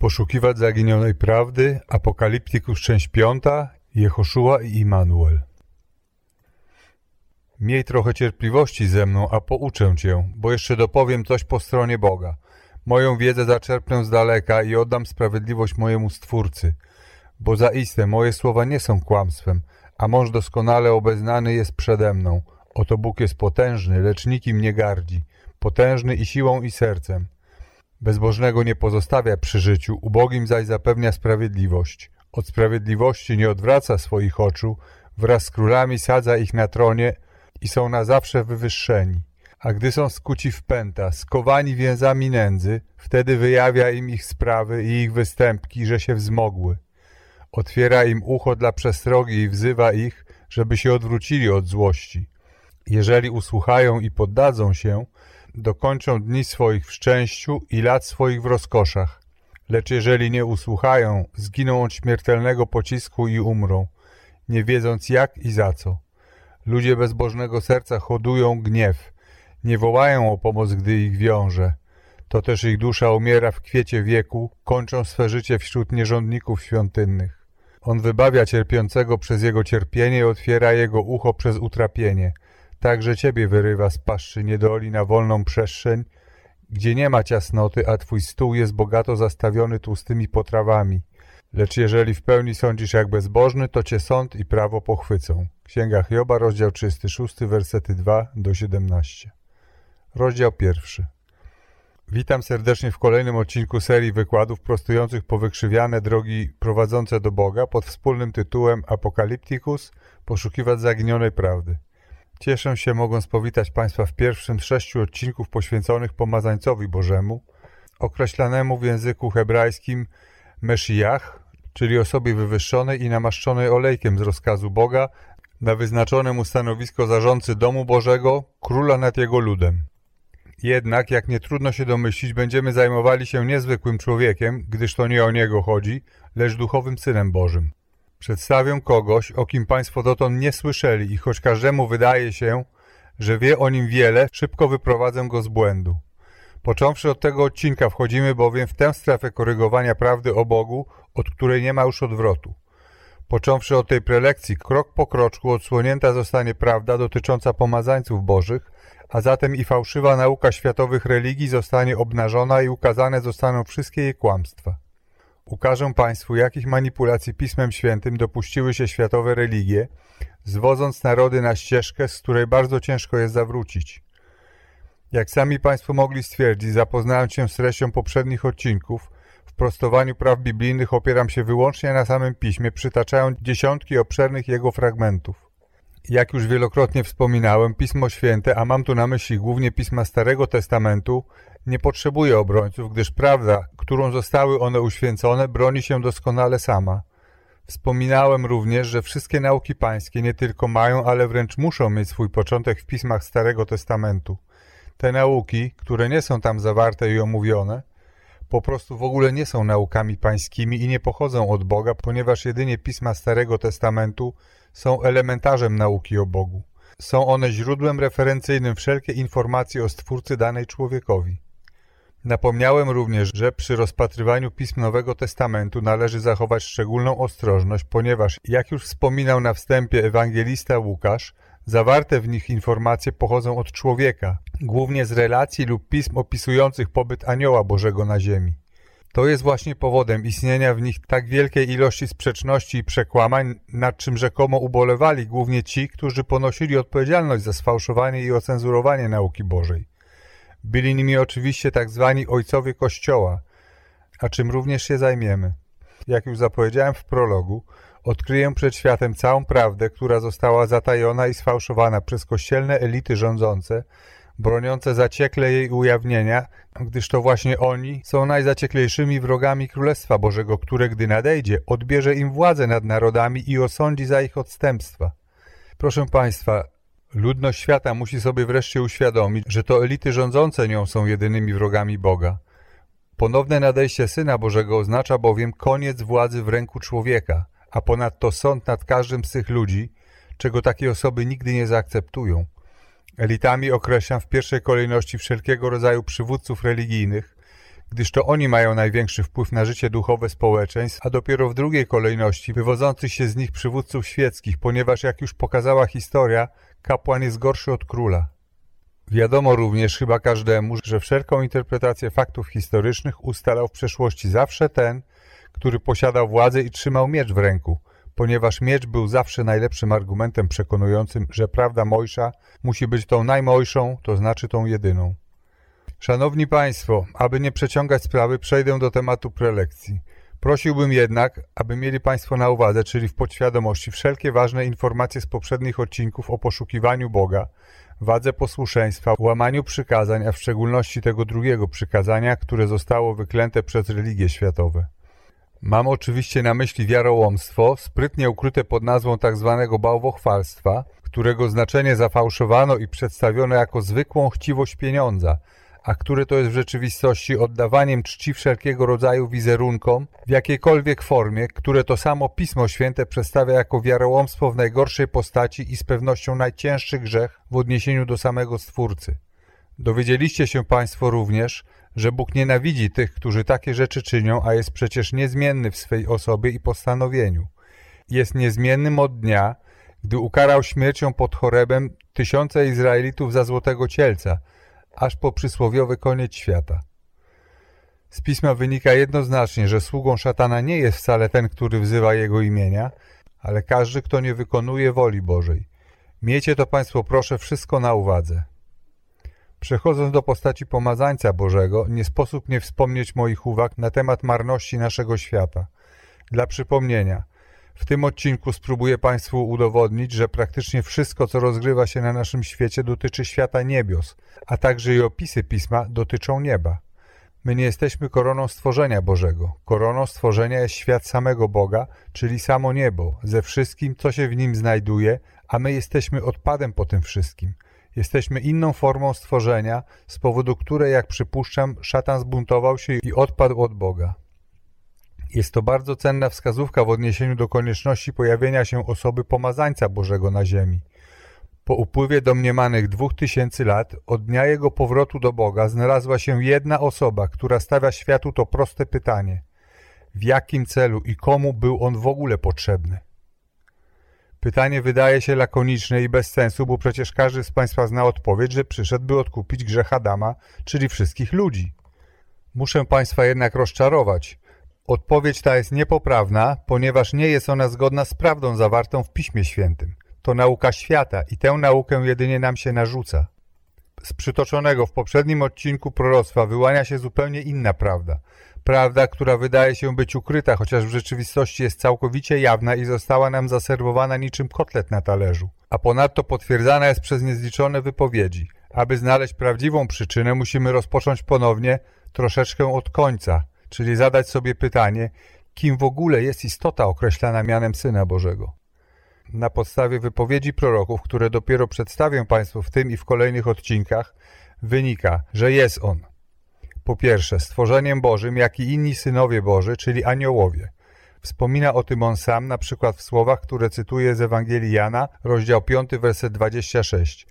Poszukiwać zaginionej prawdy, Apokaliptykus część piąta, Jehoszua i Immanuel. Miej trochę cierpliwości ze mną, a pouczę cię, bo jeszcze dopowiem coś po stronie Boga. Moją wiedzę zaczerpnę z daleka i oddam sprawiedliwość mojemu Stwórcy. Bo zaiste moje słowa nie są kłamstwem, a mąż doskonale obeznany jest przede mną. Oto Bóg jest potężny, lecz nikim nie gardzi, potężny i siłą i sercem. Bezbożnego nie pozostawia przy życiu, ubogim zaś zapewnia sprawiedliwość. Od sprawiedliwości nie odwraca swoich oczu, wraz z królami sadza ich na tronie i są na zawsze wywyższeni. A gdy są skuci w pęta, skowani więzami nędzy, wtedy wyjawia im ich sprawy i ich występki, że się wzmogły. Otwiera im ucho dla przestrogi i wzywa ich, żeby się odwrócili od złości. Jeżeli usłuchają i poddadzą się, dokończą dni swoich w szczęściu i lat swoich w rozkoszach. Lecz jeżeli nie usłuchają, zginą od śmiertelnego pocisku i umrą, nie wiedząc jak i za co. Ludzie bezbożnego serca hodują gniew, nie wołają o pomoc, gdy ich wiąże. To też ich dusza umiera w kwiecie wieku, kończą swe życie wśród nierządników świątynnych. On wybawia cierpiącego przez jego cierpienie i otwiera jego ucho przez utrapienie – Także ciebie wyrywa z paszczy niedoli na wolną przestrzeń, gdzie nie ma ciasnoty, a twój stół jest bogato zastawiony tłustymi potrawami. Lecz jeżeli w pełni sądzisz jak bezbożny, to cię sąd i prawo pochwycą. Księga Hioba, rozdział 36, wersety 2 do 17. Rozdział pierwszy. Witam serdecznie w kolejnym odcinku serii wykładów prostujących powykrzywiane drogi prowadzące do Boga pod wspólnym tytułem Apokaliptikus – Poszukiwać zaginionej prawdy. Cieszę się mogąc powitać Państwa w pierwszym z sześciu odcinków poświęconych Pomazańcowi Bożemu, określanemu w języku hebrajskim Meszyjach, czyli osobie wywyższonej i namaszczonej olejkiem z rozkazu Boga na wyznaczone mu stanowisko zarządcy domu Bożego, króla nad jego ludem. Jednak, jak nie trudno się domyślić, będziemy zajmowali się niezwykłym człowiekiem, gdyż to nie o niego chodzi, lecz duchowym Synem Bożym. Przedstawię kogoś, o kim Państwo dotąd nie słyszeli i choć każdemu wydaje się, że wie o nim wiele, szybko wyprowadzę go z błędu. Począwszy od tego odcinka wchodzimy bowiem w tę strefę korygowania prawdy o Bogu, od której nie ma już odwrotu. Począwszy od tej prelekcji, krok po kroczku odsłonięta zostanie prawda dotycząca pomazańców bożych, a zatem i fałszywa nauka światowych religii zostanie obnażona i ukazane zostaną wszystkie jej kłamstwa. Ukażę Państwu, jakich manipulacji Pismem Świętym dopuściły się światowe religie, zwodząc narody na ścieżkę, z której bardzo ciężko jest zawrócić. Jak sami Państwo mogli stwierdzić, zapoznając się z treścią poprzednich odcinków, w prostowaniu praw biblijnych opieram się wyłącznie na samym Piśmie, przytaczając dziesiątki obszernych jego fragmentów. Jak już wielokrotnie wspominałem, Pismo Święte, a mam tu na myśli głównie Pisma Starego Testamentu, nie potrzebuje obrońców, gdyż prawda, którą zostały one uświęcone, broni się doskonale sama. Wspominałem również, że wszystkie nauki pańskie nie tylko mają, ale wręcz muszą mieć swój początek w pismach Starego Testamentu. Te nauki, które nie są tam zawarte i omówione, po prostu w ogóle nie są naukami pańskimi i nie pochodzą od Boga, ponieważ jedynie pisma Starego Testamentu są elementarzem nauki o Bogu. Są one źródłem referencyjnym wszelkie informacje o Stwórcy danej człowiekowi. Napomniałem również, że przy rozpatrywaniu pism Nowego Testamentu należy zachować szczególną ostrożność, ponieważ, jak już wspominał na wstępie ewangelista Łukasz, zawarte w nich informacje pochodzą od człowieka, głównie z relacji lub pism opisujących pobyt anioła Bożego na ziemi. To jest właśnie powodem istnienia w nich tak wielkiej ilości sprzeczności i przekłamań, nad czym rzekomo ubolewali głównie ci, którzy ponosili odpowiedzialność za sfałszowanie i ocenzurowanie nauki Bożej. Byli nimi oczywiście tak zwani ojcowie Kościoła, a czym również się zajmiemy. Jak już zapowiedziałem w prologu, odkryję przed światem całą prawdę, która została zatajona i sfałszowana przez kościelne elity rządzące, broniące zaciekle jej ujawnienia, gdyż to właśnie oni są najzacieklejszymi wrogami Królestwa Bożego, które gdy nadejdzie, odbierze im władzę nad narodami i osądzi za ich odstępstwa. Proszę Państwa, Ludność świata musi sobie wreszcie uświadomić, że to elity rządzące nią są jedynymi wrogami Boga. Ponowne nadejście Syna Bożego oznacza bowiem koniec władzy w ręku człowieka, a ponadto sąd nad każdym z tych ludzi, czego takie osoby nigdy nie zaakceptują. Elitami określam w pierwszej kolejności wszelkiego rodzaju przywódców religijnych, gdyż to oni mają największy wpływ na życie duchowe społeczeństw, a dopiero w drugiej kolejności wywodzących się z nich przywódców świeckich, ponieważ jak już pokazała historia, kapłan jest gorszy od króla. Wiadomo również chyba każdemu, że wszelką interpretację faktów historycznych ustalał w przeszłości zawsze ten, który posiadał władzę i trzymał miecz w ręku, ponieważ miecz był zawsze najlepszym argumentem przekonującym, że prawda Mojsza musi być tą najmojszą, to znaczy tą jedyną. Szanowni Państwo, aby nie przeciągać sprawy, przejdę do tematu prelekcji. Prosiłbym jednak, aby mieli Państwo na uwadze, czyli w podświadomości, wszelkie ważne informacje z poprzednich odcinków o poszukiwaniu Boga, wadze posłuszeństwa, łamaniu przykazań, a w szczególności tego drugiego przykazania, które zostało wyklęte przez religie światowe. Mam oczywiście na myśli wiarołomstwo, sprytnie ukryte pod nazwą tzw. Tak bałwochwalstwa, którego znaczenie zafałszowano i przedstawiono jako zwykłą chciwość pieniądza – a które to jest w rzeczywistości oddawaniem czci wszelkiego rodzaju wizerunkom w jakiejkolwiek formie, które to samo Pismo Święte przedstawia jako wiarołomstwo w najgorszej postaci i z pewnością najcięższy grzech w odniesieniu do samego Stwórcy. Dowiedzieliście się Państwo również, że Bóg nienawidzi tych, którzy takie rzeczy czynią, a jest przecież niezmienny w swej osobie i postanowieniu. Jest niezmiennym od dnia, gdy ukarał śmiercią pod chorebem tysiące Izraelitów za złotego cielca – aż po przysłowiowy koniec świata. Z pisma wynika jednoznacznie, że sługą szatana nie jest wcale ten, który wzywa jego imienia, ale każdy, kto nie wykonuje woli Bożej. Miejcie to Państwo proszę wszystko na uwadze. Przechodząc do postaci pomazańca Bożego, nie sposób nie wspomnieć moich uwag na temat marności naszego świata. Dla przypomnienia, w tym odcinku spróbuję Państwu udowodnić, że praktycznie wszystko, co rozgrywa się na naszym świecie, dotyczy świata niebios, a także i opisy Pisma dotyczą nieba. My nie jesteśmy koroną stworzenia Bożego. Koroną stworzenia jest świat samego Boga, czyli samo niebo, ze wszystkim, co się w nim znajduje, a my jesteśmy odpadem po tym wszystkim. Jesteśmy inną formą stworzenia, z powodu której, jak przypuszczam, szatan zbuntował się i odpadł od Boga. Jest to bardzo cenna wskazówka w odniesieniu do konieczności pojawienia się osoby pomazańca Bożego na ziemi. Po upływie domniemanych dwóch tysięcy lat od dnia jego powrotu do Boga znalazła się jedna osoba, która stawia światu to proste pytanie. W jakim celu i komu był on w ogóle potrzebny? Pytanie wydaje się lakoniczne i bez sensu, bo przecież każdy z Państwa zna odpowiedź, że przyszedł, by odkupić grzech Adama, czyli wszystkich ludzi. Muszę Państwa jednak rozczarować. Odpowiedź ta jest niepoprawna, ponieważ nie jest ona zgodna z prawdą zawartą w Piśmie Świętym. To nauka świata i tę naukę jedynie nam się narzuca. Z przytoczonego w poprzednim odcinku proroctwa wyłania się zupełnie inna prawda. Prawda, która wydaje się być ukryta, chociaż w rzeczywistości jest całkowicie jawna i została nam zaserwowana niczym kotlet na talerzu. A ponadto potwierdzana jest przez niezliczone wypowiedzi. Aby znaleźć prawdziwą przyczynę, musimy rozpocząć ponownie troszeczkę od końca – czyli zadać sobie pytanie, kim w ogóle jest istota określana mianem Syna Bożego. Na podstawie wypowiedzi proroków, które dopiero przedstawię Państwu w tym i w kolejnych odcinkach, wynika, że jest On. Po pierwsze, stworzeniem Bożym, jak i inni synowie Boży, czyli aniołowie. Wspomina o tym on sam, na przykład w słowach, które cytuję z Ewangelii Jana, rozdział 5, werset 26.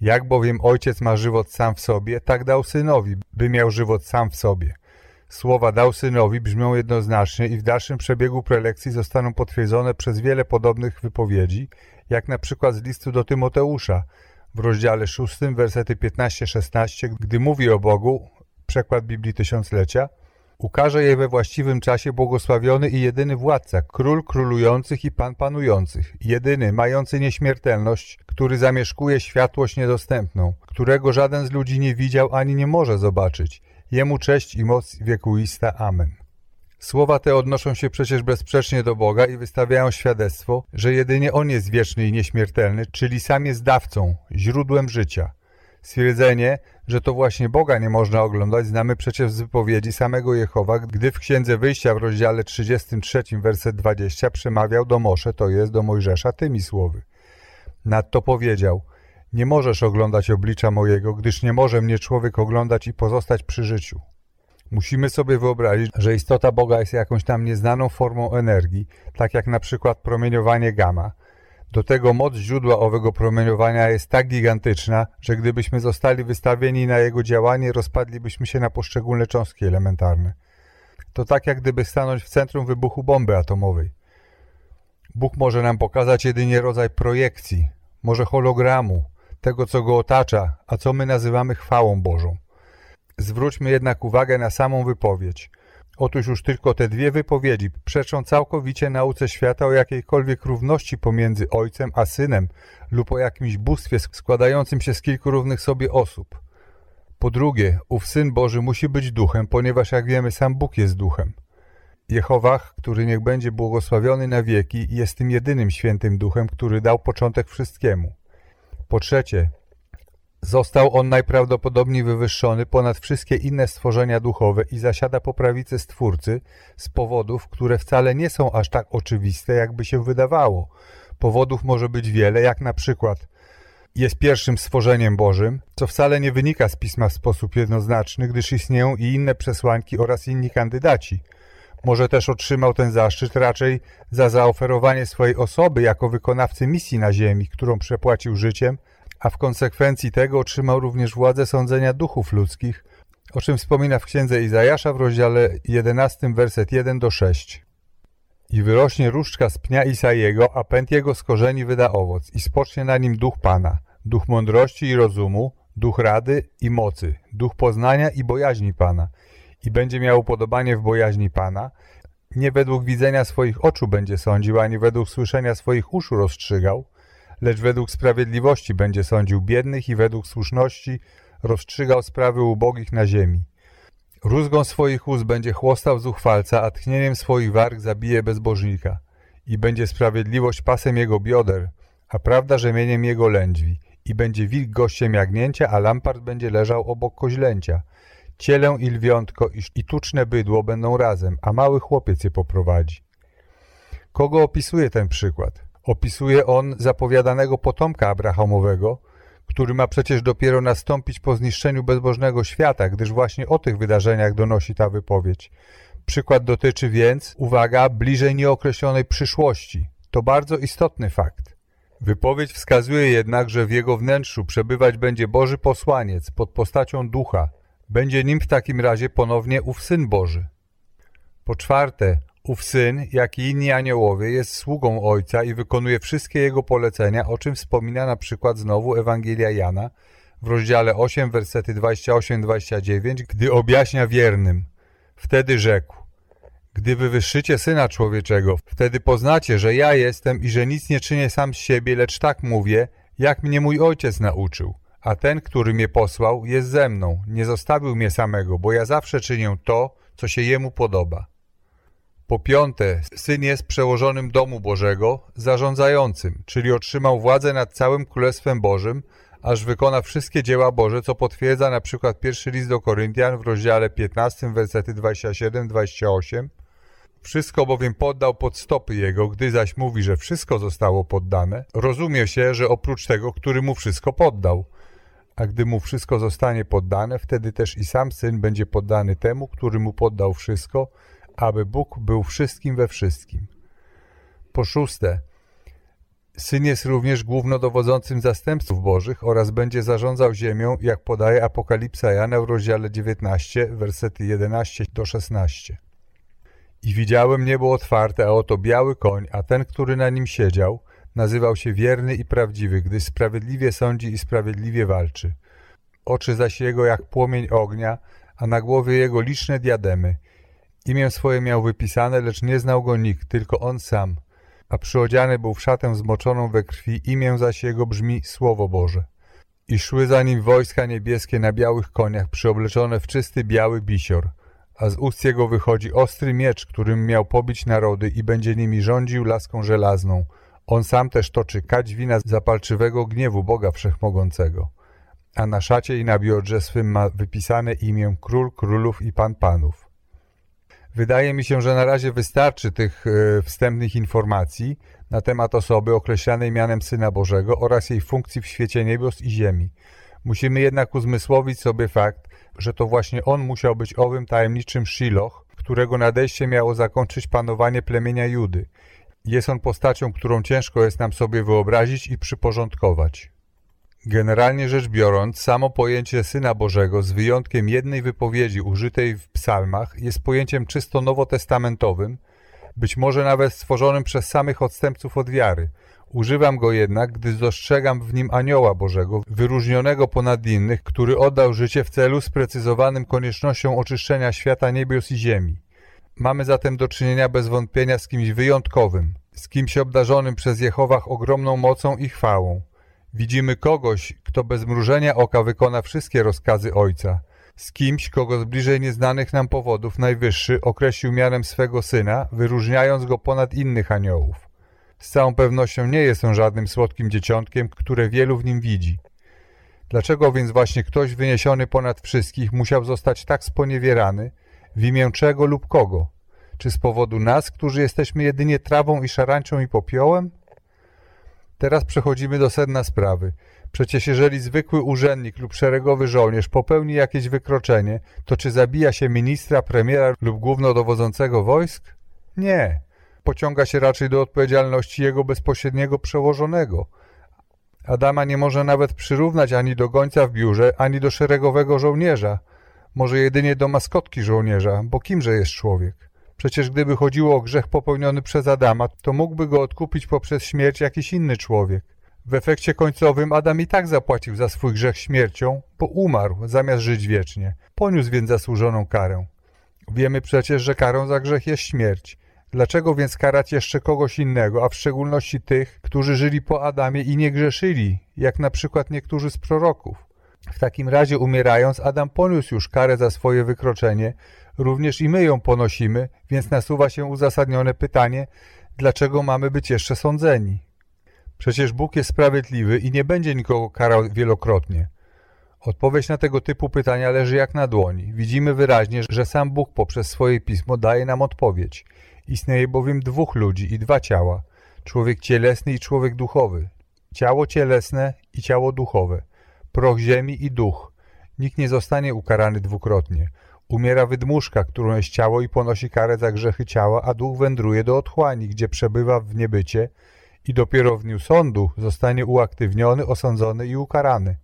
Jak bowiem ojciec ma żywot sam w sobie, tak dał synowi, by miał żywot sam w sobie. Słowa dał synowi brzmią jednoznacznie i w dalszym przebiegu prelekcji zostaną potwierdzone przez wiele podobnych wypowiedzi, jak na przykład z listu do Tymoteusza. W rozdziale 6, wersety 15-16, gdy mówi o Bogu, przekład Biblii Tysiąclecia, ukaże je we właściwym czasie błogosławiony i jedyny władca, król królujących i pan panujących, jedyny, mający nieśmiertelność, który zamieszkuje światłość niedostępną, którego żaden z ludzi nie widział ani nie może zobaczyć, Jemu cześć i moc wiekuista. Amen. Słowa te odnoszą się przecież bezsprzecznie do Boga i wystawiają świadectwo, że jedynie On jest wieczny i nieśmiertelny, czyli sam jest dawcą, źródłem życia. Stwierdzenie, że to właśnie Boga nie można oglądać, znamy przecież z wypowiedzi samego Jehowa, gdy w Księdze Wyjścia w rozdziale 33, werset 20 przemawiał do Mosze, to jest do Mojżesza, tymi słowy. Nadto powiedział – nie możesz oglądać oblicza mojego, gdyż nie może mnie człowiek oglądać i pozostać przy życiu. Musimy sobie wyobrazić, że istota Boga jest jakąś tam nieznaną formą energii, tak jak na przykład promieniowanie gamma. Do tego moc źródła owego promieniowania jest tak gigantyczna, że gdybyśmy zostali wystawieni na jego działanie, rozpadlibyśmy się na poszczególne cząstki elementarne. To tak jak gdyby stanąć w centrum wybuchu bomby atomowej. Bóg może nam pokazać jedynie rodzaj projekcji, może hologramu, tego co go otacza, a co my nazywamy chwałą Bożą. Zwróćmy jednak uwagę na samą wypowiedź. Otóż już tylko te dwie wypowiedzi przeczą całkowicie nauce świata o jakiejkolwiek równości pomiędzy ojcem a synem lub o jakimś bóstwie składającym się z kilku równych sobie osób. Po drugie, ów Syn Boży musi być duchem, ponieważ jak wiemy, sam Bóg jest duchem. Jehowach, który niech będzie błogosławiony na wieki, jest tym jedynym świętym duchem, który dał początek wszystkiemu. Po trzecie, został on najprawdopodobniej wywyższony ponad wszystkie inne stworzenia duchowe i zasiada po prawicy Stwórcy z powodów, które wcale nie są aż tak oczywiste, jakby się wydawało. Powodów może być wiele, jak na przykład jest pierwszym stworzeniem Bożym, co wcale nie wynika z Pisma w sposób jednoznaczny, gdyż istnieją i inne przesłanki oraz inni kandydaci. Może też otrzymał ten zaszczyt raczej za zaoferowanie swojej osoby jako wykonawcy misji na ziemi, którą przepłacił życiem, a w konsekwencji tego otrzymał również władzę sądzenia duchów ludzkich, o czym wspomina w księdze Izajasza w rozdziale 11, werset 1 do 6. I wyrośnie różdżka z pnia Isajego, a pęd jego z korzeni wyda owoc, i spocznie na nim duch Pana, duch mądrości i rozumu, duch rady i mocy, duch poznania i bojaźni Pana. I będzie miał upodobanie w bojaźni Pana. Nie według widzenia swoich oczu będzie sądził, ani według słyszenia swoich uszu rozstrzygał, lecz według sprawiedliwości będzie sądził biednych i według słuszności rozstrzygał sprawy ubogich na ziemi. Rózgą swoich ust będzie chłostał zuchwalca, a tchnieniem swoich warg zabije bezbożnika. I będzie sprawiedliwość pasem jego bioder, a prawda rzemieniem jego lędźwi. I będzie wilk gościem jagnięcia, a lampart będzie leżał obok koźlęcia. Cielę i lwiątko i tuczne bydło będą razem, a mały chłopiec je poprowadzi. Kogo opisuje ten przykład? Opisuje on zapowiadanego potomka Abrahamowego, który ma przecież dopiero nastąpić po zniszczeniu bezbożnego świata, gdyż właśnie o tych wydarzeniach donosi ta wypowiedź. Przykład dotyczy więc, uwaga, bliżej nieokreślonej przyszłości. To bardzo istotny fakt. Wypowiedź wskazuje jednak, że w jego wnętrzu przebywać będzie Boży posłaniec pod postacią ducha. Będzie nim w takim razie ponownie ów Syn Boży. Po czwarte, ów Syn, jak i inni aniołowie, jest sługą Ojca i wykonuje wszystkie Jego polecenia, o czym wspomina na przykład znowu Ewangelia Jana w rozdziale 8, versety 28-29, gdy objaśnia wiernym. Wtedy rzekł, gdy wywyższycie Syna Człowieczego, wtedy poznacie, że ja jestem i że nic nie czynię sam z siebie, lecz tak mówię, jak mnie mój Ojciec nauczył. A ten, który mnie posłał, jest ze mną, nie zostawił mnie samego, bo ja zawsze czynię to, co się Jemu podoba. Po piąte, Syn jest przełożonym domu Bożego, zarządzającym, czyli otrzymał władzę nad całym Królestwem Bożym, aż wykona wszystkie dzieła Boże, co potwierdza na przykład pierwszy list do Koryntian w rozdziale 15, versety 27-28. Wszystko bowiem poddał pod stopy Jego, gdy zaś mówi, że wszystko zostało poddane, rozumie się, że oprócz tego, który mu wszystko poddał. A gdy mu wszystko zostanie poddane, wtedy też i sam Syn będzie poddany temu, który mu poddał wszystko, aby Bóg był wszystkim we wszystkim. Po szóste, Syn jest również głównodowodzącym zastępców bożych oraz będzie zarządzał ziemią, jak podaje Apokalipsa Jana w rozdziale 19, wersety 11 do 16. I widziałem niebo otwarte, a oto biały koń, a ten, który na nim siedział, nazywał się wierny i prawdziwy, gdyż sprawiedliwie sądzi i sprawiedliwie walczy. Oczy zaś jego jak płomień ognia, a na głowie jego liczne diademy – Imię swoje miał wypisane, lecz nie znał go nikt, tylko on sam. A przyodziany był w szatę zmoczoną we krwi, imię zaś jego brzmi Słowo Boże. I szły za nim wojska niebieskie na białych koniach, przyobleczone w czysty biały bisior. A z ust jego wychodzi ostry miecz, którym miał pobić narody i będzie nimi rządził laską żelazną. On sam też toczy kać wina zapalczywego gniewu Boga Wszechmogącego. A na szacie i na biodrze swym ma wypisane imię Król Królów i Pan Panów. Wydaje mi się, że na razie wystarczy tych e, wstępnych informacji na temat osoby określanej mianem Syna Bożego oraz jej funkcji w świecie niebios i ziemi. Musimy jednak uzmysłowić sobie fakt, że to właśnie on musiał być owym tajemniczym Shiloh, którego nadejście miało zakończyć panowanie plemienia Judy. Jest on postacią, którą ciężko jest nam sobie wyobrazić i przyporządkować. Generalnie rzecz biorąc, samo pojęcie Syna Bożego, z wyjątkiem jednej wypowiedzi użytej w psalmach, jest pojęciem czysto nowotestamentowym, być może nawet stworzonym przez samych odstępców od wiary. Używam go jednak, gdy dostrzegam w nim anioła Bożego, wyróżnionego ponad innych, który oddał życie w celu sprecyzowanym koniecznością oczyszczenia świata niebios i ziemi. Mamy zatem do czynienia bez wątpienia z kimś wyjątkowym, z kimś obdarzonym przez Jehowach ogromną mocą i chwałą. Widzimy kogoś, kto bez mrużenia oka wykona wszystkie rozkazy Ojca. Z kimś, kogo z bliżej nieznanych nam powodów Najwyższy określił mianem swego Syna, wyróżniając go ponad innych aniołów. Z całą pewnością nie jest on żadnym słodkim dzieciątkiem, które wielu w nim widzi. Dlaczego więc właśnie ktoś wyniesiony ponad wszystkich musiał zostać tak sponiewierany, w imię czego lub kogo? Czy z powodu nas, którzy jesteśmy jedynie trawą i szarańczą i popiołem? Teraz przechodzimy do sedna sprawy. Przecież jeżeli zwykły urzędnik lub szeregowy żołnierz popełni jakieś wykroczenie, to czy zabija się ministra, premiera lub głównodowodzącego wojsk? Nie. Pociąga się raczej do odpowiedzialności jego bezpośredniego przełożonego. Adama nie może nawet przyrównać ani do gońca w biurze, ani do szeregowego żołnierza. Może jedynie do maskotki żołnierza, bo kimże jest człowiek? Przecież gdyby chodziło o grzech popełniony przez Adama, to mógłby go odkupić poprzez śmierć jakiś inny człowiek. W efekcie końcowym Adam i tak zapłacił za swój grzech śmiercią, bo umarł zamiast żyć wiecznie. Poniósł więc zasłużoną karę. Wiemy przecież, że karą za grzech jest śmierć. Dlaczego więc karać jeszcze kogoś innego, a w szczególności tych, którzy żyli po Adamie i nie grzeszyli, jak na przykład niektórzy z proroków? W takim razie umierając, Adam poniósł już karę za swoje wykroczenie, również i my ją ponosimy, więc nasuwa się uzasadnione pytanie, dlaczego mamy być jeszcze sądzeni? Przecież Bóg jest sprawiedliwy i nie będzie nikogo karał wielokrotnie. Odpowiedź na tego typu pytania leży jak na dłoni. Widzimy wyraźnie, że sam Bóg poprzez swoje pismo daje nam odpowiedź. Istnieje bowiem dwóch ludzi i dwa ciała. Człowiek cielesny i człowiek duchowy. Ciało cielesne i ciało duchowe. Proch ziemi i duch. Nikt nie zostanie ukarany dwukrotnie. Umiera wydmuszka, którą jest ciało i ponosi karę za grzechy ciała, a duch wędruje do otchłani, gdzie przebywa w niebycie i dopiero w dniu sądu zostanie uaktywniony, osądzony i ukarany.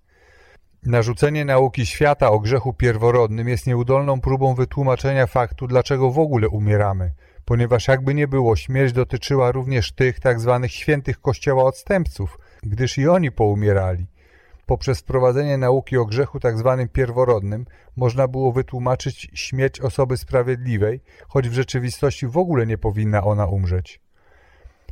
Narzucenie nauki świata o grzechu pierworodnym jest nieudolną próbą wytłumaczenia faktu, dlaczego w ogóle umieramy, ponieważ jakby nie było, śmierć dotyczyła również tych tak zwanych świętych kościoła odstępców, gdyż i oni poumierali. Poprzez wprowadzenie nauki o grzechu tak zwanym pierworodnym można było wytłumaczyć śmierć osoby sprawiedliwej, choć w rzeczywistości w ogóle nie powinna ona umrzeć.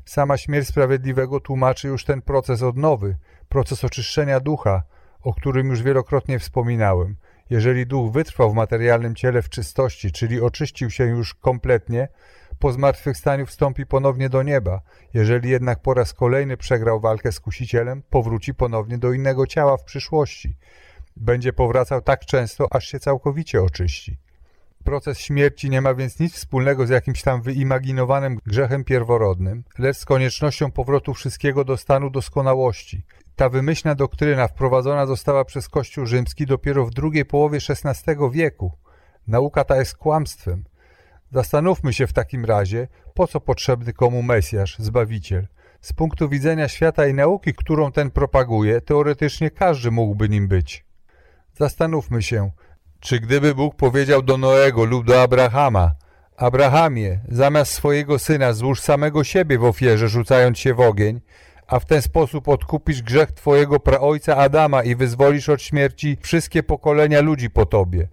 Sama śmierć sprawiedliwego tłumaczy już ten proces odnowy, proces oczyszczenia ducha, o którym już wielokrotnie wspominałem. Jeżeli duch wytrwał w materialnym ciele w czystości, czyli oczyścił się już kompletnie, po zmartwychwstaniu wstąpi ponownie do nieba. Jeżeli jednak po raz kolejny przegrał walkę z kusicielem, powróci ponownie do innego ciała w przyszłości. Będzie powracał tak często, aż się całkowicie oczyści. Proces śmierci nie ma więc nic wspólnego z jakimś tam wyimaginowanym grzechem pierworodnym, lecz z koniecznością powrotu wszystkiego do stanu doskonałości. Ta wymyślna doktryna wprowadzona została przez Kościół rzymski dopiero w drugiej połowie XVI wieku. Nauka ta jest kłamstwem. Zastanówmy się w takim razie, po co potrzebny komu Mesjasz, Zbawiciel. Z punktu widzenia świata i nauki, którą ten propaguje, teoretycznie każdy mógłby nim być. Zastanówmy się, czy gdyby Bóg powiedział do Noego lub do Abrahama Abrahamie, zamiast swojego syna złóż samego siebie w ofierze, rzucając się w ogień, a w ten sposób odkupisz grzech twojego praojca Adama i wyzwolisz od śmierci wszystkie pokolenia ludzi po tobie.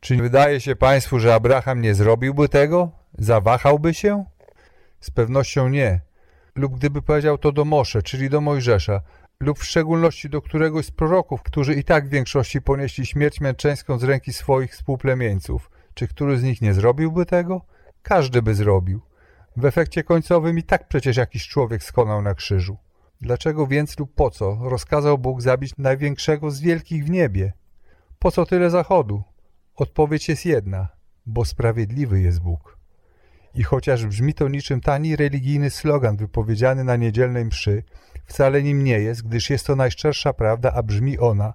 Czy wydaje się Państwu, że Abraham nie zrobiłby tego? Zawahałby się? Z pewnością nie. Lub gdyby powiedział to do Mosze, czyli do Mojżesza, lub w szczególności do któregoś z proroków, którzy i tak w większości ponieśli śmierć męczeńską z ręki swoich współplemieńców. Czy który z nich nie zrobiłby tego? Każdy by zrobił. W efekcie końcowym i tak przecież jakiś człowiek skonał na krzyżu. Dlaczego więc lub po co rozkazał Bóg zabić największego z wielkich w niebie? Po co tyle zachodu? Odpowiedź jest jedna, bo sprawiedliwy jest Bóg. I chociaż brzmi to niczym tani religijny slogan wypowiedziany na niedzielnej mszy, wcale nim nie jest, gdyż jest to najszczersza prawda, a brzmi ona,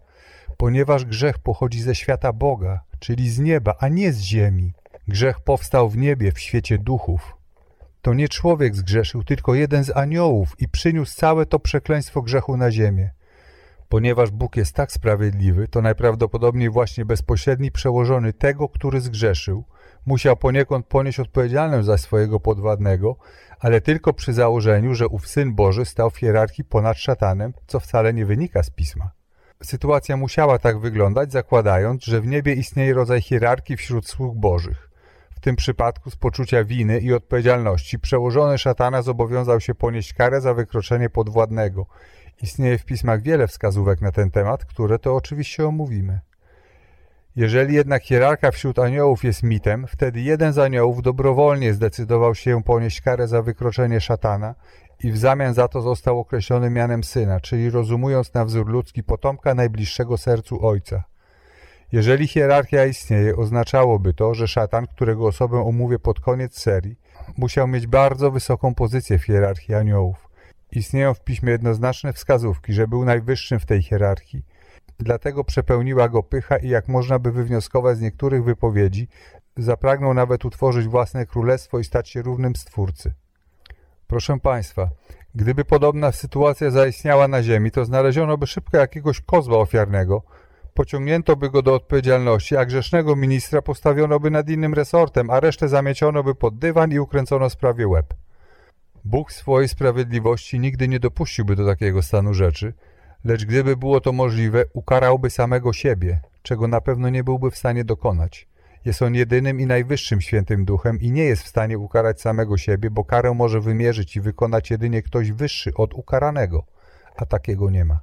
ponieważ grzech pochodzi ze świata Boga, czyli z nieba, a nie z ziemi. Grzech powstał w niebie, w świecie duchów. To nie człowiek zgrzeszył, tylko jeden z aniołów i przyniósł całe to przekleństwo grzechu na ziemię. Ponieważ Bóg jest tak sprawiedliwy, to najprawdopodobniej właśnie bezpośredni przełożony tego, który zgrzeszył, musiał poniekąd ponieść odpowiedzialność za swojego podwładnego, ale tylko przy założeniu, że ów Syn Boży stał w hierarchii ponad szatanem, co wcale nie wynika z Pisma. Sytuacja musiała tak wyglądać, zakładając, że w niebie istnieje rodzaj hierarchii wśród sług bożych. W tym przypadku z poczucia winy i odpowiedzialności przełożony szatana zobowiązał się ponieść karę za wykroczenie podwładnego. Istnieje w pismach wiele wskazówek na ten temat, które to oczywiście omówimy. Jeżeli jednak hierarcha wśród aniołów jest mitem, wtedy jeden z aniołów dobrowolnie zdecydował się ponieść karę za wykroczenie szatana i w zamian za to został określony mianem syna, czyli rozumując na wzór ludzki potomka najbliższego sercu ojca. Jeżeli hierarchia istnieje, oznaczałoby to, że szatan, którego osobę omówię pod koniec serii, musiał mieć bardzo wysoką pozycję w hierarchii aniołów. Istnieją w piśmie jednoznaczne wskazówki, że był najwyższym w tej hierarchii. Dlatego przepełniła go pycha i jak można by wywnioskować z niektórych wypowiedzi, zapragnął nawet utworzyć własne królestwo i stać się równym Stwórcy. Proszę Państwa, gdyby podobna sytuacja zaistniała na Ziemi, to znaleziono by szybko jakiegoś kozła ofiarnego, pociągnięto by go do odpowiedzialności, a grzesznego ministra postawiono by nad innym resortem, a resztę zamieciono by pod dywan i ukręcono sprawie łeb. Bóg swojej sprawiedliwości nigdy nie dopuściłby do takiego stanu rzeczy, lecz gdyby było to możliwe, ukarałby samego siebie, czego na pewno nie byłby w stanie dokonać. Jest on jedynym i najwyższym świętym duchem i nie jest w stanie ukarać samego siebie, bo karę może wymierzyć i wykonać jedynie ktoś wyższy od ukaranego, a takiego nie ma.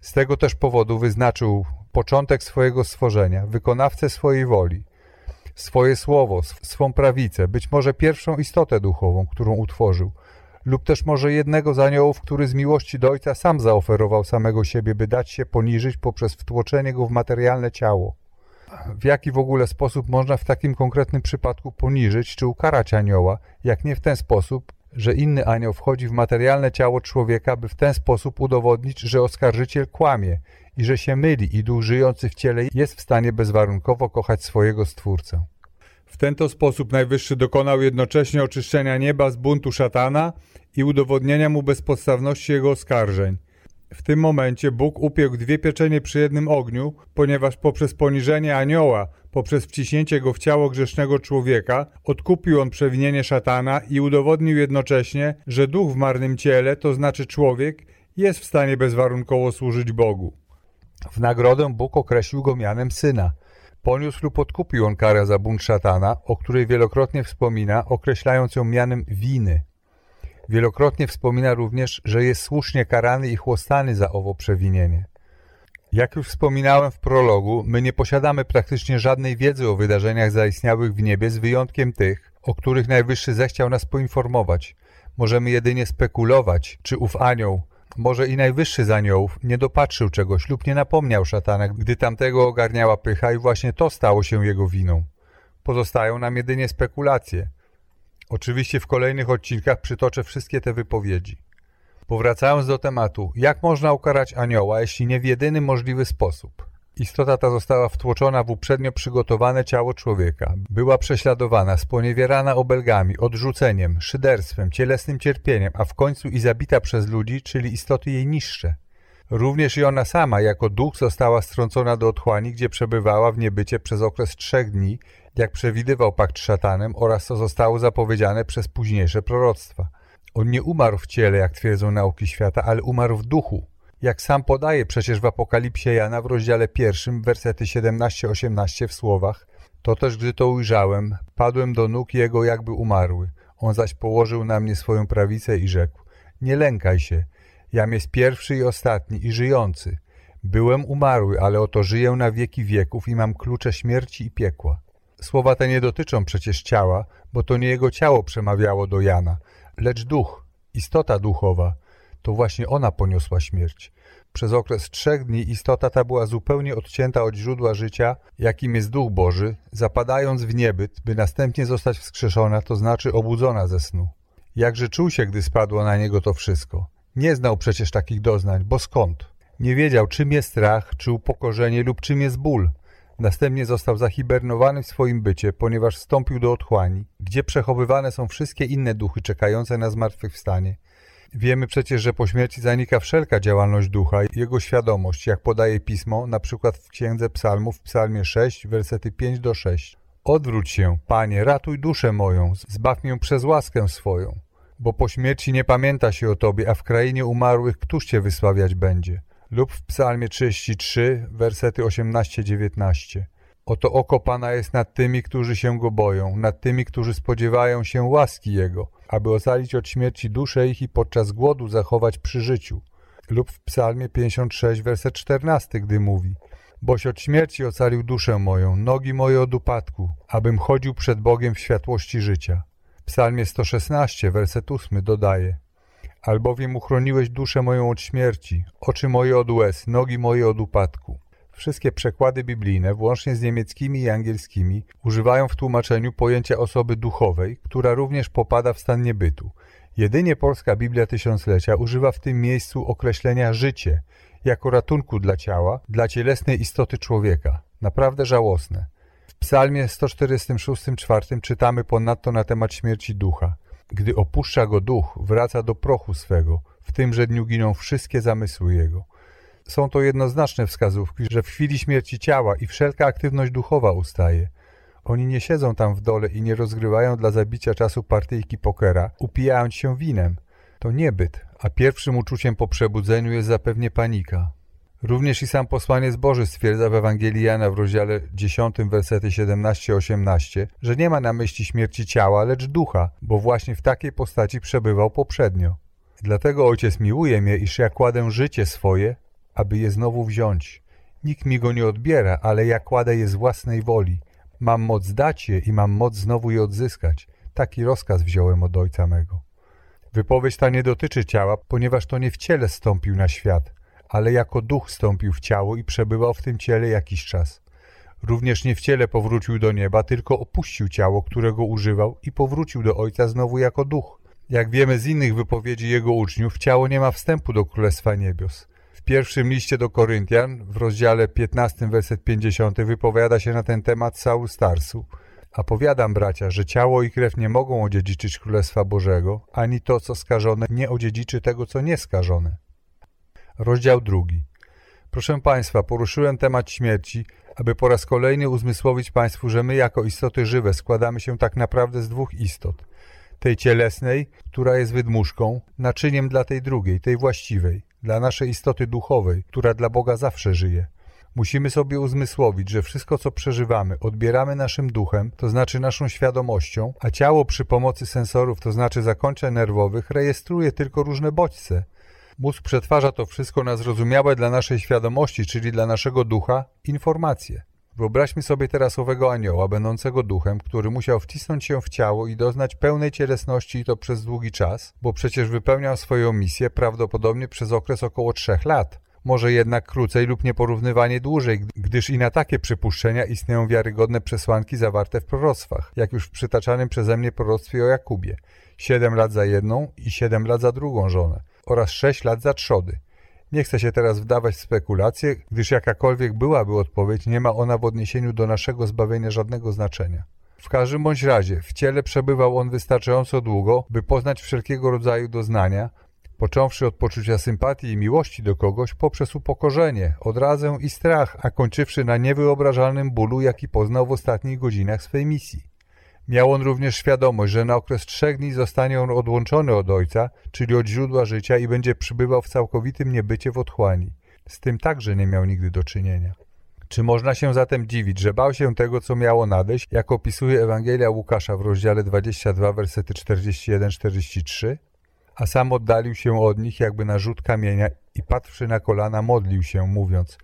Z tego też powodu wyznaczył początek swojego stworzenia, wykonawcę swojej woli, swoje słowo, swą prawicę, być może pierwszą istotę duchową, którą utworzył, lub też może jednego z aniołów, który z miłości do Ojca sam zaoferował samego siebie, by dać się poniżyć poprzez wtłoczenie go w materialne ciało. W jaki w ogóle sposób można w takim konkretnym przypadku poniżyć czy ukarać anioła, jak nie w ten sposób, że inny anioł wchodzi w materialne ciało człowieka, by w ten sposób udowodnić, że oskarżyciel kłamie i że się myli i duch żyjący w ciele jest w stanie bezwarunkowo kochać swojego Stwórcę. W ten to sposób Najwyższy dokonał jednocześnie oczyszczenia nieba z buntu szatana i udowodnienia mu bezpodstawności jego oskarżeń. W tym momencie Bóg upiekł dwie pieczenie przy jednym ogniu, ponieważ poprzez poniżenie anioła, poprzez wciśnięcie go w ciało grzesznego człowieka, odkupił on przewinienie szatana i udowodnił jednocześnie, że duch w marnym ciele, to znaczy człowiek, jest w stanie bezwarunkowo służyć Bogu. W nagrodę Bóg określił go mianem syna. Poniósł lub odkupił on karę za bunt szatana, o której wielokrotnie wspomina, określając ją mianem winy. Wielokrotnie wspomina również, że jest słusznie karany i chłostany za owo przewinienie. Jak już wspominałem w prologu, my nie posiadamy praktycznie żadnej wiedzy o wydarzeniach zaistniałych w niebie z wyjątkiem tych, o których Najwyższy zechciał nas poinformować. Możemy jedynie spekulować, czy ów anioł, może i najwyższy z aniołów, nie dopatrzył czegoś lub nie napomniał szatana, gdy tamtego ogarniała pycha i właśnie to stało się jego winą. Pozostają nam jedynie spekulacje. Oczywiście w kolejnych odcinkach przytoczę wszystkie te wypowiedzi. Powracając do tematu, jak można ukarać anioła, jeśli nie w jedyny możliwy sposób? Istota ta została wtłoczona w uprzednio przygotowane ciało człowieka. Była prześladowana, sponiewierana obelgami, odrzuceniem, szyderstwem, cielesnym cierpieniem, a w końcu i zabita przez ludzi, czyli istoty jej niższe. Również i ona sama, jako duch, została strącona do otchłani, gdzie przebywała w niebycie przez okres trzech dni, jak przewidywał pakt szatanem oraz co zostało zapowiedziane przez późniejsze proroctwa. On nie umarł w ciele, jak twierdzą nauki świata, ale umarł w duchu. Jak sam podaje przecież w Apokalipsie Jana w rozdziale pierwszym, wersety 17-18 w słowach To też, gdy to ujrzałem, padłem do nóg Jego jakby umarły. On zaś położył na mnie swoją prawicę i rzekł Nie lękaj się, jam jest pierwszy i ostatni i żyjący. Byłem umarły, ale oto żyję na wieki wieków i mam klucze śmierci i piekła. Słowa te nie dotyczą przecież ciała, bo to nie jego ciało przemawiało do Jana, lecz duch, istota duchowa. To właśnie ona poniosła śmierć. Przez okres trzech dni istota ta była zupełnie odcięta od źródła życia, jakim jest Duch Boży, zapadając w niebyt, by następnie zostać wskrzeszona, to znaczy obudzona ze snu. Jakże czuł się, gdy spadło na niego to wszystko. Nie znał przecież takich doznań, bo skąd? Nie wiedział, czym jest strach, czy upokorzenie lub czym jest ból. Następnie został zahibernowany w swoim bycie, ponieważ wstąpił do otchłani, gdzie przechowywane są wszystkie inne duchy czekające na zmartwychwstanie. Wiemy przecież, że po śmierci zanika wszelka działalność ducha jego świadomość, jak podaje pismo, na przykład w Księdze Psalmów, w Psalmie 6, wersety 5 do 6. Odwróć się, Panie, ratuj duszę moją, zbaw mię przez łaskę swoją. Bo po śmierci nie pamięta się o Tobie, a w krainie umarłych któż Cię wysławiać będzie? Lub w Psalmie 33, wersety 18-19. Oto oko Pana jest nad tymi, którzy się Go boją, nad tymi, którzy spodziewają się łaski Jego, aby ocalić od śmierci duszę ich i podczas głodu zachować przy życiu. Lub w Psalmie 56, werset 14, gdy mówi Boś od śmierci ocalił duszę moją, nogi moje od upadku, abym chodził przed Bogiem w światłości życia. W Psalmie 116, werset 8 dodaje Albowiem uchroniłeś duszę moją od śmierci, oczy moje od łez, nogi moje od upadku. Wszystkie przekłady biblijne, włącznie z niemieckimi i angielskimi, używają w tłumaczeniu pojęcia osoby duchowej, która również popada w stan niebytu. Jedynie polska Biblia Tysiąclecia używa w tym miejscu określenia życie jako ratunku dla ciała, dla cielesnej istoty człowieka. Naprawdę żałosne. W psalmie 146-4 czytamy ponadto na temat śmierci ducha. Gdy opuszcza go duch, wraca do prochu swego. W tymże dniu giną wszystkie zamysły jego. Są to jednoznaczne wskazówki, że w chwili śmierci ciała i wszelka aktywność duchowa ustaje. Oni nie siedzą tam w dole i nie rozgrywają dla zabicia czasu partyjki pokera, upijając się winem. To niebyt, a pierwszym uczuciem po przebudzeniu jest zapewnie panika. Również i sam posłaniec Boży stwierdza w Ewangelii Jana w rozdziale 10, wersety 17-18, że nie ma na myśli śmierci ciała, lecz ducha, bo właśnie w takiej postaci przebywał poprzednio. Dlatego Ojciec miłuje mnie, iż ja kładę życie swoje, aby je znowu wziąć. Nikt mi go nie odbiera, ale ja kładę je z własnej woli. Mam moc dać je i mam moc znowu je odzyskać. Taki rozkaz wziąłem od Ojca mego. Wypowiedź ta nie dotyczy ciała, ponieważ to nie w ciele stąpił na świat, ale jako duch stąpił w ciało i przebywał w tym ciele jakiś czas. Również nie w ciele powrócił do nieba, tylko opuścił ciało, którego używał i powrócił do Ojca znowu jako duch. Jak wiemy z innych wypowiedzi jego uczniów, ciało nie ma wstępu do Królestwa Niebios. Pierwszym liście do Koryntian, w rozdziale 15, werset 50, wypowiada się na ten temat Saul Starsu. A powiadam, bracia, że ciało i krew nie mogą odziedziczyć Królestwa Bożego, ani to, co skażone, nie odziedziczy tego, co nieskażone. Rozdział drugi. Proszę Państwa, poruszyłem temat śmierci, aby po raz kolejny uzmysłowić Państwu, że my jako istoty żywe składamy się tak naprawdę z dwóch istot. Tej cielesnej, która jest wydmuszką, naczyniem dla tej drugiej, tej właściwej, dla naszej istoty duchowej, która dla Boga zawsze żyje. Musimy sobie uzmysłowić, że wszystko, co przeżywamy, odbieramy naszym duchem, to znaczy naszą świadomością, a ciało przy pomocy sensorów, to znaczy zakończeń nerwowych, rejestruje tylko różne bodźce. Mózg przetwarza to wszystko na zrozumiałe dla naszej świadomości, czyli dla naszego ducha, informacje. Wyobraźmy sobie teraz owego anioła, będącego duchem, który musiał wcisnąć się w ciało i doznać pełnej cielesności i to przez długi czas, bo przecież wypełniał swoją misję prawdopodobnie przez okres około trzech lat może jednak krócej lub nieporównywanie dłużej, gdyż i na takie przypuszczenia istnieją wiarygodne przesłanki zawarte w proroctwach, jak już w przytaczanym przeze mnie proroctwie o Jakubie. Siedem lat za jedną i siedem lat za drugą żonę oraz sześć lat za trzody. Nie chcę się teraz wdawać w spekulacje, gdyż jakakolwiek byłaby odpowiedź, nie ma ona w odniesieniu do naszego zbawienia żadnego znaczenia. W każdym bądź razie w ciele przebywał on wystarczająco długo, by poznać wszelkiego rodzaju doznania, począwszy od poczucia sympatii i miłości do kogoś poprzez upokorzenie, odrazę i strach, a kończywszy na niewyobrażalnym bólu, jaki poznał w ostatnich godzinach swej misji. Miał on również świadomość, że na okres trzech dni zostanie on odłączony od Ojca, czyli od źródła życia i będzie przybywał w całkowitym niebycie w otchłani. Z tym także nie miał nigdy do czynienia. Czy można się zatem dziwić, że bał się tego, co miało nadejść, jak opisuje Ewangelia Łukasza w rozdziale 22, versety 41-43? a sam oddalił się od nich jakby na rzut kamienia i patwszy na kolana modlił się, mówiąc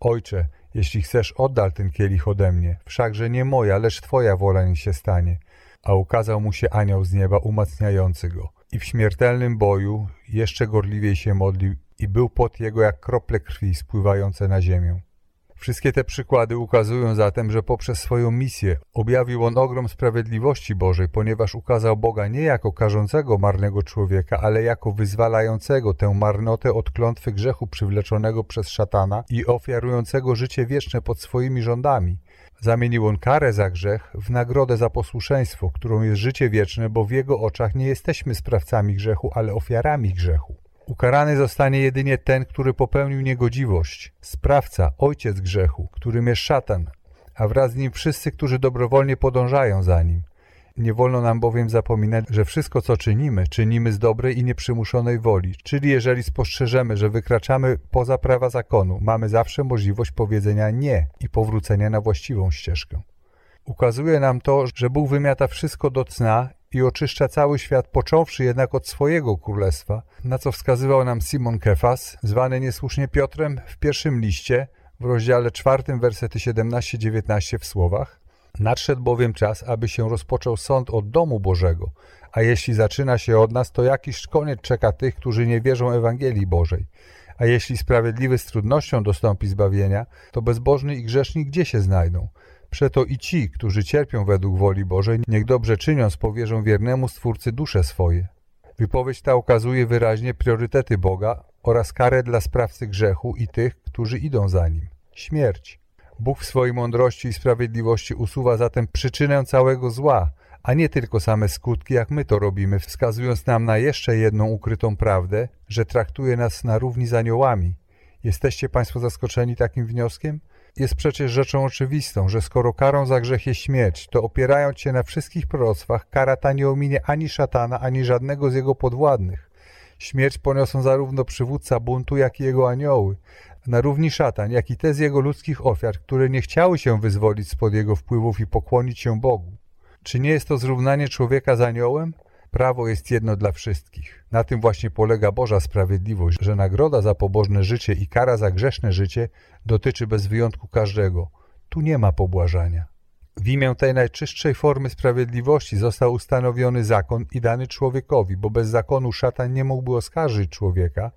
Ojcze, jeśli chcesz, oddal ten kielich ode mnie, wszakże nie moja, lecz Twoja wola niech się stanie. A ukazał mu się anioł z nieba umacniający go. I w śmiertelnym boju jeszcze gorliwiej się modlił i był pot jego jak krople krwi spływające na ziemię. Wszystkie te przykłady ukazują zatem, że poprzez swoją misję objawił on ogrom sprawiedliwości Bożej, ponieważ ukazał Boga nie jako karzącego marnego człowieka, ale jako wyzwalającego tę marnotę od klątwy grzechu przywleczonego przez szatana i ofiarującego życie wieczne pod swoimi rządami. Zamienił on karę za grzech w nagrodę za posłuszeństwo, którą jest życie wieczne, bo w jego oczach nie jesteśmy sprawcami grzechu, ale ofiarami grzechu. Ukarany zostanie jedynie ten, który popełnił niegodziwość, sprawca, ojciec grzechu, którym jest szatan, a wraz z nim wszyscy, którzy dobrowolnie podążają za nim. Nie wolno nam bowiem zapominać, że wszystko, co czynimy, czynimy z dobrej i nieprzymuszonej woli, czyli jeżeli spostrzeżemy, że wykraczamy poza prawa zakonu, mamy zawsze możliwość powiedzenia nie i powrócenia na właściwą ścieżkę. Ukazuje nam to, że Bóg wymiata wszystko do cna i oczyszcza cały świat, począwszy jednak od swojego królestwa, na co wskazywał nam Simon Kefas, zwany niesłusznie Piotrem w pierwszym liście, w rozdziale czwartym, wersety 17-19 w słowach Nadszedł bowiem czas, aby się rozpoczął sąd od domu Bożego, a jeśli zaczyna się od nas, to jakiś koniec czeka tych, którzy nie wierzą Ewangelii Bożej. A jeśli sprawiedliwy z trudnością dostąpi zbawienia, to bezbożny i grzeszni gdzie się znajdą? Przeto i ci, którzy cierpią według woli Bożej, niech dobrze czyniąc powierzą wiernemu Stwórcy dusze swoje. Wypowiedź ta ukazuje wyraźnie priorytety Boga oraz karę dla sprawcy grzechu i tych, którzy idą za nim. Śmierć. Bóg w swojej mądrości i sprawiedliwości usuwa zatem przyczynę całego zła, a nie tylko same skutki, jak my to robimy, wskazując nam na jeszcze jedną ukrytą prawdę, że traktuje nas na równi z aniołami. Jesteście Państwo zaskoczeni takim wnioskiem? Jest przecież rzeczą oczywistą, że skoro karą za grzech jest śmierć, to opierając się na wszystkich proroctwach, kara ta nie ominie ani szatana, ani żadnego z jego podwładnych. Śmierć poniosą zarówno przywódca buntu, jak i jego anioły, na równi szatan, jak i te z jego ludzkich ofiar, które nie chciały się wyzwolić spod jego wpływów i pokłonić się Bogu. Czy nie jest to zrównanie człowieka z aniołem? Prawo jest jedno dla wszystkich. Na tym właśnie polega Boża sprawiedliwość, że nagroda za pobożne życie i kara za grzeszne życie dotyczy bez wyjątku każdego. Tu nie ma pobłażania. W imię tej najczystszej formy sprawiedliwości został ustanowiony zakon i dany człowiekowi, bo bez zakonu szatan nie mógłby oskarżyć człowieka,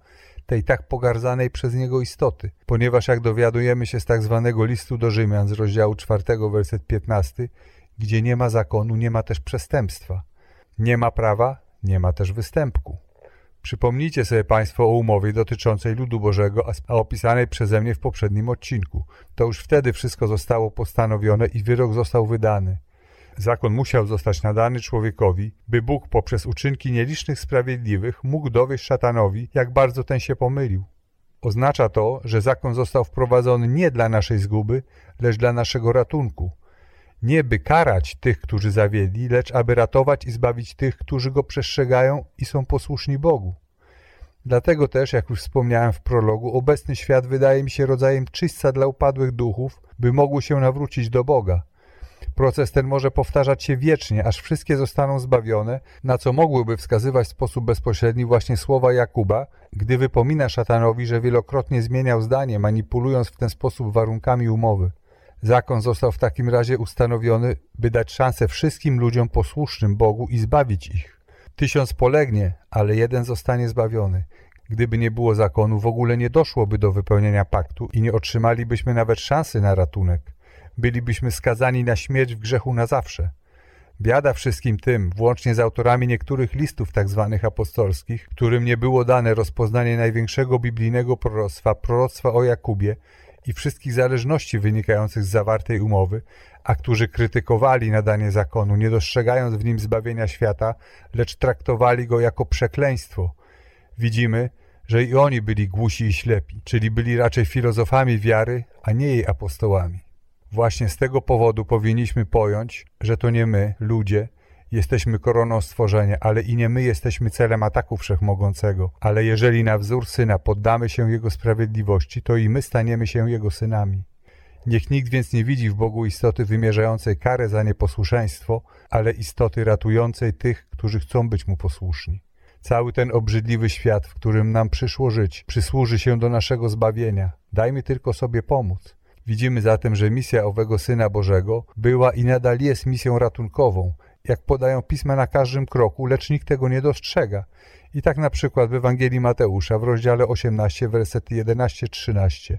tej tak pogardzanej przez niego istoty, ponieważ jak dowiadujemy się z tak zwanego listu do Rzymian z rozdziału 4, werset 15, gdzie nie ma zakonu, nie ma też przestępstwa. Nie ma prawa, nie ma też występku. Przypomnijcie sobie Państwo o umowie dotyczącej ludu Bożego, a opisanej przeze mnie w poprzednim odcinku. To już wtedy wszystko zostało postanowione i wyrok został wydany. Zakon musiał zostać nadany człowiekowi, by Bóg poprzez uczynki nielicznych sprawiedliwych mógł dowieść szatanowi, jak bardzo ten się pomylił. Oznacza to, że zakon został wprowadzony nie dla naszej zguby, lecz dla naszego ratunku. Nie by karać tych, którzy zawiedli, lecz aby ratować i zbawić tych, którzy go przestrzegają i są posłuszni Bogu. Dlatego też, jak już wspomniałem w prologu, obecny świat wydaje mi się rodzajem czyśćca dla upadłych duchów, by mogły się nawrócić do Boga – Proces ten może powtarzać się wiecznie, aż wszystkie zostaną zbawione, na co mogłyby wskazywać w sposób bezpośredni właśnie słowa Jakuba, gdy wypomina szatanowi, że wielokrotnie zmieniał zdanie, manipulując w ten sposób warunkami umowy. Zakon został w takim razie ustanowiony, by dać szansę wszystkim ludziom posłusznym Bogu i zbawić ich. Tysiąc polegnie, ale jeden zostanie zbawiony. Gdyby nie było zakonu, w ogóle nie doszłoby do wypełnienia paktu i nie otrzymalibyśmy nawet szansy na ratunek bylibyśmy skazani na śmierć w grzechu na zawsze. Biada wszystkim tym, włącznie z autorami niektórych listów tzw. Tak apostolskich, którym nie było dane rozpoznanie największego biblijnego proroctwa, proroctwa o Jakubie i wszystkich zależności wynikających z zawartej umowy, a którzy krytykowali nadanie zakonu, nie dostrzegając w nim zbawienia świata, lecz traktowali go jako przekleństwo. Widzimy, że i oni byli głusi i ślepi, czyli byli raczej filozofami wiary, a nie jej apostołami. Właśnie z tego powodu powinniśmy pojąć, że to nie my, ludzie, jesteśmy koroną stworzenia, ale i nie my jesteśmy celem ataku wszechmogącego. Ale jeżeli na wzór Syna poddamy się Jego sprawiedliwości, to i my staniemy się Jego synami. Niech nikt więc nie widzi w Bogu istoty wymierzającej karę za nieposłuszeństwo, ale istoty ratującej tych, którzy chcą być Mu posłuszni. Cały ten obrzydliwy świat, w którym nam przyszło żyć, przysłuży się do naszego zbawienia. Dajmy tylko sobie pomóc. Widzimy zatem, że misja owego Syna Bożego była i nadal jest misją ratunkową, jak podają pisma na każdym kroku, lecz nikt tego nie dostrzega. I tak na przykład w Ewangelii Mateusza w rozdziale 18, wersety 11-13.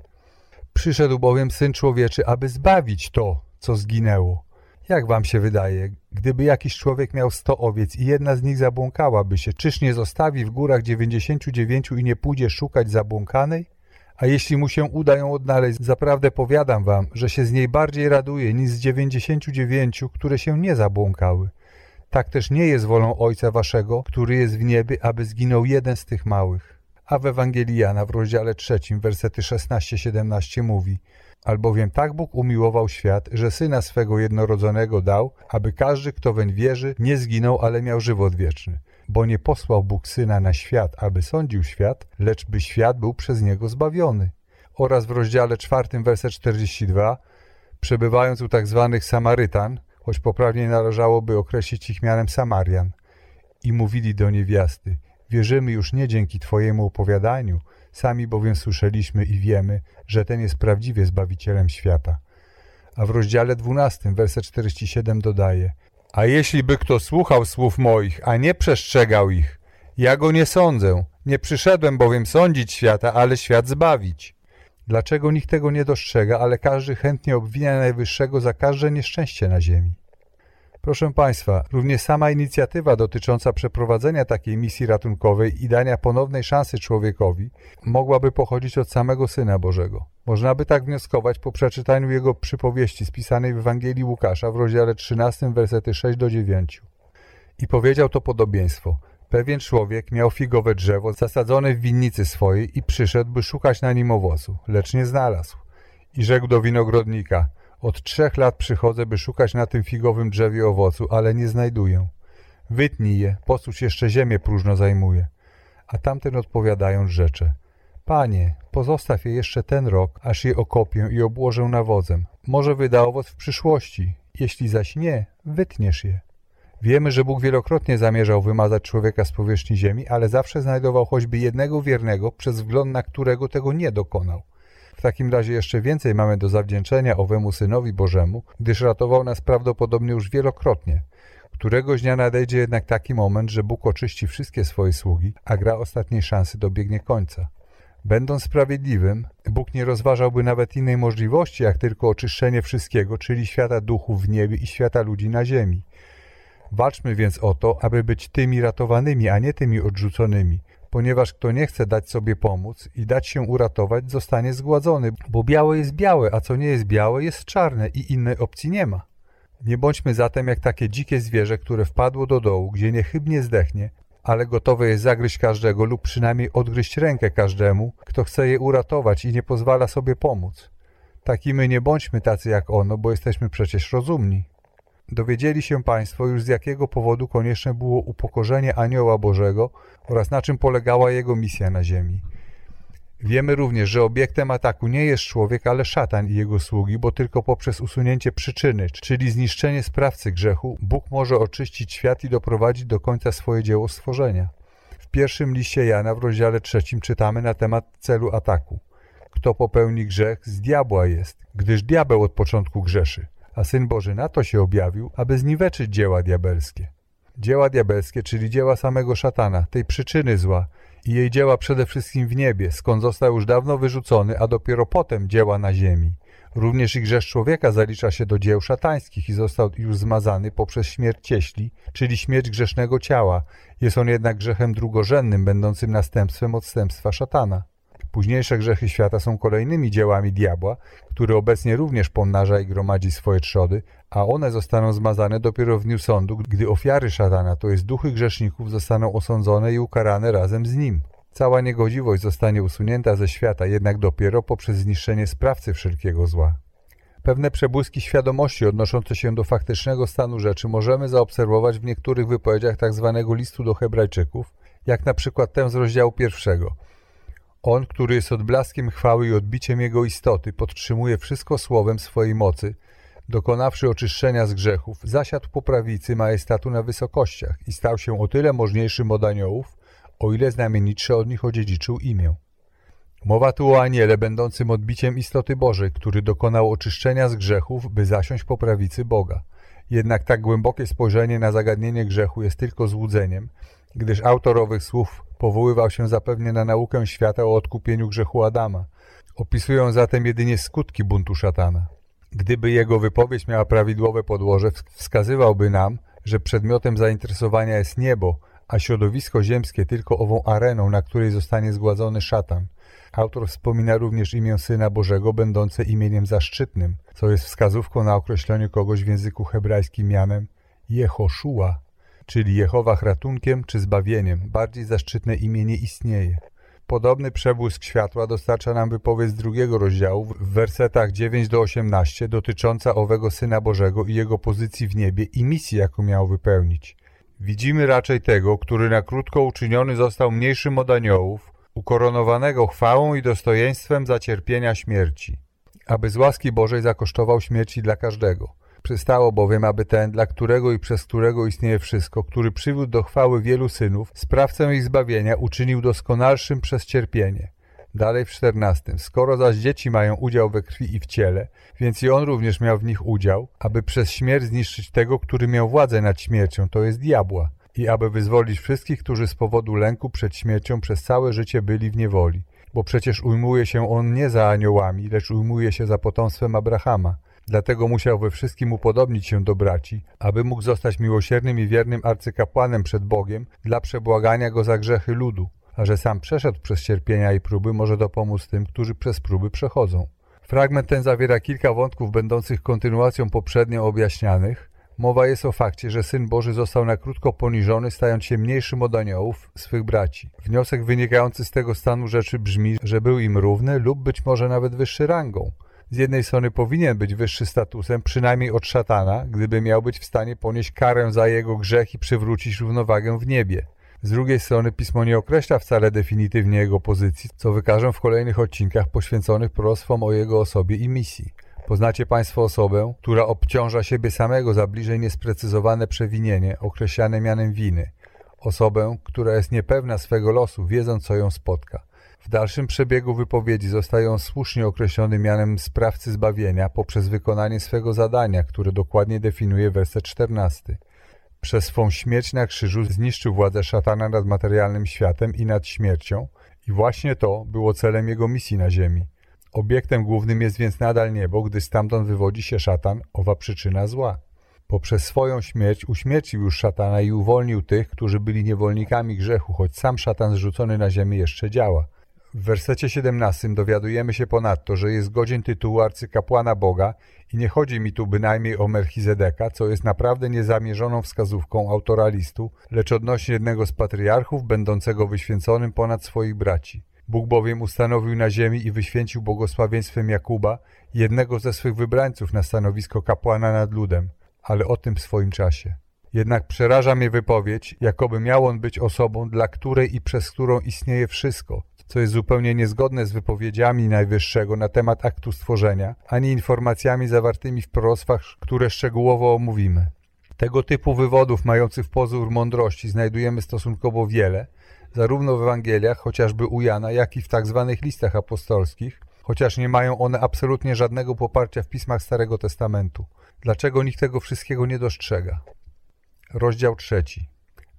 Przyszedł bowiem Syn Człowieczy, aby zbawić to, co zginęło. Jak wam się wydaje, gdyby jakiś człowiek miał sto owiec i jedna z nich zabłąkałaby się, czyż nie zostawi w górach dziewięćdziesięciu dziewięciu i nie pójdzie szukać zabłąkanej? A jeśli mu się uda ją odnaleźć, zaprawdę powiadam wam, że się z niej bardziej raduje niż z dziewięćdziesięciu dziewięciu, które się nie zabłąkały. Tak też nie jest wolą Ojca waszego, który jest w niebie, aby zginął jeden z tych małych. A w Ewangelii Jana w rozdziale trzecim, wersety 16-17 mówi Albowiem tak Bóg umiłował świat, że Syna swego jednorodzonego dał, aby każdy, kto weń wierzy, nie zginął, ale miał żywot wieczny. Bo nie posłał Bóg Syna na świat, aby sądził świat, lecz by świat był przez Niego zbawiony. Oraz w rozdziale czwartym, werset 42, przebywając u tak zwanych Samarytan, choć poprawnie należałoby określić ich mianem Samarian, i mówili do niewiasty, wierzymy już nie dzięki Twojemu opowiadaniu, sami bowiem słyszeliśmy i wiemy, że ten jest prawdziwie Zbawicielem świata. A w rozdziale 12, werset 47 dodaje A jeśli by kto słuchał słów moich, a nie przestrzegał ich, ja go nie sądzę. Nie przyszedłem bowiem sądzić świata, ale świat zbawić. Dlaczego nikt tego nie dostrzega, ale każdy chętnie obwinia Najwyższego za każde nieszczęście na ziemi? Proszę Państwa, również sama inicjatywa dotycząca przeprowadzenia takiej misji ratunkowej i dania ponownej szansy człowiekowi mogłaby pochodzić od samego Syna Bożego. Można by tak wnioskować po przeczytaniu jego przypowieści spisanej w Ewangelii Łukasza w rozdziale 13, versety 6 do 9. I powiedział to podobieństwo. Pewien człowiek miał figowe drzewo zasadzone w winnicy swojej i przyszedł, by szukać na nim owocu, lecz nie znalazł. I rzekł do winogrodnika – od trzech lat przychodzę, by szukać na tym figowym drzewie owocu, ale nie znajduję. Wytnij je, posłuch jeszcze ziemię próżno zajmuje. A tamten odpowiadając rzecze. Panie, pozostaw je jeszcze ten rok, aż je okopię i obłożę nawozem. Może wyda owoc w przyszłości. Jeśli zaś nie, wytniesz je. Wiemy, że Bóg wielokrotnie zamierzał wymazać człowieka z powierzchni ziemi, ale zawsze znajdował choćby jednego wiernego, przez wzgląd na którego tego nie dokonał. W takim razie jeszcze więcej mamy do zawdzięczenia owemu Synowi Bożemu, gdyż ratował nas prawdopodobnie już wielokrotnie. Któregoś dnia nadejdzie jednak taki moment, że Bóg oczyści wszystkie swoje sługi, a gra ostatniej szansy dobiegnie końca. Będąc sprawiedliwym, Bóg nie rozważałby nawet innej możliwości, jak tylko oczyszczenie wszystkiego, czyli świata duchów w niebie i świata ludzi na ziemi. Walczmy więc o to, aby być tymi ratowanymi, a nie tymi odrzuconymi, ponieważ kto nie chce dać sobie pomóc i dać się uratować, zostanie zgładzony, bo białe jest białe, a co nie jest białe, jest czarne i innej opcji nie ma. Nie bądźmy zatem jak takie dzikie zwierzę, które wpadło do dołu, gdzie niechybnie zdechnie, ale gotowe jest zagryźć każdego lub przynajmniej odgryźć rękę każdemu, kto chce je uratować i nie pozwala sobie pomóc. Takimi nie bądźmy tacy jak ono, bo jesteśmy przecież rozumni. Dowiedzieli się Państwo już z jakiego powodu konieczne było upokorzenie Anioła Bożego oraz na czym polegała jego misja na ziemi. Wiemy również, że obiektem ataku nie jest człowiek, ale szatan i jego sługi, bo tylko poprzez usunięcie przyczyny, czyli zniszczenie sprawcy grzechu, Bóg może oczyścić świat i doprowadzić do końca swoje dzieło stworzenia. W pierwszym liście Jana w rozdziale trzecim czytamy na temat celu ataku. Kto popełni grzech, z diabła jest, gdyż diabeł od początku grzeszy a Syn Boży na to się objawił, aby zniweczyć dzieła diabelskie. Dzieła diabelskie, czyli dzieła samego szatana, tej przyczyny zła i jej dzieła przede wszystkim w niebie, skąd został już dawno wyrzucony, a dopiero potem dzieła na ziemi. Również i grzesz człowieka zalicza się do dzieł szatańskich i został już zmazany poprzez śmierć cieśli, czyli śmierć grzesznego ciała. Jest on jednak grzechem drugorzędnym, będącym następstwem odstępstwa szatana. Późniejsze grzechy świata są kolejnymi dziełami diabła, który obecnie również pomnaża i gromadzi swoje trzody, a one zostaną zmazane dopiero w dniu sądu, gdy ofiary szatana, to jest duchy grzeszników, zostaną osądzone i ukarane razem z nim. Cała niegodziwość zostanie usunięta ze świata, jednak dopiero poprzez zniszczenie sprawcy wszelkiego zła. Pewne przebłyski świadomości odnoszące się do faktycznego stanu rzeczy możemy zaobserwować w niektórych wypowiedziach tzw. Tak listu do Hebrajczyków, jak na przykład tę z rozdziału pierwszego – on, który jest odblaskiem chwały i odbiciem Jego istoty, podtrzymuje wszystko słowem swojej mocy, dokonawszy oczyszczenia z grzechów, zasiadł po prawicy majestatu na wysokościach i stał się o tyle możniejszym od aniołów, o ile znamienitsze od nich odziedziczył imię. Mowa tu o aniele będącym odbiciem istoty Bożej, który dokonał oczyszczenia z grzechów, by zasiąść po prawicy Boga. Jednak tak głębokie spojrzenie na zagadnienie grzechu jest tylko złudzeniem, gdyż autor owych słów powoływał się zapewne na naukę świata o odkupieniu grzechu Adama. Opisują zatem jedynie skutki buntu szatana. Gdyby jego wypowiedź miała prawidłowe podłoże, wskazywałby nam, że przedmiotem zainteresowania jest niebo, a środowisko ziemskie tylko ową areną, na której zostanie zgładzony szatan. Autor wspomina również imię Syna Bożego, będące imieniem zaszczytnym, co jest wskazówką na określenie kogoś w języku hebrajskim mianem Jehoszua, czyli Jehowach ratunkiem czy zbawieniem. Bardziej zaszczytne imię nie istnieje. Podobny przebłysk światła dostarcza nam wypowiedź z drugiego rozdziału w wersetach 9 do 18 dotycząca owego Syna Bożego i jego pozycji w niebie i misji, jaką miał wypełnić. Widzimy raczej tego, który na krótko uczyniony został mniejszym od aniołów, ukoronowanego chwałą i dostojeństwem za cierpienia śmierci, aby z łaski Bożej zakosztował śmierci dla każdego. Przystało bowiem, aby ten, dla którego i przez którego istnieje wszystko, który przywiódł do chwały wielu synów, sprawcę ich zbawienia uczynił doskonalszym przez cierpienie. Dalej w czternastym. Skoro zaś dzieci mają udział we krwi i w ciele, więc i on również miał w nich udział, aby przez śmierć zniszczyć tego, który miał władzę nad śmiercią, to jest diabła, i aby wyzwolić wszystkich, którzy z powodu lęku przed śmiercią przez całe życie byli w niewoli. Bo przecież ujmuje się on nie za aniołami, lecz ujmuje się za potomstwem Abrahama. Dlatego musiał we wszystkim upodobnić się do braci, aby mógł zostać miłosiernym i wiernym arcykapłanem przed Bogiem dla przebłagania go za grzechy ludu, a że sam przeszedł przez cierpienia i próby, może dopomóc tym, którzy przez próby przechodzą. Fragment ten zawiera kilka wątków będących kontynuacją poprzednio objaśnianych. Mowa jest o fakcie, że Syn Boży został na krótko poniżony, stając się mniejszym od aniołów, swych braci. Wniosek wynikający z tego stanu rzeczy brzmi, że był im równy lub być może nawet wyższy rangą z jednej strony powinien być wyższy statusem, przynajmniej od szatana, gdyby miał być w stanie ponieść karę za jego grzech i przywrócić równowagę w niebie. Z drugiej strony pismo nie określa wcale definitywnie jego pozycji, co wykażę w kolejnych odcinkach poświęconych proroctwom o jego osobie i misji. Poznacie Państwo osobę, która obciąża siebie samego za bliżej niesprecyzowane przewinienie, określane mianem winy. Osobę, która jest niepewna swego losu, wiedząc co ją spotka. W dalszym przebiegu wypowiedzi zostają słusznie określony mianem sprawcy zbawienia poprzez wykonanie swego zadania, które dokładnie definiuje werset 14. Przez swą śmierć na krzyżu zniszczył władzę szatana nad materialnym światem i nad śmiercią i właśnie to było celem jego misji na ziemi. Obiektem głównym jest więc nadal niebo, gdy stamtąd wywodzi się szatan, owa przyczyna zła. Poprzez swoją śmierć uśmiercił już szatana i uwolnił tych, którzy byli niewolnikami grzechu, choć sam szatan zrzucony na ziemię jeszcze działa. W wersecie 17 dowiadujemy się ponadto, że jest godzien tytułu arcykapłana Boga i nie chodzi mi tu bynajmniej o Melchizedeka, co jest naprawdę niezamierzoną wskazówką autora listu, lecz odnośnie jednego z patriarchów będącego wyświęconym ponad swoich braci. Bóg bowiem ustanowił na ziemi i wyświęcił błogosławieństwem Jakuba, jednego ze swych wybrańców na stanowisko kapłana nad ludem, ale o tym w swoim czasie. Jednak przeraża mnie wypowiedź, jakoby miał on być osobą, dla której i przez którą istnieje wszystko, co jest zupełnie niezgodne z wypowiedziami Najwyższego na temat aktu stworzenia, ani informacjami zawartymi w proroctwach, które szczegółowo omówimy. Tego typu wywodów mających pozór mądrości znajdujemy stosunkowo wiele, zarówno w Ewangeliach, chociażby u Jana, jak i w tak zwanych listach apostolskich, chociaż nie mają one absolutnie żadnego poparcia w pismach Starego Testamentu. Dlaczego nikt tego wszystkiego nie dostrzega? Rozdział trzeci.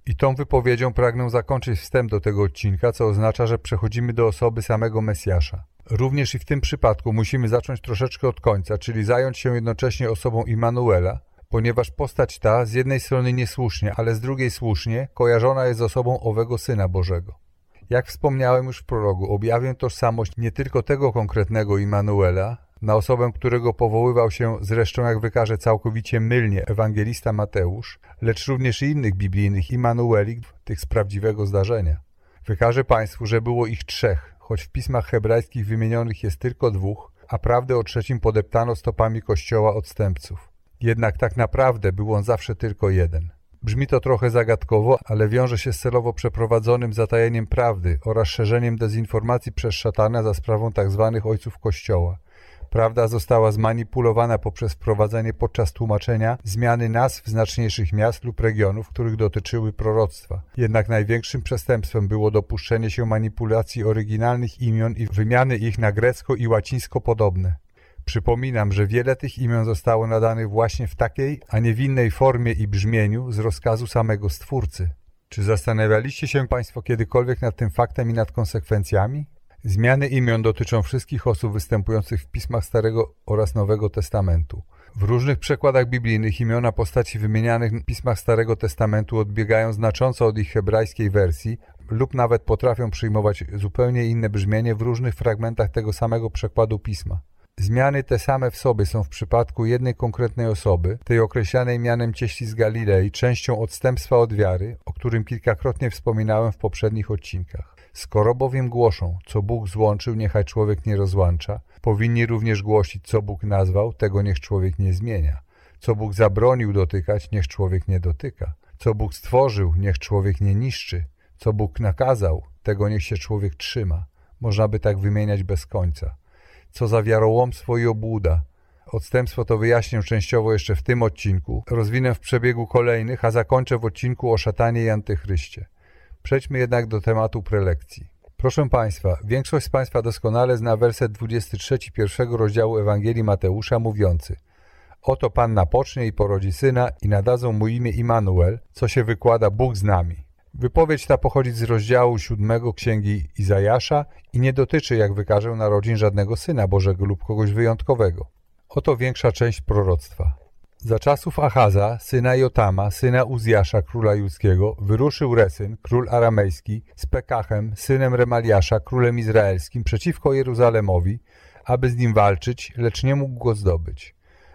I tą wypowiedzią pragnę zakończyć wstęp do tego odcinka, co oznacza, że przechodzimy do osoby samego Mesjasza. Również i w tym przypadku musimy zacząć troszeczkę od końca, czyli zająć się jednocześnie osobą Immanuela, ponieważ postać ta z jednej strony niesłusznie, ale z drugiej słusznie kojarzona jest z osobą owego Syna Bożego. Jak wspomniałem już w prologu, objawię tożsamość nie tylko tego konkretnego Immanuela, na osobę, którego powoływał się zresztą, jak wykaże całkowicie mylnie ewangelista Mateusz, lecz również innych biblijnych Immanueli, tych z prawdziwego zdarzenia. Wykaże Państwu, że było ich trzech, choć w pismach hebrajskich wymienionych jest tylko dwóch, a prawdę o trzecim podeptano stopami kościoła odstępców. Jednak tak naprawdę był on zawsze tylko jeden. Brzmi to trochę zagadkowo, ale wiąże się z celowo przeprowadzonym zatajeniem prawdy oraz szerzeniem dezinformacji przez szatana za sprawą tzw. Tak ojców Kościoła. Prawda została zmanipulowana poprzez wprowadzenie podczas tłumaczenia zmiany nazw znaczniejszych miast lub regionów, których dotyczyły proroctwa. Jednak największym przestępstwem było dopuszczenie się manipulacji oryginalnych imion i wymiany ich na grecko i łacińsko podobne. Przypominam, że wiele tych imion zostało nadanych właśnie w takiej, a nie w innej formie i brzmieniu z rozkazu samego Stwórcy. Czy zastanawialiście się Państwo kiedykolwiek nad tym faktem i nad konsekwencjami? Zmiany imion dotyczą wszystkich osób występujących w pismach Starego oraz Nowego Testamentu. W różnych przekładach biblijnych imiona postaci wymienianych w pismach Starego Testamentu odbiegają znacząco od ich hebrajskiej wersji lub nawet potrafią przyjmować zupełnie inne brzmienie w różnych fragmentach tego samego przekładu pisma. Zmiany te same w sobie są w przypadku jednej konkretnej osoby, tej określanej mianem cieści z Galilei, częścią odstępstwa od wiary, o którym kilkakrotnie wspominałem w poprzednich odcinkach. Skoro bowiem głoszą, co Bóg złączył, niechaj człowiek nie rozłącza, powinni również głosić, co Bóg nazwał, tego niech człowiek nie zmienia. Co Bóg zabronił dotykać, niech człowiek nie dotyka. Co Bóg stworzył, niech człowiek nie niszczy. Co Bóg nakazał, tego niech się człowiek trzyma. Można by tak wymieniać bez końca. Co za wiarołomstwo i obłuda. Odstępstwo to wyjaśnię częściowo jeszcze w tym odcinku, rozwinę w przebiegu kolejnych, a zakończę w odcinku o szatanie i antychryście. Przejdźmy jednak do tematu prelekcji. Proszę Państwa, większość z Państwa doskonale zna werset 23 pierwszego rozdziału Ewangelii Mateusza mówiący Oto Panna pocznie i porodzi syna i nadadzą mu imię Immanuel, co się wykłada Bóg z nami. Wypowiedź ta pochodzi z rozdziału 7 Księgi Izajasza i nie dotyczy, jak wykażę, narodzin żadnego Syna Bożego lub kogoś wyjątkowego. Oto większa część proroctwa. Za czasów Achaza, syna Jotama, syna Uzjasza, króla judzkiego, wyruszył Resyn, król aramejski, z Pekachem, synem Remaliasza, królem izraelskim, przeciwko Jeruzalemowi, aby z nim walczyć, lecz nie mógł go zdobyć.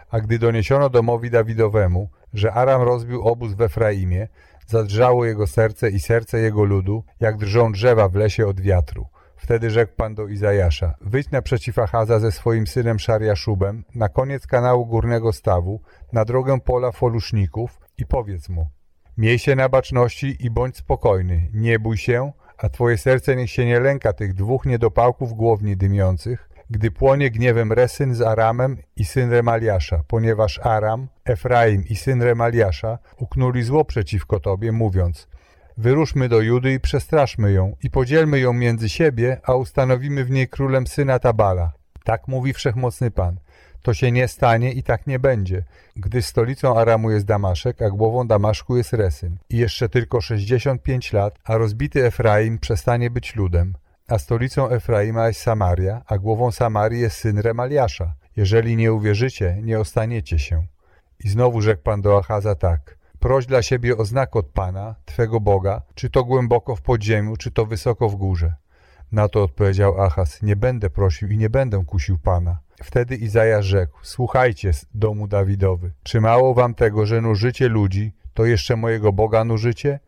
A gdy doniesiono domowi Dawidowemu, że Aram rozbił obóz w Efraimie, zadrżało jego serce i serce jego ludu, jak drżą drzewa w lesie od wiatru. Wtedy rzekł Pan do Izajasza, wyjdź naprzeciw Achaza ze swoim synem Szariaszubem na koniec kanału Górnego Stawu, na drogę pola foluszników i powiedz mu, miej się na baczności i bądź spokojny, nie bój się, a twoje serce niech się nie lęka tych dwóch niedopałków głowni dymiących, gdy płonie gniewem Resyn z Aramem i syn Remaliasza, ponieważ Aram, Efraim i syn Remaliasza uknuli zło przeciwko tobie, mówiąc – Wyruszmy do Judy i przestraszmy ją i podzielmy ją między siebie, a ustanowimy w niej królem syna Tabala. Tak mówi Wszechmocny Pan. To się nie stanie i tak nie będzie, gdy stolicą Aramu jest Damaszek, a głową Damaszku jest Resyn. I jeszcze tylko 65 lat, a rozbity Efraim przestanie być ludem. A stolicą Efraima jest Samaria, a głową Samarii jest syn Remaliasza. Jeżeli nie uwierzycie, nie ostaniecie się. I znowu rzekł Pan do Achaza tak – Proś dla siebie o znak od Pana, Twego Boga, czy to głęboko w podziemiu, czy to wysoko w górze. Na to odpowiedział Achaz, nie będę prosił i nie będę kusił Pana. Wtedy Izajasz rzekł, słuchajcie, domu Dawidowy, czy mało wam tego, że nużycie ludzi, to jeszcze mojego Boga nużycie?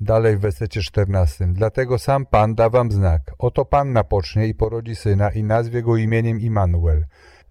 Dalej w wersecie czternastym. Dlatego sam Pan da wam znak. Oto Pan napocznie i porodzi syna i nazwie go imieniem Immanuel.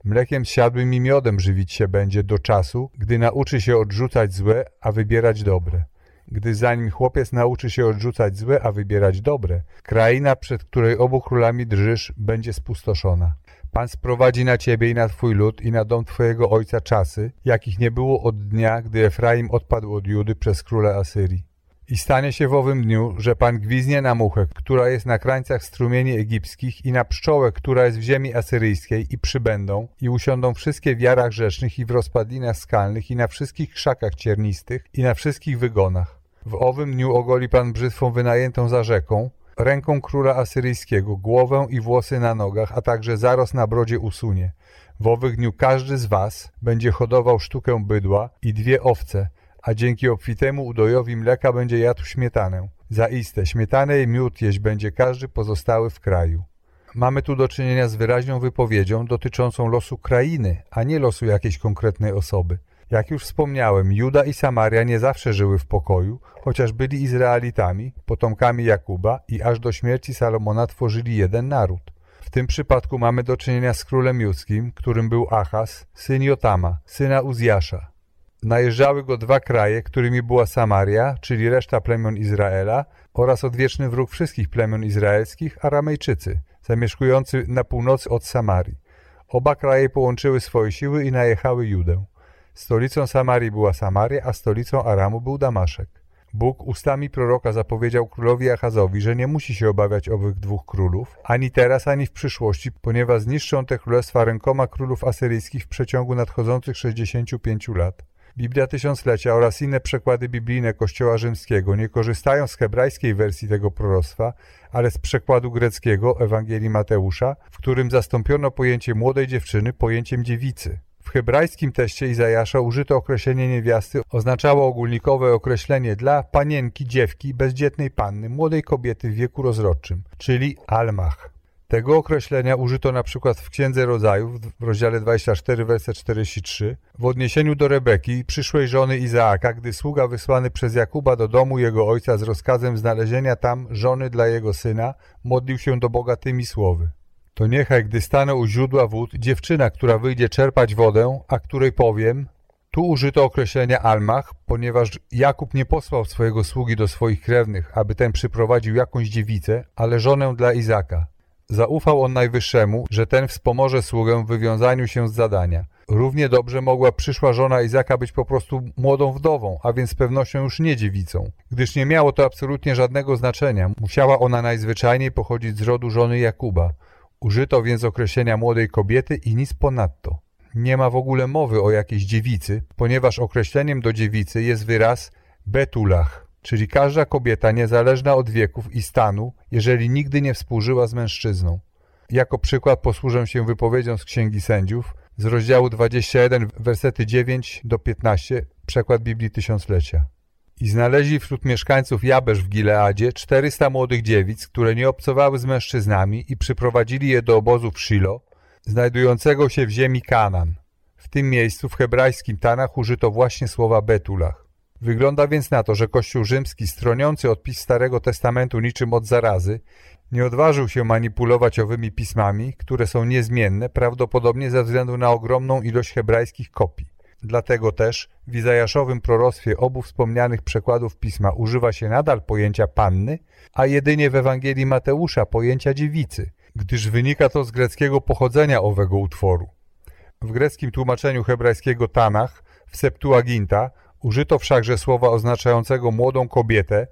Mlekiem siadłym i miodem żywić się będzie do czasu, gdy nauczy się odrzucać złe, a wybierać dobre. Gdy zanim chłopiec nauczy się odrzucać złe, a wybierać dobre, kraina, przed której obu królami drżysz, będzie spustoszona. Pan sprowadzi na ciebie i na twój lud i na dom twojego ojca czasy, jakich nie było od dnia, gdy Efraim odpadł od Judy przez króla Asyrii. I stanie się w owym dniu, że Pan gwiznie na muchę, która jest na krańcach strumieni egipskich i na pszczołę, która jest w ziemi asyryjskiej i przybędą i usiądą wszystkie w jarach rzecznych i w rozpadlinach skalnych i na wszystkich krzakach ciernistych i na wszystkich wygonach. W owym dniu ogoli Pan brzytwą wynajętą za rzeką, ręką króla asyryjskiego, głowę i włosy na nogach, a także zaros na brodzie usunie. W owych dniu każdy z was będzie hodował sztukę bydła i dwie owce, a dzięki obfitemu udojowi mleka będzie jadł śmietanę. Zaiste, śmietanę i miód jeść będzie każdy pozostały w kraju. Mamy tu do czynienia z wyraźną wypowiedzią dotyczącą losu krainy, a nie losu jakiejś konkretnej osoby. Jak już wspomniałem, Juda i Samaria nie zawsze żyły w pokoju, chociaż byli Izraelitami, potomkami Jakuba i aż do śmierci Salomona tworzyli jeden naród. W tym przypadku mamy do czynienia z królem judzkim, którym był Achaz, syn Jotama, syna Uzjasza. Najeżdżały go dwa kraje, którymi była Samaria, czyli reszta plemion Izraela oraz odwieczny wróg wszystkich plemion izraelskich, Aramejczycy, zamieszkujący na północy od Samarii. Oba kraje połączyły swoje siły i najechały Judę. Stolicą Samarii była Samaria, a stolicą Aramu był Damaszek. Bóg ustami proroka zapowiedział królowi Achazowi, że nie musi się obawiać owych dwóch królów, ani teraz, ani w przyszłości, ponieważ zniszczą te królestwa rękoma królów asyryjskich w przeciągu nadchodzących 65 lat. Biblia Tysiąclecia oraz inne przekłady biblijne Kościoła Rzymskiego nie korzystają z hebrajskiej wersji tego proroctwa, ale z przekładu greckiego Ewangelii Mateusza, w którym zastąpiono pojęcie młodej dziewczyny pojęciem dziewicy. W hebrajskim teście Izajasza użyte określenie niewiasty oznaczało ogólnikowe określenie dla panienki, dziewki, bezdzietnej panny, młodej kobiety w wieku rozrodczym, czyli almach. Tego określenia użyto na przykład w Księdze Rodzajów w rozdziale 24, werset 43 w odniesieniu do Rebeki, przyszłej żony Izaaka, gdy sługa wysłany przez Jakuba do domu jego ojca z rozkazem znalezienia tam żony dla jego syna, modlił się do Boga tymi słowy. To niechaj, gdy stanę u źródła wód, dziewczyna, która wyjdzie czerpać wodę, a której powiem, tu użyto określenia almach, ponieważ Jakub nie posłał swojego sługi do swoich krewnych, aby ten przyprowadził jakąś dziewicę, ale żonę dla Izaka. Zaufał on Najwyższemu, że ten wspomoże sługę w wywiązaniu się z zadania. Równie dobrze mogła przyszła żona Izaka być po prostu młodą wdową, a więc z pewnością już nie dziewicą. Gdyż nie miało to absolutnie żadnego znaczenia, musiała ona najzwyczajniej pochodzić z rodu żony Jakuba. Użyto więc określenia młodej kobiety i nic ponadto. Nie ma w ogóle mowy o jakiejś dziewicy, ponieważ określeniem do dziewicy jest wyraz betulach, czyli każda kobieta niezależna od wieków i stanu, jeżeli nigdy nie współżyła z mężczyzną. Jako przykład posłużę się wypowiedzią z Księgi Sędziów z rozdziału 21, wersety 9 do 15, przekład Biblii Tysiąclecia. I znaleźli wśród mieszkańców Jabesz w Gileadzie 400 młodych dziewic, które nie obcowały z mężczyznami i przyprowadzili je do obozu w Shilo, znajdującego się w ziemi Kanan. W tym miejscu w hebrajskim Tanach użyto właśnie słowa Betulach. Wygląda więc na to, że Kościół rzymski, stroniący odpis Starego Testamentu niczym od zarazy, nie odważył się manipulować owymi pismami, które są niezmienne, prawdopodobnie ze względu na ogromną ilość hebrajskich kopii. Dlatego też w Izajaszowym proroctwie obu wspomnianych przekładów pisma używa się nadal pojęcia panny, a jedynie w Ewangelii Mateusza pojęcia dziewicy, gdyż wynika to z greckiego pochodzenia owego utworu. W greckim tłumaczeniu hebrajskiego Tanach w Septuaginta użyto wszakże słowa oznaczającego młodą kobietę,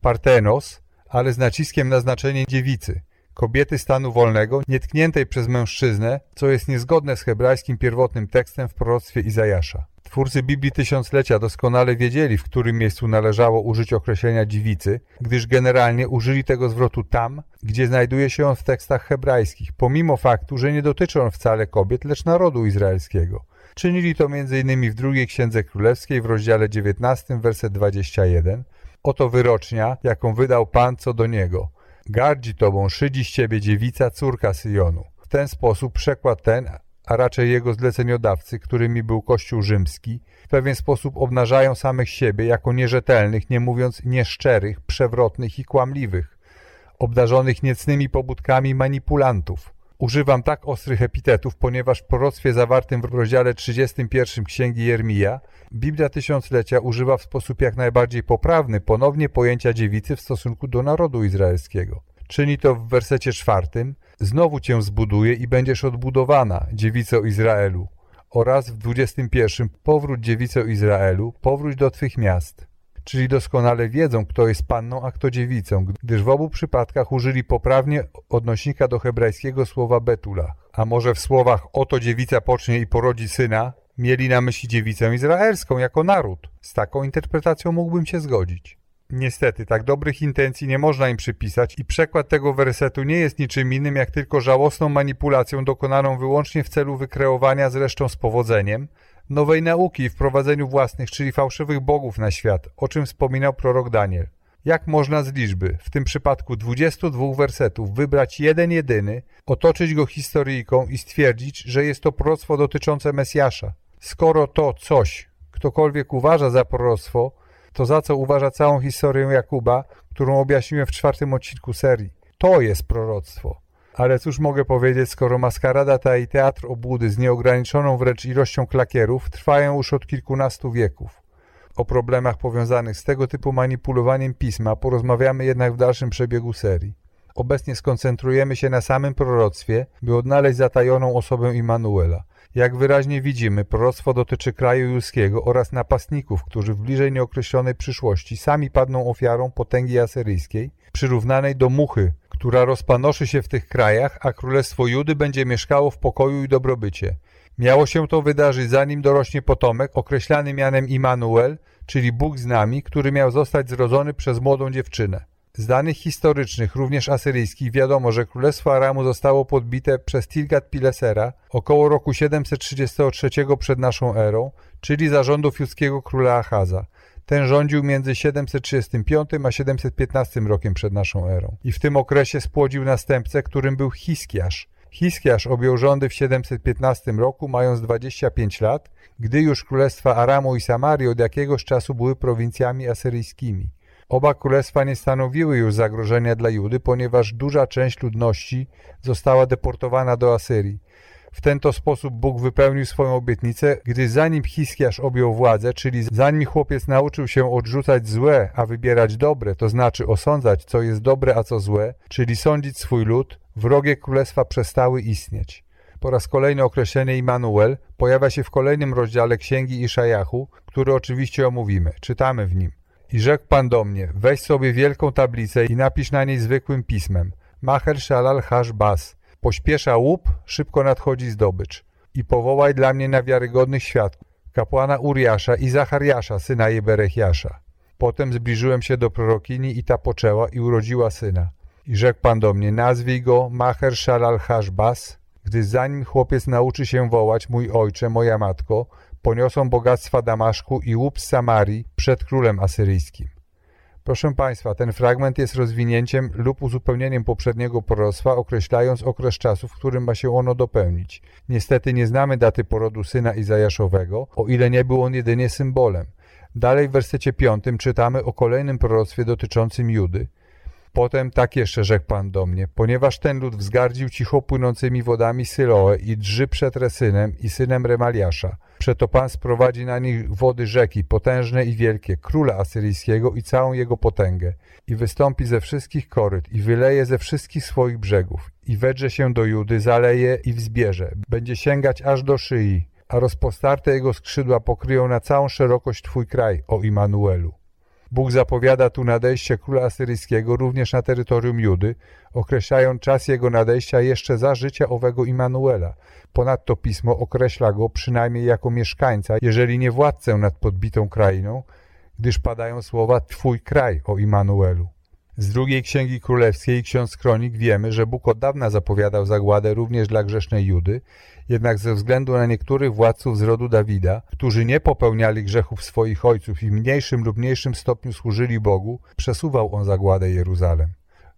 partenos, ale z naciskiem na znaczenie dziewicy, kobiety stanu wolnego, nietkniętej przez mężczyznę, co jest niezgodne z hebrajskim pierwotnym tekstem w proroctwie Izajasza. Twórcy Biblii Tysiąclecia doskonale wiedzieli, w którym miejscu należało użyć określenia dziewicy, gdyż generalnie użyli tego zwrotu tam, gdzie znajduje się on w tekstach hebrajskich, pomimo faktu, że nie dotyczy on wcale kobiet, lecz narodu izraelskiego. Czynili to m.in. w drugiej Księdze Królewskiej w rozdziale 19, werset 21. Oto wyrocznia, jaką wydał Pan co do niego. Gardzi tobą, szydzi z ciebie dziewica, córka Syjonu. W ten sposób przekład ten, a raczej jego zleceniodawcy, którymi był Kościół rzymski, w pewien sposób obnażają samych siebie jako nierzetelnych, nie mówiąc nieszczerych, przewrotnych i kłamliwych, obdarzonych niecnymi pobudkami manipulantów. Używam tak ostrych epitetów, ponieważ w proroctwie zawartym w rozdziale 31 Księgi Jermija Biblia Tysiąclecia używa w sposób jak najbardziej poprawny ponownie pojęcia dziewicy w stosunku do narodu izraelskiego. Czyni to w wersecie czwartym Znowu cię zbuduję i będziesz odbudowana, dziewico Izraelu. Oraz w 21 Powróć dziewico Izraelu, powróć do twych miast. Czyli doskonale wiedzą, kto jest panną, a kto dziewicą, gdyż w obu przypadkach użyli poprawnie odnośnika do hebrajskiego słowa betula. A może w słowach oto dziewica pocznie i porodzi syna, mieli na myśli dziewicę izraelską jako naród. Z taką interpretacją mógłbym się zgodzić. Niestety, tak dobrych intencji nie można im przypisać i przekład tego wersetu nie jest niczym innym jak tylko żałosną manipulacją dokonaną wyłącznie w celu wykreowania zresztą z powodzeniem nowej nauki i wprowadzeniu własnych, czyli fałszywych bogów na świat, o czym wspominał prorok Daniel. Jak można z liczby, w tym przypadku 22 wersetów, wybrać jeden jedyny, otoczyć go historyjką i stwierdzić, że jest to proroctwo dotyczące Mesjasza? Skoro to coś, ktokolwiek uważa za proroctwo, to za co uważa całą historię Jakuba, którą objaśniłem w czwartym odcinku serii. To jest proroctwo. Ale cóż mogę powiedzieć, skoro maskarada ta i teatr obłudy z nieograniczoną wręcz ilością klakierów trwają już od kilkunastu wieków. O problemach powiązanych z tego typu manipulowaniem pisma porozmawiamy jednak w dalszym przebiegu serii. Obecnie skoncentrujemy się na samym proroctwie, by odnaleźć zatajoną osobę Immanuela – jak wyraźnie widzimy, proroctwo dotyczy kraju judzkiego oraz napastników, którzy w bliżej nieokreślonej przyszłości sami padną ofiarą potęgi asyryjskiej, przyrównanej do muchy, która rozpanoszy się w tych krajach, a królestwo Judy będzie mieszkało w pokoju i dobrobycie. Miało się to wydarzyć zanim dorośnie potomek określany mianem Immanuel, czyli Bóg z nami, który miał zostać zrodzony przez młodą dziewczynę. Z danych historycznych, również asyryjskich, wiadomo, że królestwo Aramu zostało podbite przez Tilgat-Pilesera około roku 733 przed naszą erą, czyli za rządów judzkiego króla Achaza. Ten rządził między 735 a 715 rokiem przed naszą erą. I w tym okresie spłodził następcę, którym był Hiskiasz. Hiskiasz objął rządy w 715 roku, mając 25 lat, gdy już królestwa Aramu i Samarii od jakiegoś czasu były prowincjami asyryjskimi. Oba królestwa nie stanowiły już zagrożenia dla Judy, ponieważ duża część ludności została deportowana do Asyrii. W ten to sposób Bóg wypełnił swoją obietnicę, gdy zanim Hiskiasz objął władzę, czyli zanim chłopiec nauczył się odrzucać złe, a wybierać dobre, to znaczy osądzać, co jest dobre, a co złe, czyli sądzić swój lud, wrogie królestwa przestały istnieć. Po raz kolejny określenie Immanuel pojawia się w kolejnym rozdziale Księgi Iszajachu, który oczywiście omówimy. Czytamy w nim. I rzekł Pan do mnie, weź sobie wielką tablicę i napisz na niej zwykłym pismem. Maher Shalal Hash Bas. Pośpiesza łup, szybko nadchodzi zdobycz. I powołaj dla mnie na wiarygodnych świadków, kapłana Uriasza i Zachariasza, syna Jeberechiasza. Potem zbliżyłem się do prorokini i ta poczęła i urodziła syna. I rzekł Pan do mnie, nazwij go Maher Shalal Hash Bas, gdy zanim chłopiec nauczy się wołać, mój ojcze, moja matko, poniosą bogactwa Damaszku i łup z Samarii przed królem asyryjskim. Proszę Państwa, ten fragment jest rozwinięciem lub uzupełnieniem poprzedniego proroctwa, określając okres czasu, w którym ma się ono dopełnić. Niestety nie znamy daty porodu syna Izajaszowego, o ile nie był on jedynie symbolem. Dalej w wersecie piątym czytamy o kolejnym proroctwie dotyczącym Judy. Potem tak jeszcze rzekł Pan do mnie, ponieważ ten lud wzgardził cicho płynącymi wodami Syloe i drży przed Resynem i synem Remaliasza. Przeto Pan sprowadzi na nich wody rzeki, potężne i wielkie, króla asyryjskiego i całą jego potęgę. I wystąpi ze wszystkich koryt i wyleje ze wszystkich swoich brzegów. I wedrze się do Judy, zaleje i wzbierze. Będzie sięgać aż do szyi, a rozpostarte jego skrzydła pokryją na całą szerokość Twój kraj, o Immanuelu. Bóg zapowiada tu nadejście króla asyryjskiego również na terytorium Judy, określając czas jego nadejścia jeszcze za życia owego Immanuela. Ponadto pismo określa go przynajmniej jako mieszkańca, jeżeli nie władcę nad podbitą krainą, gdyż padają słowa Twój kraj o Immanuelu. Z drugiej Księgi Królewskiej Ksiądz Kronik wiemy, że Bóg od dawna zapowiadał zagładę również dla grzesznej Judy, jednak ze względu na niektórych władców z rodu Dawida, którzy nie popełniali grzechów swoich ojców i w mniejszym lub mniejszym stopniu służyli Bogu, przesuwał on zagładę Jeruzalem.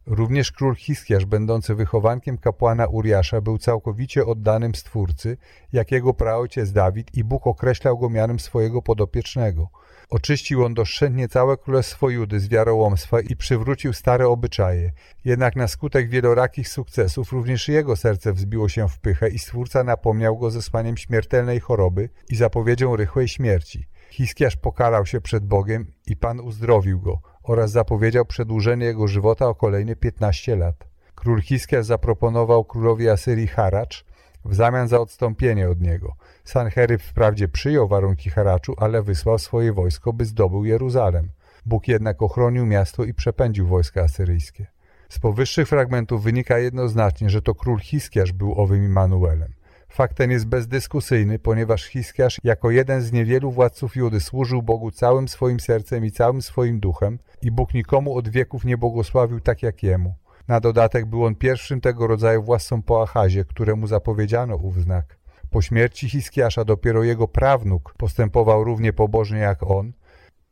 Również król Hiskiasz, będący wychowankiem kapłana Uriasza, był całkowicie oddanym Stwórcy, jakiego praojciec Dawid i Bóg określał go mianem swojego podopiecznego. Oczyścił on doszczętnie całe królestwo Judy z wiarołomstwa i przywrócił stare obyczaje. Jednak na skutek wielorakich sukcesów również jego serce wzbiło się w pychę i Stwórca napomniał go zesłaniem śmiertelnej choroby i zapowiedzią rychłej śmierci. Hiskiasz pokarał się przed Bogiem i Pan uzdrowił go oraz zapowiedział przedłużenie jego żywota o kolejne 15 lat. Król Hiskiasz zaproponował królowi Asyrii haracz w zamian za odstąpienie od niego. Sancheryb wprawdzie przyjął warunki haraczu, ale wysłał swoje wojsko, by zdobył Jeruzalem. Bóg jednak ochronił miasto i przepędził wojska asyryjskie. Z powyższych fragmentów wynika jednoznacznie, że to król Hiskiasz był owym Immanuelem. Fakt ten jest bezdyskusyjny, ponieważ Hiskiasz jako jeden z niewielu władców Judy służył Bogu całym swoim sercem i całym swoim duchem i Bóg nikomu od wieków nie błogosławił tak jak jemu. Na dodatek był on pierwszym tego rodzaju władcą po Achazie, któremu zapowiedziano ów znak. Po śmierci Hiskiasza dopiero jego prawnuk postępował równie pobożnie jak on.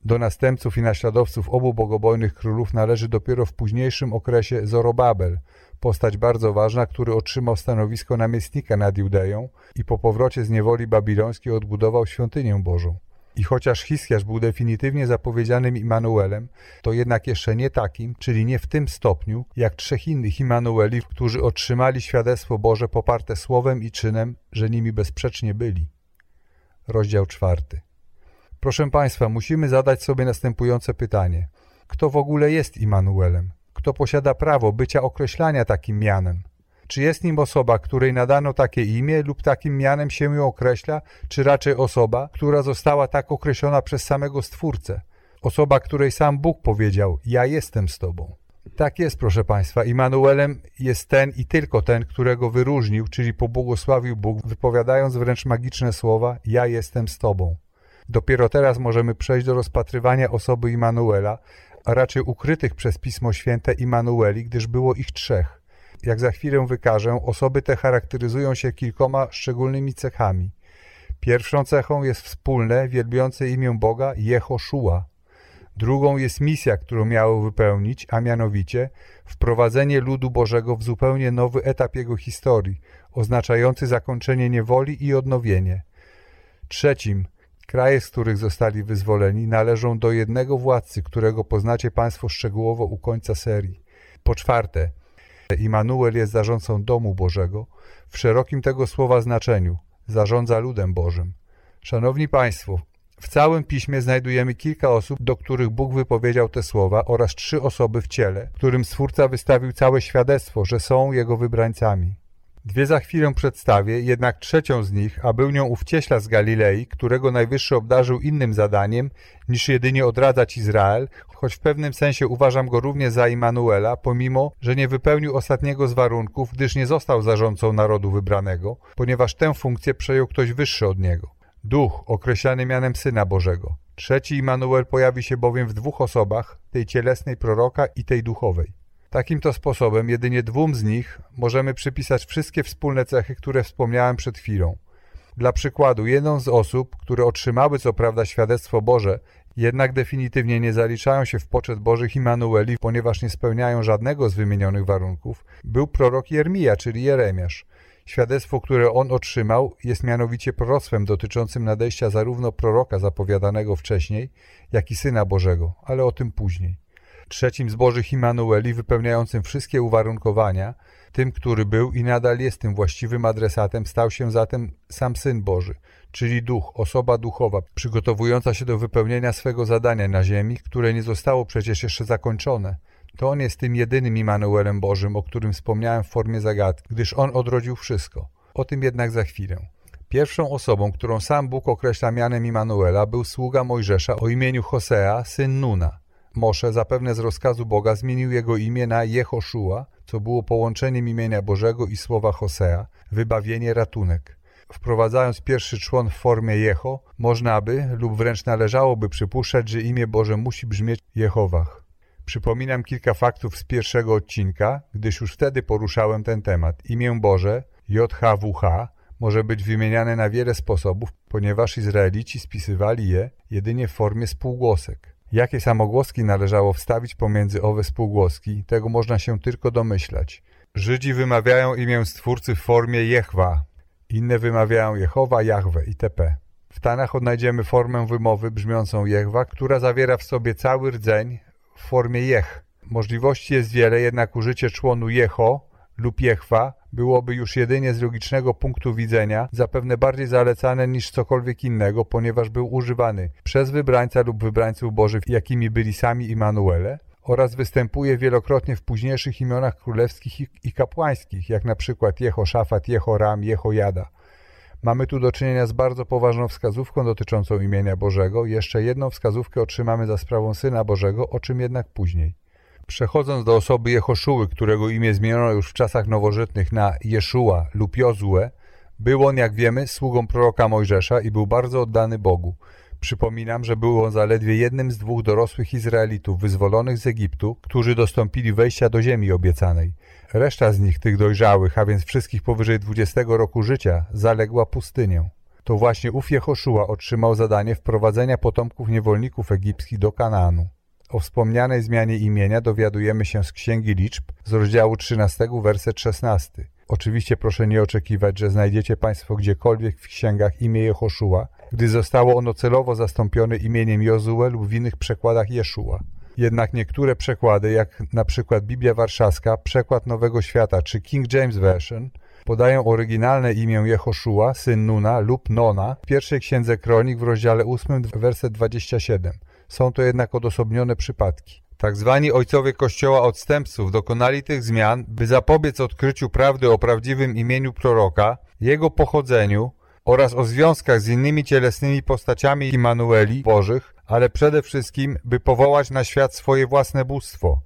Do następców i naśladowców obu bogobojnych królów należy dopiero w późniejszym okresie Zorobabel, postać bardzo ważna, który otrzymał stanowisko namiestnika nad Judeją i po powrocie z niewoli babilońskiej odbudował świątynię Bożą. I chociaż Hiskiasz był definitywnie zapowiedzianym Immanuelem, to jednak jeszcze nie takim, czyli nie w tym stopniu, jak trzech innych Immanueli, którzy otrzymali świadectwo Boże poparte słowem i czynem, że nimi bezsprzecznie byli. Rozdział czwarty. Proszę Państwa, musimy zadać sobie następujące pytanie. Kto w ogóle jest Immanuelem? Kto posiada prawo bycia określania takim mianem? Czy jest nim osoba, której nadano takie imię lub takim mianem się ją określa, czy raczej osoba, która została tak określona przez samego Stwórcę? Osoba, której sam Bóg powiedział, ja jestem z Tobą. Tak jest, proszę Państwa. Immanuelem jest ten i tylko ten, którego wyróżnił, czyli pobłogosławił Bóg, wypowiadając wręcz magiczne słowa Ja jestem z Tobą. Dopiero teraz możemy przejść do rozpatrywania osoby Immanuela, a raczej ukrytych przez Pismo Święte Immanueli, gdyż było ich trzech. Jak za chwilę wykażę, osoby te charakteryzują się kilkoma szczególnymi cechami. Pierwszą cechą jest wspólne, wielbiące imię Boga Jehoszua. Drugą jest misja, którą miało wypełnić, a mianowicie wprowadzenie ludu Bożego w zupełnie nowy etap jego historii, oznaczający zakończenie niewoli i odnowienie. Trzecim, kraje, z których zostali wyzwoleni, należą do jednego władcy, którego poznacie Państwo szczegółowo u końca serii. Po czwarte, Immanuel jest zarządcą domu Bożego w szerokim tego słowa znaczeniu, zarządza ludem Bożym. Szanowni Państwo, w całym piśmie znajdujemy kilka osób, do których Bóg wypowiedział te słowa oraz trzy osoby w ciele, którym Stwórca wystawił całe świadectwo, że są Jego wybrańcami. Dwie za chwilę przedstawię, jednak trzecią z nich, a był nią ów cieśla z Galilei, którego Najwyższy obdarzył innym zadaniem niż jedynie odradzać Izrael, choć w pewnym sensie uważam go również za Immanuela, pomimo, że nie wypełnił ostatniego z warunków, gdyż nie został zarządcą narodu wybranego, ponieważ tę funkcję przejął ktoś wyższy od niego. Duch, określany mianem Syna Bożego. Trzeci Immanuel pojawi się bowiem w dwóch osobach, tej cielesnej proroka i tej duchowej. Takim to sposobem jedynie dwóm z nich możemy przypisać wszystkie wspólne cechy, które wspomniałem przed chwilą. Dla przykładu, jedną z osób, które otrzymały co prawda świadectwo Boże, jednak definitywnie nie zaliczają się w poczet Bożych Immanueli, ponieważ nie spełniają żadnego z wymienionych warunków, był prorok Jermija, czyli Jeremiasz. Świadectwo, które on otrzymał, jest mianowicie proroctwem dotyczącym nadejścia zarówno proroka zapowiadanego wcześniej, jak i Syna Bożego, ale o tym później. Trzecim z Bożych Immanueli, wypełniającym wszystkie uwarunkowania, tym, który był i nadal jest tym właściwym adresatem, stał się zatem sam Syn Boży, czyli Duch, osoba duchowa, przygotowująca się do wypełnienia swego zadania na ziemi, które nie zostało przecież jeszcze zakończone. To On jest tym jedynym Immanuelem Bożym, o którym wspomniałem w formie zagadki, gdyż On odrodził wszystko. O tym jednak za chwilę. Pierwszą osobą, którą sam Bóg określa mianem Immanuela, był sługa Mojżesza o imieniu Hosea, syn Nuna. Mosze zapewne z rozkazu Boga zmienił jego imię na Jehoszua, co było połączeniem imienia Bożego i słowa Hosea, wybawienie, ratunek. Wprowadzając pierwszy człon w formie Jeho, można by lub wręcz należałoby przypuszczać, że imię Boże musi brzmieć Jehowach. Przypominam kilka faktów z pierwszego odcinka, gdyż już wtedy poruszałem ten temat. Imię Boże, JHWH, może być wymieniane na wiele sposobów, ponieważ Izraelici spisywali je jedynie w formie spółgłosek. Jakie samogłoski należało wstawić pomiędzy owe spółgłoski, tego można się tylko domyślać. Żydzi wymawiają imię Stwórcy w formie Jehwa, inne wymawiają Jehowa, Jahwe itp. W Tanach odnajdziemy formę wymowy brzmiącą Jehwa, która zawiera w sobie cały rdzeń w formie Jeh. Możliwości jest wiele, jednak użycie członu Jeho lub Jehwa byłoby już jedynie z logicznego punktu widzenia zapewne bardziej zalecane niż cokolwiek innego, ponieważ był używany przez wybrańca lub wybrańców bożych, jakimi byli sami Immanuele, oraz występuje wielokrotnie w późniejszych imionach królewskich i kapłańskich, jak na przykład Jehoszafat, Jehoram, Jehojada. Mamy tu do czynienia z bardzo poważną wskazówką dotyczącą imienia Bożego. Jeszcze jedną wskazówkę otrzymamy za sprawą Syna Bożego, o czym jednak później. Przechodząc do osoby Jehoszuły, którego imię zmieniono już w czasach nowożytnych na Jeszua lub Jozue, był on, jak wiemy, sługą proroka Mojżesza i był bardzo oddany Bogu. Przypominam, że był on zaledwie jednym z dwóch dorosłych Izraelitów wyzwolonych z Egiptu, którzy dostąpili wejścia do ziemi obiecanej. Reszta z nich, tych dojrzałych, a więc wszystkich powyżej 20 roku życia, zaległa pustynię. To właśnie ów Jehoszua otrzymał zadanie wprowadzenia potomków niewolników egipskich do Kanaanu. O wspomnianej zmianie imienia dowiadujemy się z Księgi Liczb z rozdziału 13, werset 16. Oczywiście proszę nie oczekiwać, że znajdziecie Państwo gdziekolwiek w księgach imię Jehoszua, gdy zostało ono celowo zastąpione imieniem Jozue lub w innych przekładach Jeszua. Jednak niektóre przekłady, jak na przykład Biblia Warszawska, Przekład Nowego Świata czy King James Version, podają oryginalne imię Jehoszua, syn Nuna lub Nona w pierwszej księdze Kronik w rozdziale 8, werset 27. Są to jednak odosobnione przypadki. Tak zwani ojcowie Kościoła odstępców dokonali tych zmian, by zapobiec odkryciu prawdy o prawdziwym imieniu proroka, jego pochodzeniu oraz o związkach z innymi cielesnymi postaciami Immanueli Bożych, ale przede wszystkim, by powołać na świat swoje własne bóstwo.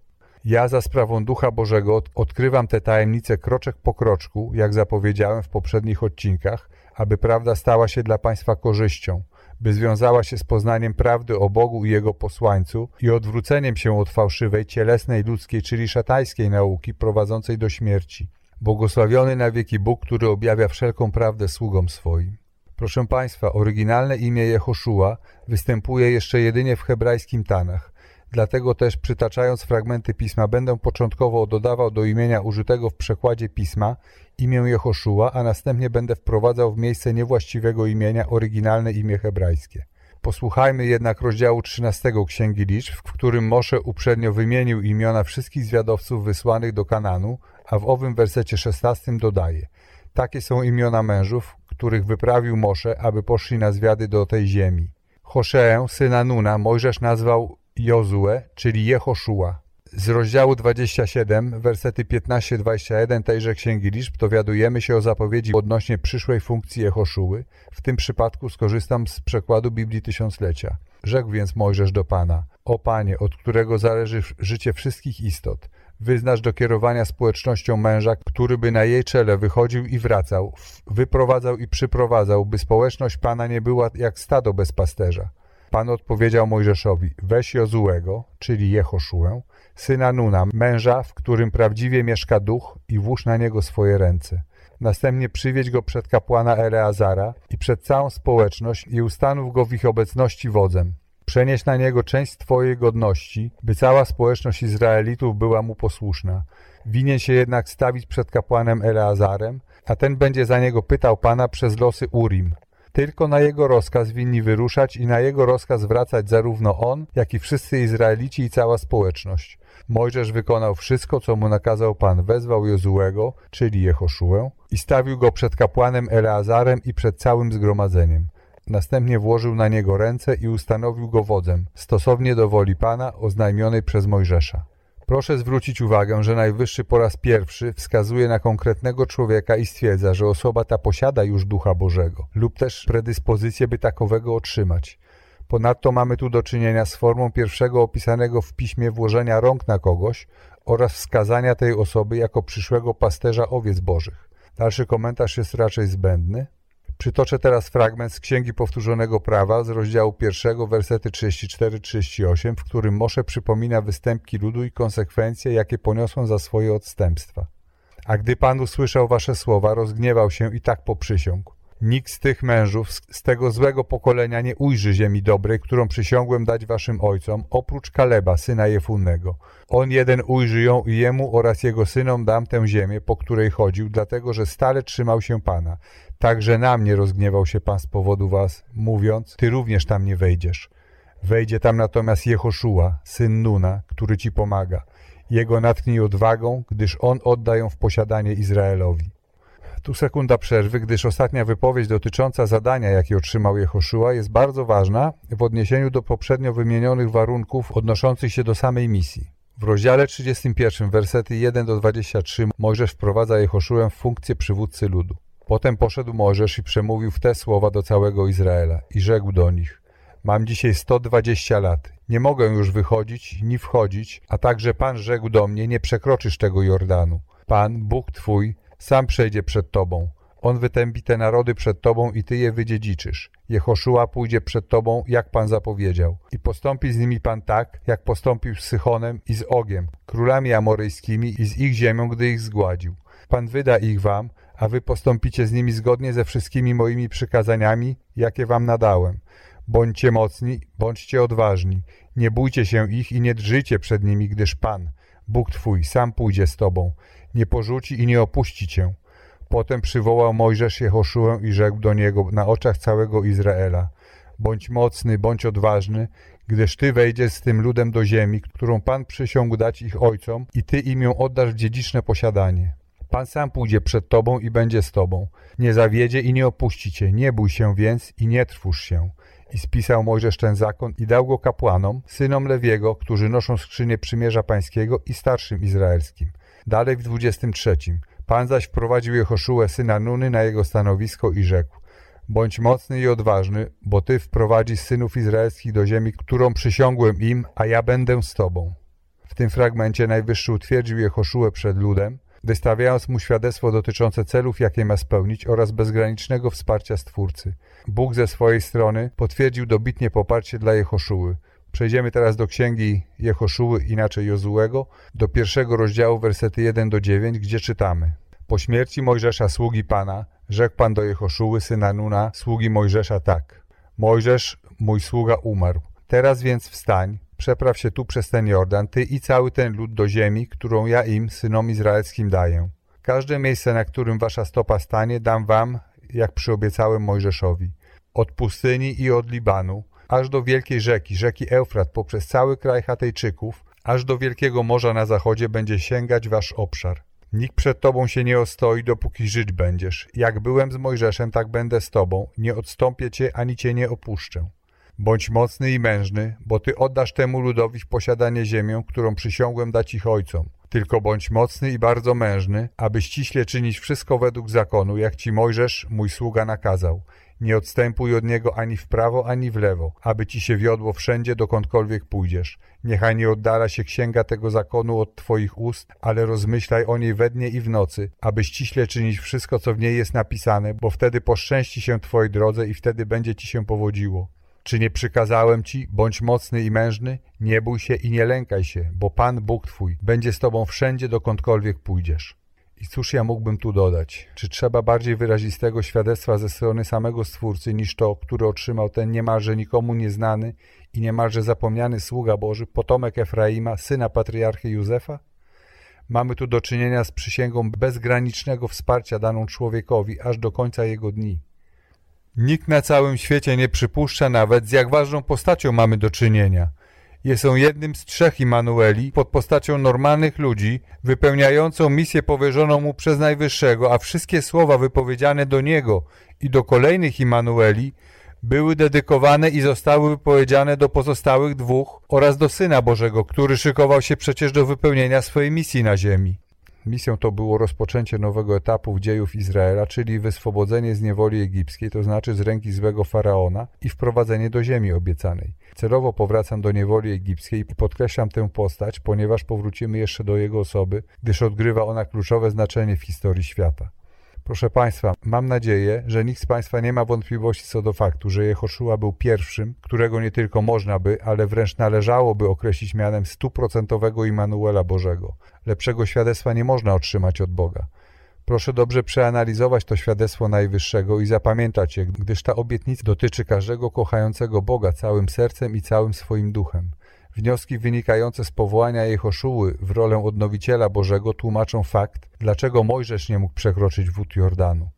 Ja za sprawą Ducha Bożego odkrywam te tajemnice kroczek po kroczku, jak zapowiedziałem w poprzednich odcinkach, aby prawda stała się dla Państwa korzyścią, by związała się z poznaniem prawdy o Bogu i Jego posłańcu i odwróceniem się od fałszywej, cielesnej, ludzkiej, czyli szatańskiej nauki prowadzącej do śmierci. Błogosławiony na wieki Bóg, który objawia wszelką prawdę sługom swoim. Proszę Państwa, oryginalne imię Jehoszua występuje jeszcze jedynie w hebrajskim Tanach. Dlatego też przytaczając fragmenty pisma będę początkowo dodawał do imienia użytego w przekładzie pisma imię Jehoszua, a następnie będę wprowadzał w miejsce niewłaściwego imienia oryginalne imię hebrajskie. Posłuchajmy jednak rozdziału 13 Księgi Liczb, w którym Mosze uprzednio wymienił imiona wszystkich zwiadowców wysłanych do Kananu, a w owym wersecie 16 dodaje Takie są imiona mężów, których wyprawił Mosze, aby poszli na zwiady do tej ziemi. Hoseę, syna Nuna, Mojżesz nazwał Jozue, czyli Jehoszua. Z rozdziału 27, wersety 15-21 tejże Księgi Liczb dowiadujemy się o zapowiedzi odnośnie przyszłej funkcji Jehoszuły. W tym przypadku skorzystam z przekładu Biblii Tysiąclecia. Rzekł więc Mojżesz do Pana, o Panie, od którego zależy życie wszystkich istot, wyznasz do kierowania społecznością męża, który by na jej czele wychodził i wracał, wyprowadzał i przyprowadzał, by społeczność Pana nie była jak stado bez pasterza. Pan odpowiedział Mojżeszowi, weź Jozułego, czyli Jehoszułę, syna Nuna, męża, w którym prawdziwie mieszka duch i włóż na niego swoje ręce. Następnie przywieź go przed kapłana Eleazara i przed całą społeczność i ustanów go w ich obecności wodzem. Przenieś na niego część Twojej godności, by cała społeczność Izraelitów była mu posłuszna. Winien się jednak stawić przed kapłanem Eleazarem, a ten będzie za niego pytał Pana przez losy Urim. Tylko na jego rozkaz winni wyruszać i na jego rozkaz wracać zarówno on, jak i wszyscy Izraelici i cała społeczność. Mojżesz wykonał wszystko, co mu nakazał Pan. Wezwał Jozułego, czyli Jehoszułę, i stawił go przed kapłanem Eleazarem i przed całym zgromadzeniem. Następnie włożył na niego ręce i ustanowił go wodzem, stosownie do woli Pana oznajmionej przez Mojżesza. Proszę zwrócić uwagę, że Najwyższy po raz pierwszy wskazuje na konkretnego człowieka i stwierdza, że osoba ta posiada już Ducha Bożego lub też predyspozycję, by takowego otrzymać. Ponadto mamy tu do czynienia z formą pierwszego opisanego w piśmie włożenia rąk na kogoś oraz wskazania tej osoby jako przyszłego pasterza owiec bożych. Dalszy komentarz jest raczej zbędny, Przytoczę teraz fragment z Księgi Powtórzonego Prawa z rozdziału pierwszego, wersety 34-38, w którym Mosze przypomina występki ludu i konsekwencje, jakie poniosą za swoje odstępstwa. A gdy Pan usłyszał wasze słowa, rozgniewał się i tak poprzysiągł. Nikt z tych mężów, z tego złego pokolenia nie ujrzy ziemi dobrej, którą przysiągłem dać waszym ojcom, oprócz Kaleba, syna Jefunnego. On jeden ujrzy ją i jemu oraz jego synom dam tę ziemię, po której chodził, dlatego, że stale trzymał się Pana. Także na mnie rozgniewał się Pan z powodu was, mówiąc, ty również tam nie wejdziesz. Wejdzie tam natomiast Jehoszua, syn Nuna, który ci pomaga. Jego natknij odwagą, gdyż on odda ją w posiadanie Izraelowi. Tu sekunda przerwy, gdyż ostatnia wypowiedź dotycząca zadania, jakie otrzymał Jehoszua, jest bardzo ważna w odniesieniu do poprzednio wymienionych warunków odnoszących się do samej misji. W rozdziale 31, wersety 1 do 23 Mojżesz wprowadza Jehoszuę w funkcję przywódcy ludu. Potem poszedł Mojżesz i przemówił w te słowa do całego Izraela i rzekł do nich Mam dzisiaj 120 lat. Nie mogę już wychodzić ni wchodzić, a także Pan rzekł do mnie, nie przekroczysz tego Jordanu. Pan, Bóg Twój, sam przejdzie przed Tobą. On wytępi te narody przed Tobą i Ty je wydziedziczysz. Jehoszua pójdzie przed Tobą, jak Pan zapowiedział. I postąpi z nimi Pan tak, jak postąpił z Sychonem i z Ogiem, królami amoryjskimi i z ich ziemią, gdy ich zgładził. Pan wyda ich Wam, a Wy postąpicie z nimi zgodnie ze wszystkimi moimi przykazaniami, jakie Wam nadałem. Bądźcie mocni, bądźcie odważni. Nie bójcie się ich i nie drżyjcie przed nimi, gdyż Pan, Bóg Twój, sam pójdzie z Tobą. Nie porzuci i nie opuści Cię. Potem przywołał Mojżesz Jehoszuę i rzekł do niego na oczach całego Izraela. Bądź mocny, bądź odważny, gdyż Ty wejdziesz z tym ludem do ziemi, którą Pan przysiągł dać ich ojcom i Ty im ją oddasz w dziedziczne posiadanie. Pan sam pójdzie przed Tobą i będzie z Tobą. Nie zawiedzie i nie opuści Cię. Nie bój się więc i nie trwóż się. I spisał Mojżesz ten zakon i dał go kapłanom, synom Lewiego, którzy noszą skrzynię przymierza pańskiego i starszym izraelskim. Dalej w 23. Pan zaś wprowadził Jehoszułę syna Nuny na jego stanowisko i rzekł Bądź mocny i odważny, bo Ty wprowadzisz synów izraelskich do ziemi, którą przysiągłem im, a ja będę z Tobą. W tym fragmencie Najwyższy utwierdził Jehoszuę przed ludem, wystawiając mu świadectwo dotyczące celów, jakie ma spełnić oraz bezgranicznego wsparcia Stwórcy. Bóg ze swojej strony potwierdził dobitnie poparcie dla Jehoszuły. Przejdziemy teraz do księgi Jehoszuły, inaczej Jozułego, do pierwszego rozdziału, wersety 1 do 9, gdzie czytamy. Po śmierci Mojżesza, sługi Pana, rzekł Pan do Jehoszuły, syna Nuna, sługi Mojżesza tak. Mojżesz, mój sługa, umarł. Teraz więc wstań, przepraw się tu przez ten Jordan, ty i cały ten lud do ziemi, którą ja im, synom izraelskim, daję. Każde miejsce, na którym wasza stopa stanie, dam wam, jak przyobiecałem Mojżeszowi. Od pustyni i od Libanu, aż do wielkiej rzeki, rzeki Eufrat, poprzez cały kraj Chatejczyków, aż do wielkiego morza na zachodzie będzie sięgać wasz obszar. Nikt przed tobą się nie ostoi, dopóki żyć będziesz. Jak byłem z Mojżeszem, tak będę z tobą. Nie odstąpię cię, ani cię nie opuszczę. Bądź mocny i mężny, bo ty oddasz temu ludowi posiadanie ziemię, którą przysiągłem dać ich ojcom. Tylko bądź mocny i bardzo mężny, aby ściśle czynić wszystko według zakonu, jak ci Mojżesz, mój sługa, nakazał. Nie odstępuj od niego ani w prawo, ani w lewo, aby ci się wiodło wszędzie, dokądkolwiek pójdziesz. Niechaj nie oddala się księga tego zakonu od twoich ust, ale rozmyślaj o niej we dnie i w nocy, aby ściśle czynić wszystko, co w niej jest napisane, bo wtedy poszczęści się twojej drodze i wtedy będzie ci się powodziło. Czy nie przykazałem ci, bądź mocny i mężny? Nie bój się i nie lękaj się, bo Pan Bóg twój będzie z tobą wszędzie, dokądkolwiek pójdziesz. I cóż ja mógłbym tu dodać? Czy trzeba bardziej wyrazistego świadectwa ze strony samego Stwórcy niż to, które otrzymał ten niemalże nikomu nieznany i niemalże zapomniany sługa Boży, potomek Efraima, syna patriarchy Józefa? Mamy tu do czynienia z przysięgą bezgranicznego wsparcia daną człowiekowi aż do końca jego dni. Nikt na całym świecie nie przypuszcza nawet, z jak ważną postacią mamy do czynienia. Jest on jednym z trzech Immanueli pod postacią normalnych ludzi, wypełniającą misję powierzoną mu przez Najwyższego, a wszystkie słowa wypowiedziane do niego i do kolejnych Immanueli były dedykowane i zostały wypowiedziane do pozostałych dwóch oraz do Syna Bożego, który szykował się przecież do wypełnienia swojej misji na ziemi. Misją to było rozpoczęcie nowego etapu w dziejów Izraela, czyli wyswobodzenie z niewoli egipskiej, to znaczy z ręki złego faraona i wprowadzenie do ziemi obiecanej. Celowo powracam do niewoli egipskiej i podkreślam tę postać, ponieważ powrócimy jeszcze do jego osoby, gdyż odgrywa ona kluczowe znaczenie w historii świata. Proszę Państwa, mam nadzieję, że nikt z Państwa nie ma wątpliwości co do faktu, że Jehoszua był pierwszym, którego nie tylko można by, ale wręcz należałoby określić mianem stuprocentowego Immanuela Bożego. Lepszego świadectwa nie można otrzymać od Boga. Proszę dobrze przeanalizować to świadectwo Najwyższego i zapamiętać je, gdyż ta obietnica dotyczy każdego kochającego Boga całym sercem i całym swoim duchem. Wnioski wynikające z powołania Jehoszuły w rolę odnowiciela Bożego tłumaczą fakt, dlaczego Mojżesz nie mógł przekroczyć wód Jordanu.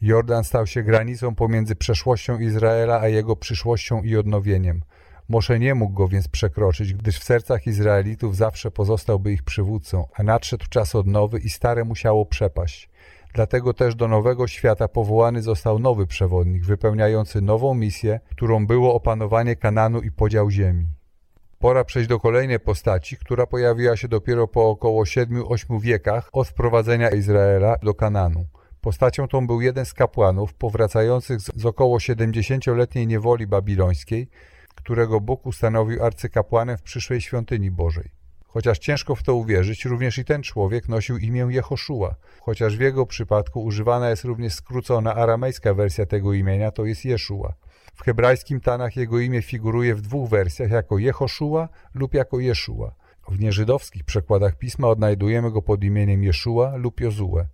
Jordan stał się granicą pomiędzy przeszłością Izraela a jego przyszłością i odnowieniem. Mosze nie mógł go więc przekroczyć, gdyż w sercach Izraelitów zawsze pozostałby ich przywódcą, a nadszedł czas odnowy i stare musiało przepaść. Dlatego też do nowego świata powołany został nowy przewodnik, wypełniający nową misję, którą było opanowanie Kananu i podział ziemi. Pora przejść do kolejnej postaci, która pojawiła się dopiero po około 7-8 wiekach od wprowadzenia Izraela do Kananu. Postacią tą był jeden z kapłanów powracających z około 70-letniej niewoli babilońskiej, którego Bóg ustanowił arcykapłanem w przyszłej świątyni Bożej. Chociaż ciężko w to uwierzyć, również i ten człowiek nosił imię Jehoszua, chociaż w jego przypadku używana jest również skrócona aramejska wersja tego imienia, to jest Jeszua. W hebrajskim Tanach jego imię figuruje w dwóch wersjach, jako Jehoszua lub jako Jeszua. W nieżydowskich przekładach pisma odnajdujemy go pod imieniem Jeszua lub Jozue.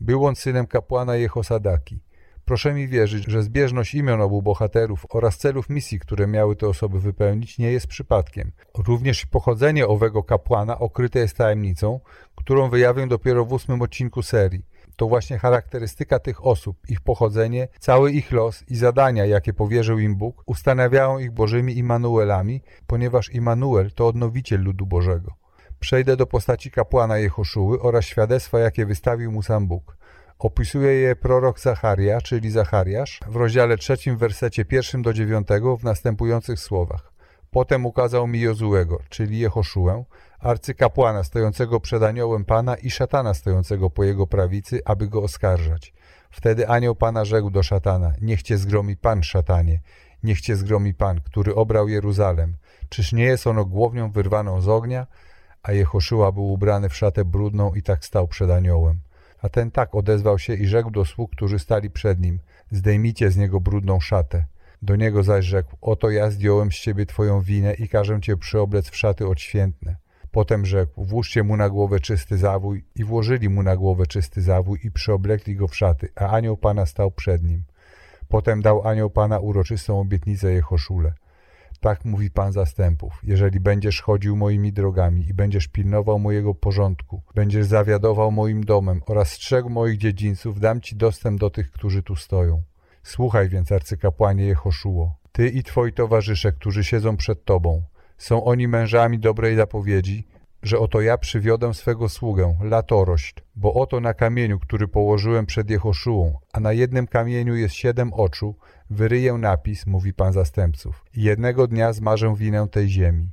Był on synem kapłana Jehosadaki. Proszę mi wierzyć, że zbieżność imion obu bohaterów oraz celów misji, które miały te osoby wypełnić, nie jest przypadkiem. Również pochodzenie owego kapłana okryte jest tajemnicą, którą wyjawię dopiero w ósmym odcinku serii. To właśnie charakterystyka tych osób, ich pochodzenie, cały ich los i zadania, jakie powierzył im Bóg, ustanawiają ich Bożymi Immanuelami, ponieważ Immanuel to odnowiciel ludu Bożego. Przejdę do postaci kapłana Jehoszuły oraz świadectwa, jakie wystawił mu sam Bóg. Opisuje je prorok Zacharia, czyli Zachariasz, w rozdziale trzecim, wersecie pierwszym do dziewiątego w następujących słowach. Potem ukazał mi Jozułego, czyli Jehoszułę, arcykapłana stojącego przed aniołem Pana i szatana stojącego po jego prawicy, aby go oskarżać. Wtedy anioł Pana rzekł do szatana, niech cię zgromi Pan, szatanie, niech cię zgromi Pan, który obrał Jeruzalem. Czyż nie jest ono głownią wyrwaną z ognia? a Jehoszyła był ubrany w szatę brudną i tak stał przed aniołem. A ten tak odezwał się i rzekł do sług, którzy stali przed nim, zdejmijcie z niego brudną szatę. Do niego zaś rzekł, oto ja zdjąłem z ciebie twoją winę i każę cię przyoblec w szaty odświętne. Potem rzekł, włóżcie mu na głowę czysty zawój i włożyli mu na głowę czysty zawój i przyoblekli go w szaty, a anioł Pana stał przed nim. Potem dał anioł Pana uroczystą obietnicę Jehoszule. Tak mówi Pan zastępów, jeżeli będziesz chodził moimi drogami i będziesz pilnował mojego porządku, będziesz zawiadował moim domem oraz strzegł moich dziedzińców, dam Ci dostęp do tych, którzy tu stoją. Słuchaj więc, arcykapłanie Jehoszuło, Ty i Twoi towarzysze, którzy siedzą przed Tobą, są oni mężami dobrej zapowiedzi, że oto ja przywiodę swego sługę, latorość, bo oto na kamieniu, który położyłem przed Jehoszułą, a na jednym kamieniu jest siedem oczu, wyryję napis, mówi Pan zastępców, i jednego dnia zmarzę winę tej ziemi.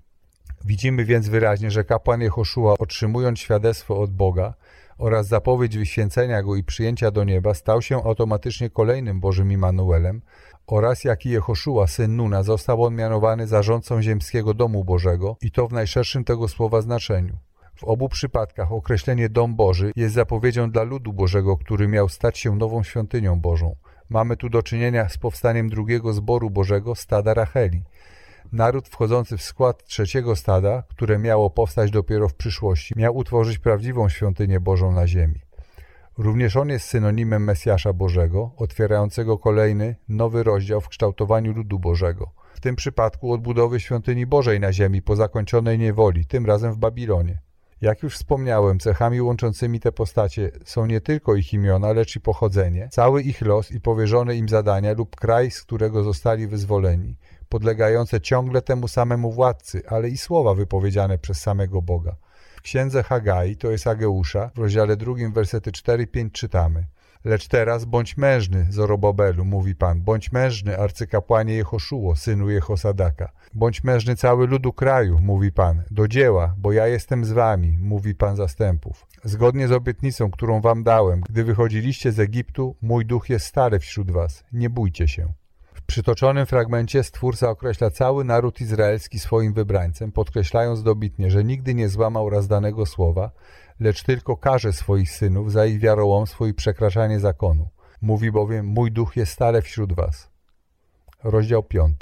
Widzimy więc wyraźnie, że kapłan Jehoszuła, otrzymując świadectwo od Boga oraz zapowiedź wyświęcenia go i przyjęcia do nieba, stał się automatycznie kolejnym Bożym Immanuelem oraz jak i Jehoszuła, syn Nuna, został on mianowany zarządcą ziemskiego domu Bożego i to w najszerszym tego słowa znaczeniu. W obu przypadkach określenie dom Boży jest zapowiedzią dla ludu Bożego, który miał stać się nową świątynią Bożą. Mamy tu do czynienia z powstaniem drugiego zboru Bożego, stada Racheli. Naród wchodzący w skład trzeciego stada, które miało powstać dopiero w przyszłości, miał utworzyć prawdziwą świątynię Bożą na ziemi. Również on jest synonimem Mesjasza Bożego, otwierającego kolejny, nowy rozdział w kształtowaniu ludu Bożego. W tym przypadku odbudowy świątyni Bożej na ziemi po zakończonej niewoli, tym razem w Babilonie. Jak już wspomniałem, cechami łączącymi te postacie są nie tylko ich imiona, lecz i pochodzenie, cały ich los i powierzone im zadania lub kraj, z którego zostali wyzwoleni, podlegające ciągle temu samemu władcy, ale i słowa wypowiedziane przez samego Boga. W księdze Hagai, to jest Ageusza, w rozdziale drugim, wersety 4-5 czytamy. Lecz teraz bądź mężny, Zorobabelu, mówi Pan, bądź mężny, arcykapłanie Jehoszuło, synu Jehosadaka. Bądź mężny cały ludu kraju, mówi Pan, do dzieła, bo ja jestem z wami, mówi Pan zastępów. Zgodnie z obietnicą, którą wam dałem, gdy wychodziliście z Egiptu, mój duch jest stary wśród was, nie bójcie się. Przytoczonym fragmencie Stwórca określa cały naród izraelski swoim wybrańcem, podkreślając dobitnie, że nigdy nie złamał raz danego słowa, lecz tylko karze swoich synów za ich wiarołomstwo i przekraczanie zakonu. Mówi bowiem, mój duch jest stale wśród was. Rozdział 5.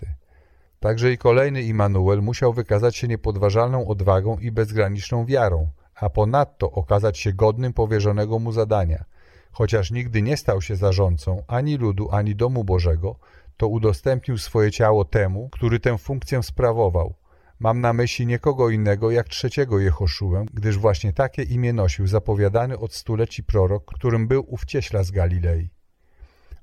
Także i kolejny Immanuel musiał wykazać się niepodważalną odwagą i bezgraniczną wiarą, a ponadto okazać się godnym powierzonego mu zadania. Chociaż nigdy nie stał się zarządcą ani ludu, ani domu Bożego, to udostępnił swoje ciało temu, który tę funkcję sprawował. Mam na myśli nie kogo innego jak trzeciego Jehoszułę, gdyż właśnie takie imię nosił zapowiadany od stuleci prorok, którym był ów cieśla z Galilei.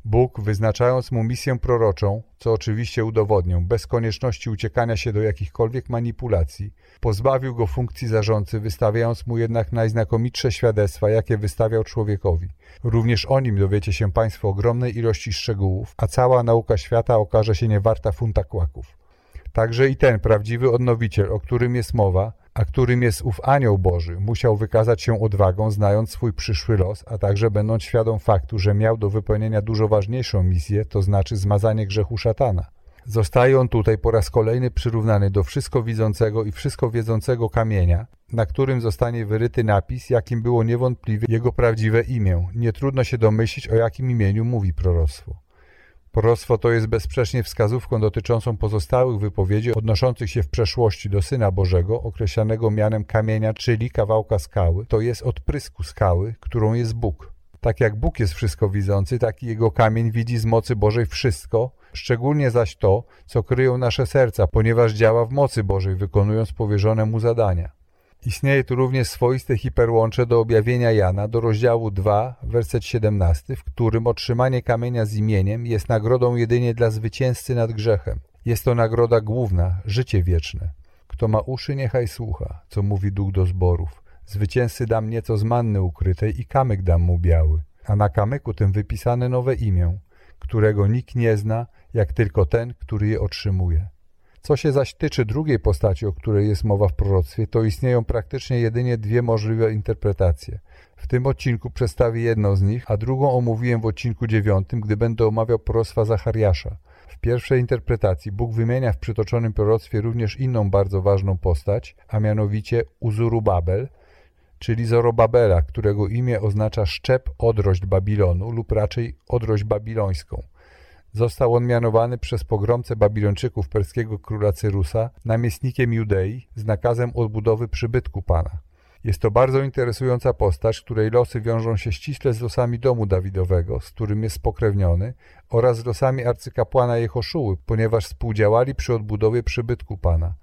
Bóg, wyznaczając mu misję proroczą, co oczywiście udowodnią, bez konieczności uciekania się do jakichkolwiek manipulacji, pozbawił go funkcji zarządcy, wystawiając mu jednak najznakomitsze świadectwa, jakie wystawiał człowiekowi. Również o nim dowiecie się Państwo ogromnej ilości szczegółów, a cała nauka świata okaże się niewarta funta kłaków. Także i ten prawdziwy odnowiciel, o którym jest mowa, a którym jest ów anioł Boży, musiał wykazać się odwagą, znając swój przyszły los, a także będąc świadom faktu, że miał do wypełnienia dużo ważniejszą misję, to znaczy zmazanie grzechu szatana. Zostaje on tutaj po raz kolejny przyrównany do wszystko widzącego i wszystko wiedzącego kamienia, na którym zostanie wyryty napis, jakim było niewątpliwie jego prawdziwe imię. Nie trudno się domyślić, o jakim imieniu mówi proroctwo. Proroctwo to jest bezsprzecznie wskazówką dotyczącą pozostałych wypowiedzi odnoszących się w przeszłości do Syna Bożego, określanego mianem kamienia, czyli kawałka skały, to jest odprysku skały, którą jest Bóg. Tak jak Bóg jest wszystko widzący, tak i jego kamień widzi z mocy Bożej wszystko, szczególnie zaś to, co kryją nasze serca, ponieważ działa w mocy Bożej, wykonując powierzone mu zadania. Istnieje tu również swoiste hiperłącze do objawienia Jana, do rozdziału 2, werset 17, w którym otrzymanie kamienia z imieniem jest nagrodą jedynie dla zwycięzcy nad grzechem. Jest to nagroda główna, życie wieczne. Kto ma uszy, niechaj słucha, co mówi Duch do zborów. Zwycięzcy dam nieco z manny ukrytej i kamyk dam mu biały, a na kamyku tym wypisane nowe imię, którego nikt nie zna, jak tylko ten, który je otrzymuje. Co się zaś tyczy drugiej postaci, o której jest mowa w proroctwie, to istnieją praktycznie jedynie dwie możliwe interpretacje. W tym odcinku przedstawię jedną z nich, a drugą omówiłem w odcinku dziewiątym, gdy będę omawiał proroctwa Zachariasza. W pierwszej interpretacji Bóg wymienia w przytoczonym proroctwie również inną bardzo ważną postać, a mianowicie Uzurubabel, czyli Zorobabela, którego imię oznacza szczep odrość Babilonu lub raczej odrość babilońską. Został on mianowany przez pogromcę Babilończyków perskiego króla Cyrusa namiestnikiem Judei z nakazem odbudowy przybytku Pana. Jest to bardzo interesująca postać, której losy wiążą się ściśle z losami domu Dawidowego, z którym jest spokrewniony, oraz z losami arcykapłana Jehoszuły, ponieważ współdziałali przy odbudowie przybytku Pana.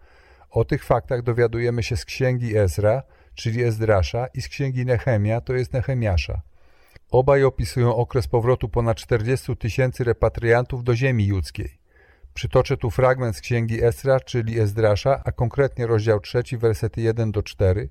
O tych faktach dowiadujemy się z księgi Ezra, czyli Ezdrasza, i z księgi Nehemia, to jest Nehemiasza. Obaj opisują okres powrotu ponad 40 tysięcy repatriantów do ziemi judzkiej. Przytoczę tu fragment z księgi Esra, czyli Ezdrasza, a konkretnie rozdział 3, wersety 1 do 4.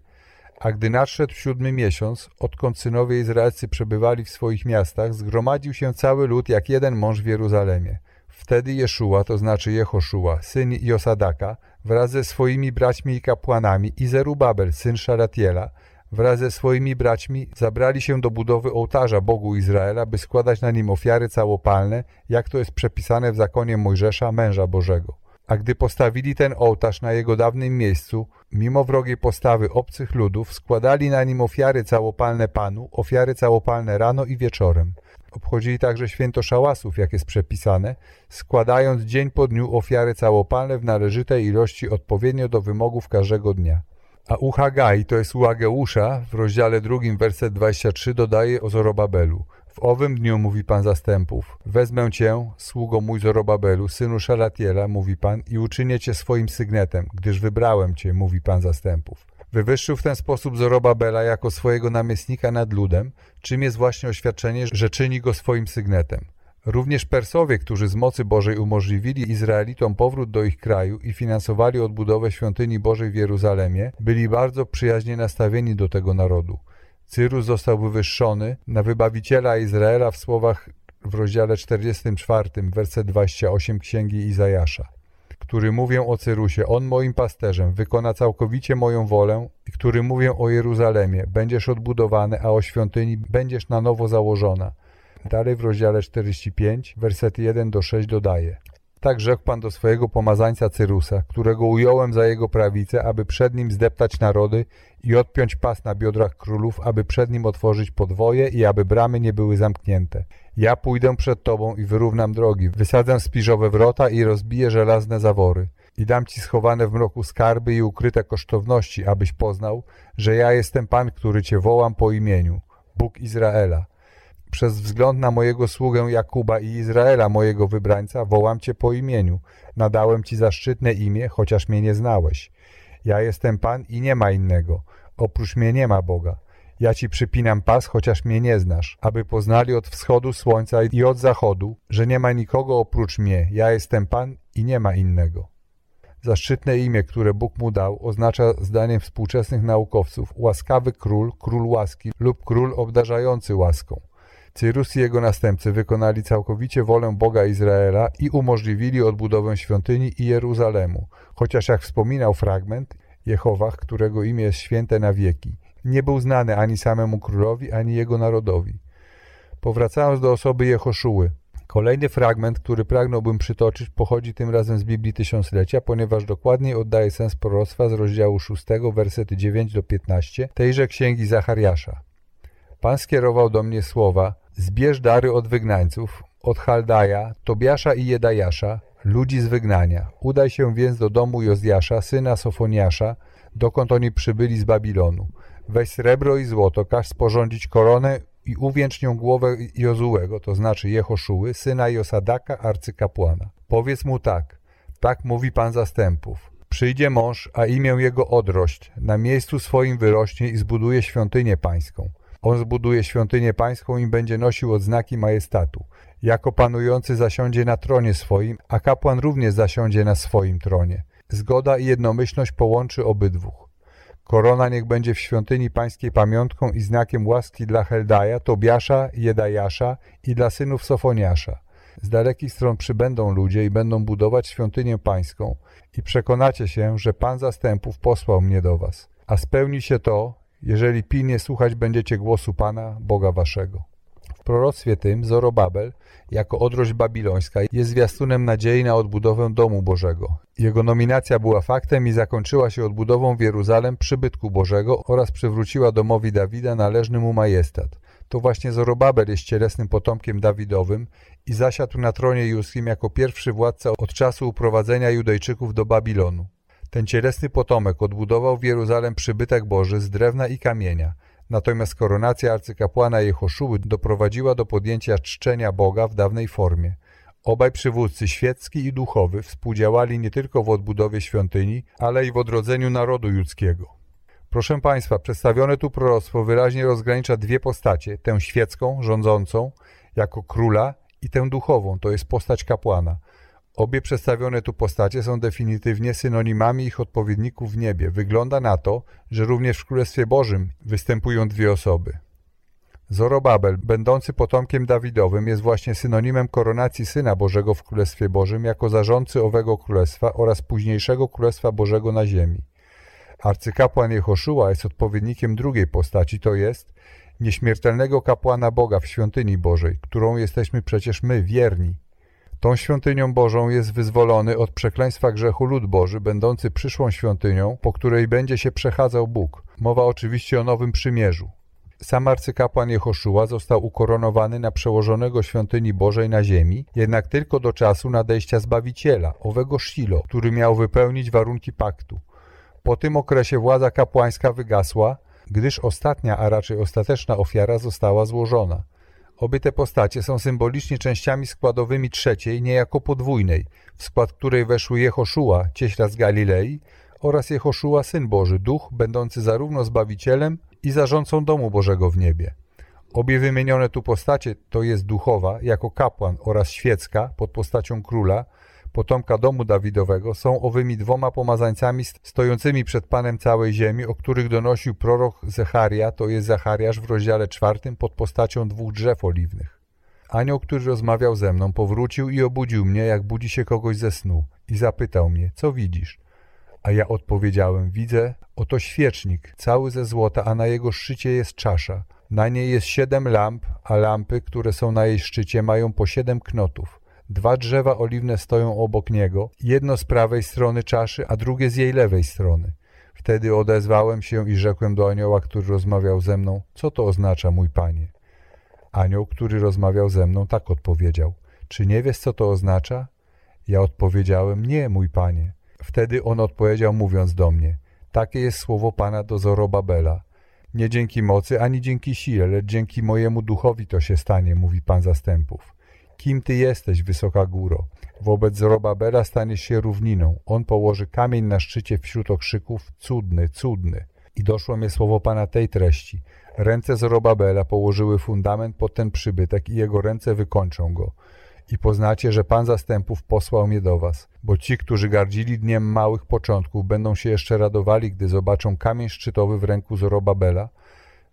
A gdy nadszedł siódmy miesiąc, odkąd synowie izraelscy przebywali w swoich miastach, zgromadził się cały lud jak jeden mąż w Jeruzalemie. Wtedy Jeszua, to znaczy Jehoszua, syn Josadaka, wraz ze swoimi braćmi i kapłanami i Zerubabel, syn Szaratiela, wraz ze swoimi braćmi zabrali się do budowy ołtarza Bogu Izraela, by składać na nim ofiary całopalne, jak to jest przepisane w zakonie Mojżesza, męża Bożego. A gdy postawili ten ołtarz na jego dawnym miejscu, mimo wrogiej postawy obcych ludów, składali na nim ofiary całopalne Panu, ofiary całopalne rano i wieczorem. Obchodzili także święto szałasów, jak jest przepisane, składając dzień po dniu ofiary całopalne w należytej ilości odpowiednio do wymogów każdego dnia. A u Hagai, to jest u Ageusza, w rozdziale drugim, werset 23, dodaje o Zorobabelu. W owym dniu, mówi Pan zastępów, wezmę Cię, sługo mój Zorobabelu, synu Szalatiela, mówi Pan, i uczynię Cię swoim sygnetem, gdyż wybrałem Cię, mówi Pan zastępów. Wywyższył w ten sposób Zorobabela jako swojego namiestnika nad ludem, czym jest właśnie oświadczenie, że czyni go swoim sygnetem. Również Persowie, którzy z mocy Bożej umożliwili Izraelitom powrót do ich kraju i finansowali odbudowę świątyni Bożej w Jeruzalemie, byli bardzo przyjaźnie nastawieni do tego narodu. Cyrus został wywyższony na wybawiciela Izraela w słowach w rozdziale 44, werset 28 księgi Izajasza, który mówię o Cyrusie, on moim pasterzem, wykona całkowicie moją wolę, i który mówię o Jeruzalemie, będziesz odbudowany, a o świątyni będziesz na nowo założona. Dalej w rozdziale 45, wersety 1 do 6 dodaje. Tak rzekł Pan do swojego pomazańca Cyrusa, którego ująłem za jego prawicę, aby przed nim zdeptać narody i odpiąć pas na biodrach królów, aby przed nim otworzyć podwoje i aby bramy nie były zamknięte. Ja pójdę przed tobą i wyrównam drogi, wysadzę spiżowe wrota i rozbiję żelazne zawory. I dam ci schowane w mroku skarby i ukryte kosztowności, abyś poznał, że ja jestem Pan, który cię wołam po imieniu, Bóg Izraela. Przez wzgląd na mojego sługę Jakuba i Izraela, mojego wybrańca, wołam Cię po imieniu. Nadałem Ci zaszczytne imię, chociaż mnie nie znałeś. Ja jestem Pan i nie ma innego. Oprócz mnie nie ma Boga. Ja Ci przypinam pas, chociaż mnie nie znasz, aby poznali od wschodu słońca i od zachodu, że nie ma nikogo oprócz mnie. Ja jestem Pan i nie ma innego. Zaszczytne imię, które Bóg mu dał, oznacza zdaniem współczesnych naukowców łaskawy król, król łaski lub król obdarzający łaską. Cyrus i jego następcy wykonali całkowicie wolę Boga Izraela i umożliwili odbudowę świątyni i Jeruzalemu, chociaż jak wspominał fragment, Jehowach, którego imię jest święte na wieki, nie był znany ani samemu królowi, ani jego narodowi. Powracając do osoby Jehoszuły, kolejny fragment, który pragnąłbym przytoczyć, pochodzi tym razem z Biblii Tysiąclecia, ponieważ dokładniej oddaje sens proroctwa z rozdziału 6, versety 9 do 15 tejże księgi Zachariasza. Pan skierował do mnie słowa, Zbierz dary od wygnańców, od Haldaja, Tobiasza i Jedajasza, ludzi z wygnania. Udaj się więc do domu Jozjasza, syna Sofoniasza, dokąd oni przybyli z Babilonu. Weź srebro i złoto, każ sporządzić koronę i uwięcz nią głowę Jozułego, to znaczy Jehoszuły, syna Josadaka, arcykapłana. Powiedz mu tak, tak mówi Pan zastępów. Przyjdzie mąż, a imię jego odrość, na miejscu swoim wyrośnie i zbuduje świątynię pańską. On zbuduje świątynię pańską i będzie nosił odznaki majestatu. Jako panujący zasiądzie na tronie swoim, a kapłan również zasiądzie na swoim tronie. Zgoda i jednomyślność połączy obydwóch. Korona niech będzie w świątyni pańskiej pamiątką i znakiem łaski dla Heldaja, Tobiasza, Jedajasza i dla synów Sofoniasza. Z dalekich stron przybędą ludzie i będą budować świątynię pańską i przekonacie się, że Pan zastępów posłał mnie do was. A spełni się to, jeżeli pilnie słuchać będziecie głosu Pana, Boga waszego. proroctwie tym Zorobabel, jako odrość babilońska, jest zwiastunem nadziei na odbudowę domu Bożego. Jego nominacja była faktem i zakończyła się odbudową w Jeruzalem przybytku Bożego oraz przywróciła domowi Dawida należny mu majestat. To właśnie Zorobabel jest cielesnym potomkiem Dawidowym i zasiadł na tronie juskim jako pierwszy władca od czasu uprowadzenia Judejczyków do Babilonu. Ten cielesny potomek odbudował w Jeruzalem przybytek Boży z drewna i kamienia – Natomiast koronacja arcykapłana Jehoszuły doprowadziła do podjęcia czczenia Boga w dawnej formie. Obaj przywódcy świecki i duchowy współdziałali nie tylko w odbudowie świątyni, ale i w odrodzeniu narodu judzkiego. Proszę Państwa, przedstawione tu proroctwo wyraźnie rozgranicza dwie postacie, tę świecką, rządzącą, jako króla i tę duchową, to jest postać kapłana – Obie przedstawione tu postacie są definitywnie synonimami ich odpowiedników w niebie. Wygląda na to, że również w Królestwie Bożym występują dwie osoby. Zorobabel, będący potomkiem Dawidowym, jest właśnie synonimem koronacji Syna Bożego w Królestwie Bożym jako zarządcy owego królestwa oraz późniejszego Królestwa Bożego na ziemi. Arcykapłan Jehoszua jest odpowiednikiem drugiej postaci, to jest nieśmiertelnego kapłana Boga w świątyni Bożej, którą jesteśmy przecież my, wierni, Tą świątynią Bożą jest wyzwolony od przekleństwa grzechu lud Boży, będący przyszłą świątynią, po której będzie się przechadzał Bóg. Mowa oczywiście o Nowym Przymierzu. Sam arcykapłan Jehoszua został ukoronowany na przełożonego świątyni Bożej na ziemi, jednak tylko do czasu nadejścia Zbawiciela, owego Shilo, który miał wypełnić warunki paktu. Po tym okresie władza kapłańska wygasła, gdyż ostatnia, a raczej ostateczna ofiara została złożona. Obie te postacie są symbolicznie częściami składowymi trzeciej, niejako podwójnej, w skład której weszły Jehoszua, cieśla z Galilei, oraz Jehoszua, Syn Boży, Duch, będący zarówno Zbawicielem i zarządcą domu Bożego w niebie. Obie wymienione tu postacie to jest duchowa, jako kapłan oraz świecka, pod postacią króla, potomka domu Dawidowego, są owymi dwoma pomazańcami stojącymi przed Panem całej ziemi, o których donosił prorok Zecharia, to jest Zachariasz w rozdziale czwartym pod postacią dwóch drzew oliwnych. Anioł, który rozmawiał ze mną, powrócił i obudził mnie, jak budzi się kogoś ze snu i zapytał mnie, co widzisz? A ja odpowiedziałem, widzę, oto świecznik, cały ze złota, a na jego szczycie jest czasza. Na niej jest siedem lamp, a lampy, które są na jej szczycie, mają po siedem knotów. Dwa drzewa oliwne stoją obok niego, jedno z prawej strony czaszy, a drugie z jej lewej strony. Wtedy odezwałem się i rzekłem do anioła, który rozmawiał ze mną, co to oznacza, mój panie? Anioł, który rozmawiał ze mną, tak odpowiedział, czy nie wiesz, co to oznacza? Ja odpowiedziałem, nie, mój panie. Wtedy on odpowiedział, mówiąc do mnie, takie jest słowo Pana do Zorobabela. Nie dzięki mocy, ani dzięki sile, lecz dzięki mojemu duchowi to się stanie, mówi Pan zastępów. Kim ty jesteś, wysoka góro? Wobec Zorobabela staniesz się równiną. On położy kamień na szczycie wśród okrzyków, cudny, cudny. I doszło mnie słowo Pana tej treści. Ręce Zorobabela położyły fundament pod ten przybytek i jego ręce wykończą go. I poznacie, że Pan zastępów posłał mnie do was, bo ci, którzy gardzili dniem małych początków, będą się jeszcze radowali, gdy zobaczą kamień szczytowy w ręku Zorobabela.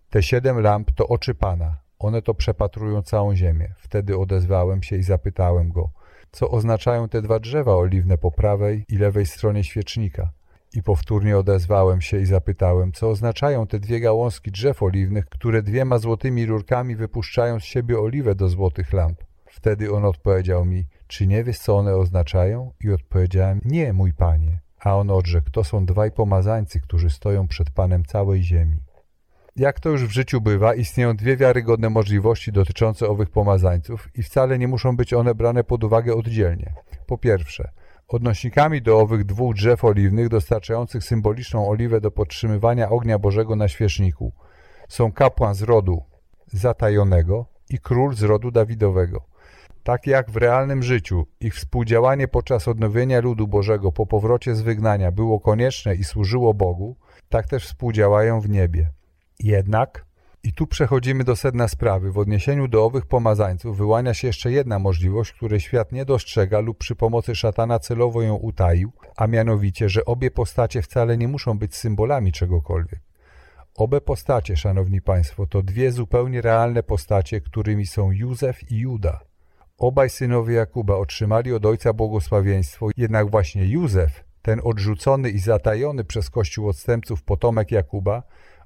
Te siedem lamp to oczy Pana, one to przepatrują całą ziemię. Wtedy odezwałem się i zapytałem go, co oznaczają te dwa drzewa oliwne po prawej i lewej stronie świecznika. I powtórnie odezwałem się i zapytałem, co oznaczają te dwie gałązki drzew oliwnych, które dwiema złotymi rurkami wypuszczają z siebie oliwę do złotych lamp. Wtedy on odpowiedział mi, czy nie wiesz, co one oznaczają? I odpowiedziałem, nie, mój panie. A on odrzekł, to są dwaj pomazańcy, którzy stoją przed Panem całej ziemi. Jak to już w życiu bywa, istnieją dwie wiarygodne możliwości dotyczące owych pomazańców i wcale nie muszą być one brane pod uwagę oddzielnie. Po pierwsze, odnośnikami do owych dwóch drzew oliwnych dostarczających symboliczną oliwę do podtrzymywania ognia Bożego na świeczniku są kapłan z rodu zatajonego i król z rodu Dawidowego. Tak jak w realnym życiu ich współdziałanie podczas odnowienia ludu Bożego po powrocie z wygnania było konieczne i służyło Bogu, tak też współdziałają w niebie. Jednak, i tu przechodzimy do sedna sprawy, w odniesieniu do owych pomazańców wyłania się jeszcze jedna możliwość, której świat nie dostrzega lub przy pomocy szatana celowo ją utaił, a mianowicie, że obie postacie wcale nie muszą być symbolami czegokolwiek. Obe postacie, szanowni państwo, to dwie zupełnie realne postacie, którymi są Józef i Juda. Obaj synowie Jakuba otrzymali od ojca błogosławieństwo, jednak właśnie Józef, ten odrzucony i zatajony przez kościół odstępców potomek Jakuba,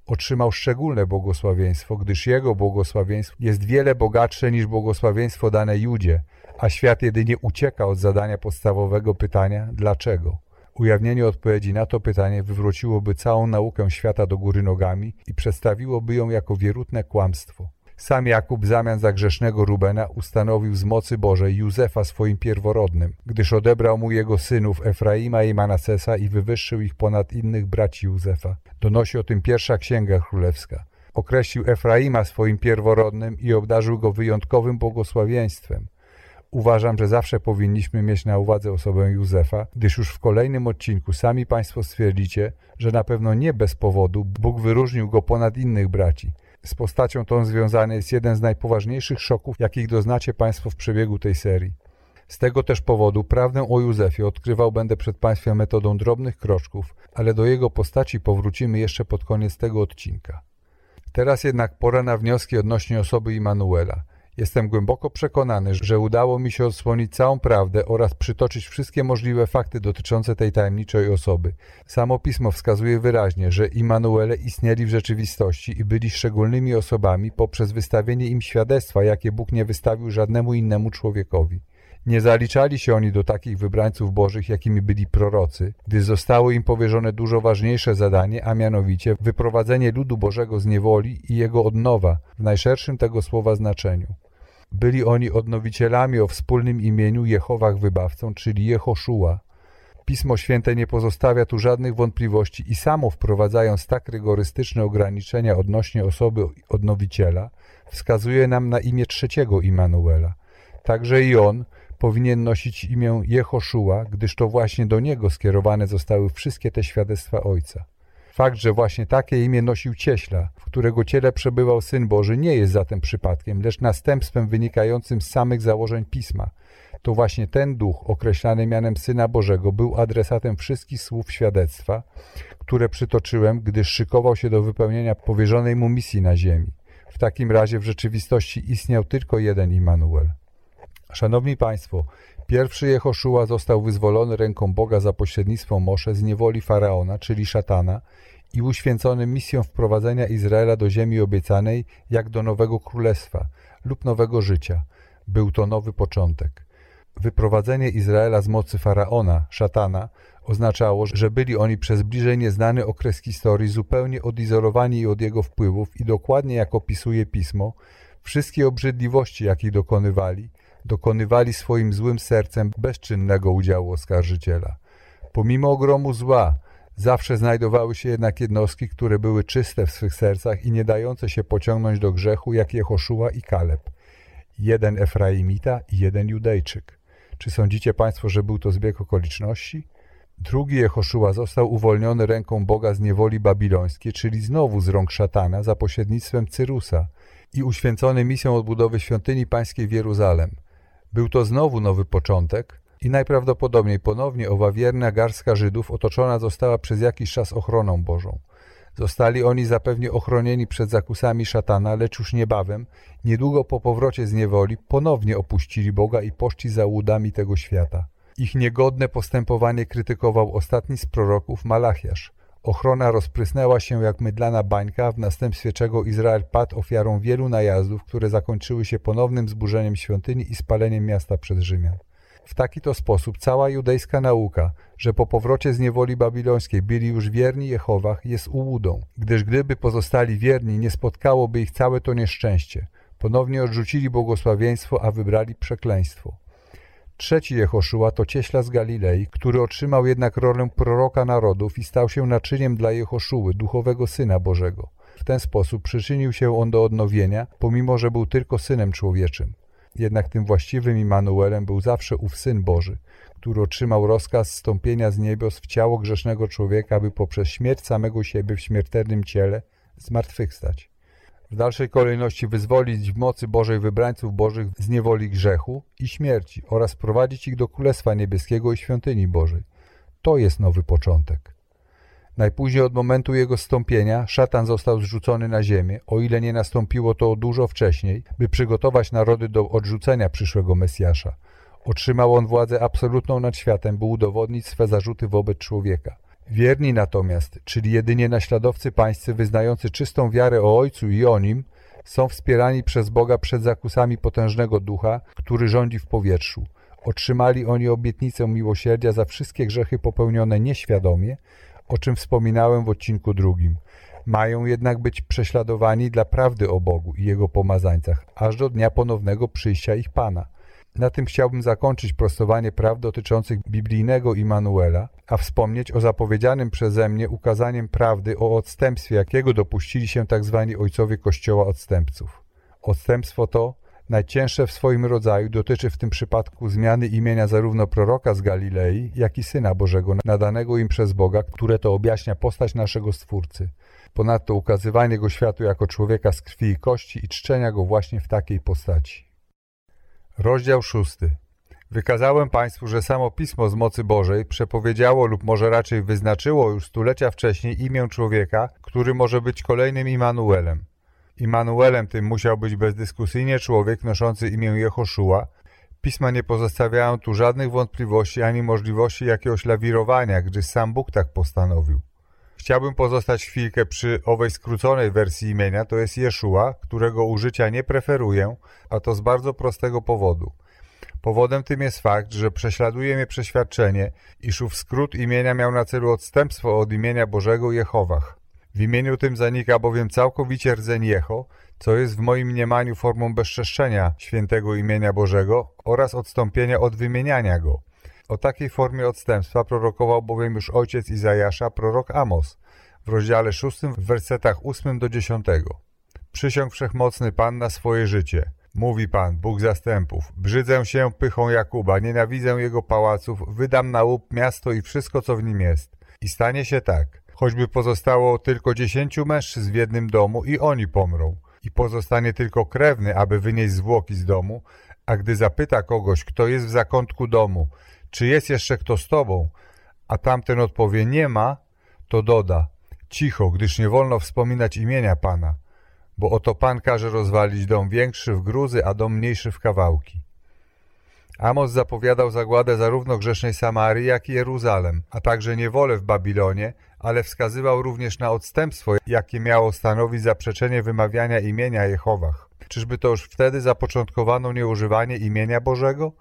otrzymał szczególne błogosławieństwo, gdyż jego błogosławieństwo jest wiele bogatsze niż błogosławieństwo dane Judzie, a świat jedynie ucieka od zadania podstawowego pytania dlaczego. Ujawnienie odpowiedzi na to pytanie wywróciłoby całą naukę świata do góry nogami i przedstawiłoby ją jako wierutne kłamstwo. Sam Jakub w zamian za grzesznego Rubena ustanowił z mocy Bożej Józefa swoim pierworodnym, gdyż odebrał mu jego synów Efraima i Manasesa i wywyższył ich ponad innych braci Józefa. Donosi o tym pierwsza księga królewska. Określił Efraima swoim pierworodnym i obdarzył go wyjątkowym błogosławieństwem. Uważam, że zawsze powinniśmy mieć na uwadze osobę Józefa, gdyż już w kolejnym odcinku sami Państwo stwierdzicie, że na pewno nie bez powodu Bóg wyróżnił go ponad innych braci. Z postacią tą związany jest jeden z najpoważniejszych szoków, jakich doznacie Państwo w przebiegu tej serii. Z tego też powodu prawdę o Józefie odkrywał będę przed Państwem metodą drobnych kroczków, ale do jego postaci powrócimy jeszcze pod koniec tego odcinka. Teraz jednak pora na wnioski odnośnie osoby Immanuela – Jestem głęboko przekonany, że udało mi się odsłonić całą prawdę oraz przytoczyć wszystkie możliwe fakty dotyczące tej tajemniczej osoby. Samo pismo wskazuje wyraźnie, że Immanuele istnieli w rzeczywistości i byli szczególnymi osobami poprzez wystawienie im świadectwa, jakie Bóg nie wystawił żadnemu innemu człowiekowi. Nie zaliczali się oni do takich wybrańców bożych, jakimi byli prorocy, gdy zostało im powierzone dużo ważniejsze zadanie, a mianowicie wyprowadzenie ludu Bożego z niewoli i jego odnowa w najszerszym tego słowa znaczeniu. Byli oni odnowicielami o wspólnym imieniu Jehowach Wybawcą, czyli Jehoszua. Pismo Święte nie pozostawia tu żadnych wątpliwości i samo wprowadzając tak rygorystyczne ograniczenia odnośnie osoby odnowiciela, wskazuje nam na imię trzeciego Immanuela. Także i on powinien nosić imię Jehoszua, gdyż to właśnie do niego skierowane zostały wszystkie te świadectwa Ojca. Fakt, że właśnie takie imię nosił cieśla, w którego ciele przebywał Syn Boży, nie jest zatem przypadkiem, lecz następstwem wynikającym z samych założeń Pisma. To właśnie ten duch, określany mianem Syna Bożego, był adresatem wszystkich słów świadectwa, które przytoczyłem, gdyż szykował się do wypełnienia powierzonej mu misji na ziemi. W takim razie w rzeczywistości istniał tylko jeden Immanuel. Szanowni Państwo, pierwszy Jehoszua został wyzwolony ręką Boga za pośrednictwem Mosze z niewoli Faraona, czyli szatana, i uświęcony misją wprowadzenia Izraela do ziemi obiecanej, jak do nowego królestwa lub nowego życia. Był to nowy początek. Wyprowadzenie Izraela z mocy Faraona, szatana, oznaczało, że byli oni przez bliżej nieznany okres historii zupełnie odizolowani od jego wpływów i dokładnie jak opisuje Pismo, wszystkie obrzydliwości, jakich dokonywali, dokonywali swoim złym sercem bezczynnego udziału oskarżyciela. Pomimo ogromu zła, zawsze znajdowały się jednak jednostki, które były czyste w swych sercach i nie dające się pociągnąć do grzechu, jak Jehoszua i Kaleb. Jeden Efraimita i jeden Judejczyk. Czy sądzicie Państwo, że był to zbieg okoliczności? Drugi Jehoszua został uwolniony ręką Boga z niewoli babilońskiej, czyli znowu z rąk szatana za pośrednictwem Cyrusa i uświęcony misją odbudowy świątyni pańskiej w Jeruzalem – był to znowu nowy początek i najprawdopodobniej ponownie owa wierna garstka Żydów otoczona została przez jakiś czas ochroną Bożą. Zostali oni zapewnie ochronieni przed zakusami szatana, lecz już niebawem, niedługo po powrocie z niewoli, ponownie opuścili Boga i poszli za łudami tego świata. Ich niegodne postępowanie krytykował ostatni z proroków Malachiasz. Ochrona rozprysnęła się jak mydlana bańka, w następstwie czego Izrael padł ofiarą wielu najazdów, które zakończyły się ponownym zburzeniem świątyni i spaleniem miasta przez Rzymian. W taki to sposób cała judejska nauka, że po powrocie z niewoli babilońskiej byli już wierni Jehowach, jest ułudą, gdyż gdyby pozostali wierni, nie spotkałoby ich całe to nieszczęście. Ponownie odrzucili błogosławieństwo, a wybrali przekleństwo. Trzeci Jehoszua to cieśla z Galilei, który otrzymał jednak rolę proroka narodów i stał się naczyniem dla Jehoszuły, duchowego Syna Bożego. W ten sposób przyczynił się on do odnowienia, pomimo że był tylko Synem Człowieczym. Jednak tym właściwym Immanuelem był zawsze ów Syn Boży, który otrzymał rozkaz stąpienia z niebios w ciało grzesznego człowieka, aby poprzez śmierć samego siebie w śmiertelnym ciele zmartwychwstać w dalszej kolejności wyzwolić w mocy Bożej wybrańców Bożych z niewoli grzechu i śmierci oraz prowadzić ich do Królestwa Niebieskiego i Świątyni Bożej. To jest nowy początek. Najpóźniej od momentu jego stąpienia szatan został zrzucony na ziemię, o ile nie nastąpiło to dużo wcześniej, by przygotować narody do odrzucenia przyszłego Mesjasza. Otrzymał on władzę absolutną nad światem, by udowodnić swe zarzuty wobec człowieka. Wierni natomiast, czyli jedynie naśladowcy pańscy wyznający czystą wiarę o Ojcu i o Nim, są wspierani przez Boga przed zakusami potężnego ducha, który rządzi w powietrzu. Otrzymali oni obietnicę miłosierdzia za wszystkie grzechy popełnione nieświadomie, o czym wspominałem w odcinku drugim. Mają jednak być prześladowani dla prawdy o Bogu i Jego pomazańcach, aż do dnia ponownego przyjścia ich Pana. Na tym chciałbym zakończyć prostowanie praw dotyczących biblijnego Immanuela, a wspomnieć o zapowiedzianym przeze mnie ukazaniem prawdy o odstępstwie, jakiego dopuścili się tzw. Tak ojcowie Kościoła odstępców. Odstępstwo to, najcięższe w swoim rodzaju, dotyczy w tym przypadku zmiany imienia zarówno proroka z Galilei, jak i Syna Bożego, nadanego im przez Boga, które to objaśnia postać naszego Stwórcy. Ponadto ukazywanie go światu jako człowieka z krwi i kości i czczenia go właśnie w takiej postaci. Rozdział szósty. Wykazałem Państwu, że samo Pismo z mocy Bożej przepowiedziało lub może raczej wyznaczyło już stulecia wcześniej imię człowieka, który może być kolejnym Immanuelem. Immanuelem tym musiał być bezdyskusyjnie człowiek noszący imię Jehoszua. Pisma nie pozostawiają tu żadnych wątpliwości ani możliwości jakiegoś lawirowania, gdyż sam Bóg tak postanowił. Chciałbym pozostać chwilkę przy owej skróconej wersji imienia, to jest Jeszua, którego użycia nie preferuję, a to z bardzo prostego powodu. Powodem tym jest fakt, że prześladuje mnie przeświadczenie, iż ów skrót imienia miał na celu odstępstwo od imienia Bożego Jehowach. W imieniu tym zanika bowiem całkowicie rdzeń Jeho, co jest w moim mniemaniu formą bezczeszczenia świętego imienia Bożego oraz odstąpienia od wymieniania go. O takiej formie odstępstwa prorokował bowiem już ojciec Izajasza, prorok Amos, w rozdziale 6, w wersetach 8 do 10. Przysiąg wszechmocny Pan na swoje życie. Mówi Pan, Bóg zastępów, brzydzę się pychą Jakuba, nienawidzę jego pałaców, wydam na łup miasto i wszystko, co w nim jest. I stanie się tak, choćby pozostało tylko dziesięciu mężczyzn w jednym domu i oni pomrą. I pozostanie tylko krewny, aby wynieść zwłoki z domu, a gdy zapyta kogoś, kto jest w zakątku domu, czy jest jeszcze kto z tobą? A tamten odpowie, nie ma, to doda, cicho, gdyż nie wolno wspominać imienia Pana, bo oto Pan każe rozwalić dom większy w gruzy, a dom mniejszy w kawałki. Amos zapowiadał zagładę zarówno grzesznej Samarii, jak i Jeruzalem, a także niewolę w Babilonie, ale wskazywał również na odstępstwo, jakie miało stanowić zaprzeczenie wymawiania imienia Jehowach. Czyżby to już wtedy zapoczątkowano nieużywanie imienia Bożego?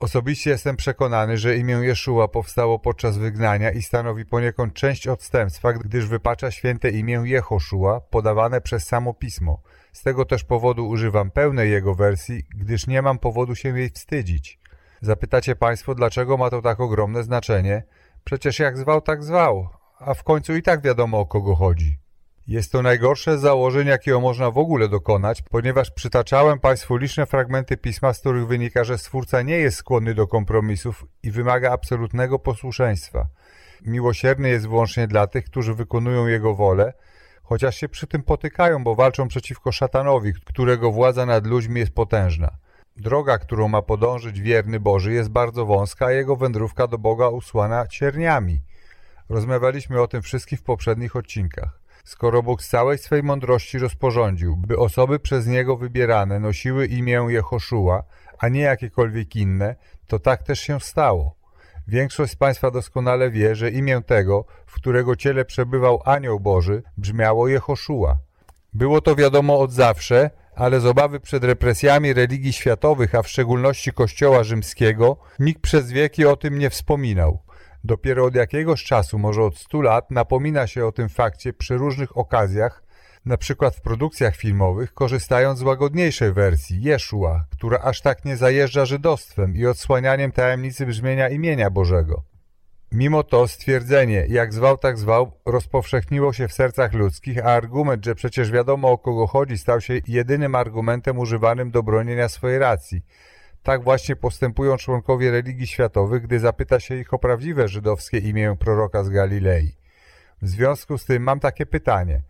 Osobiście jestem przekonany, że imię Jeszua powstało podczas wygnania i stanowi poniekąd część odstępstwa, gdyż wypacza święte imię Jehoszua podawane przez samo Pismo. Z tego też powodu używam pełnej jego wersji, gdyż nie mam powodu się jej wstydzić. Zapytacie Państwo, dlaczego ma to tak ogromne znaczenie? Przecież jak zwał, tak zwał, a w końcu i tak wiadomo o kogo chodzi. Jest to najgorsze z założeń, jakiego można w ogóle dokonać, ponieważ przytaczałem Państwu liczne fragmenty pisma, z których wynika, że Stwórca nie jest skłonny do kompromisów i wymaga absolutnego posłuszeństwa. Miłosierny jest wyłącznie dla tych, którzy wykonują Jego wolę, chociaż się przy tym potykają, bo walczą przeciwko szatanowi, którego władza nad ludźmi jest potężna. Droga, którą ma podążyć wierny Boży jest bardzo wąska, a jego wędrówka do Boga usłana cierniami. Rozmawialiśmy o tym wszystkim w poprzednich odcinkach. Skoro Bóg z całej swej mądrości rozporządził, by osoby przez Niego wybierane nosiły imię Jehoszua, a nie jakiekolwiek inne, to tak też się stało. Większość z Państwa doskonale wie, że imię tego, w którego ciele przebywał anioł Boży, brzmiało Jehoszua. Było to wiadomo od zawsze, ale z obawy przed represjami religii światowych, a w szczególności Kościoła rzymskiego, nikt przez wieki o tym nie wspominał. Dopiero od jakiegoś czasu, może od stu lat, napomina się o tym fakcie przy różnych okazjach, przykład w produkcjach filmowych, korzystając z łagodniejszej wersji, Jeszua, która aż tak nie zajeżdża żydostwem i odsłanianiem tajemnicy brzmienia imienia Bożego. Mimo to stwierdzenie, jak zwał, tak zwał, rozpowszechniło się w sercach ludzkich, a argument, że przecież wiadomo o kogo chodzi, stał się jedynym argumentem używanym do bronienia swojej racji – tak właśnie postępują członkowie religii światowych, gdy zapyta się ich o prawdziwe żydowskie imię proroka z Galilei. W związku z tym mam takie pytanie.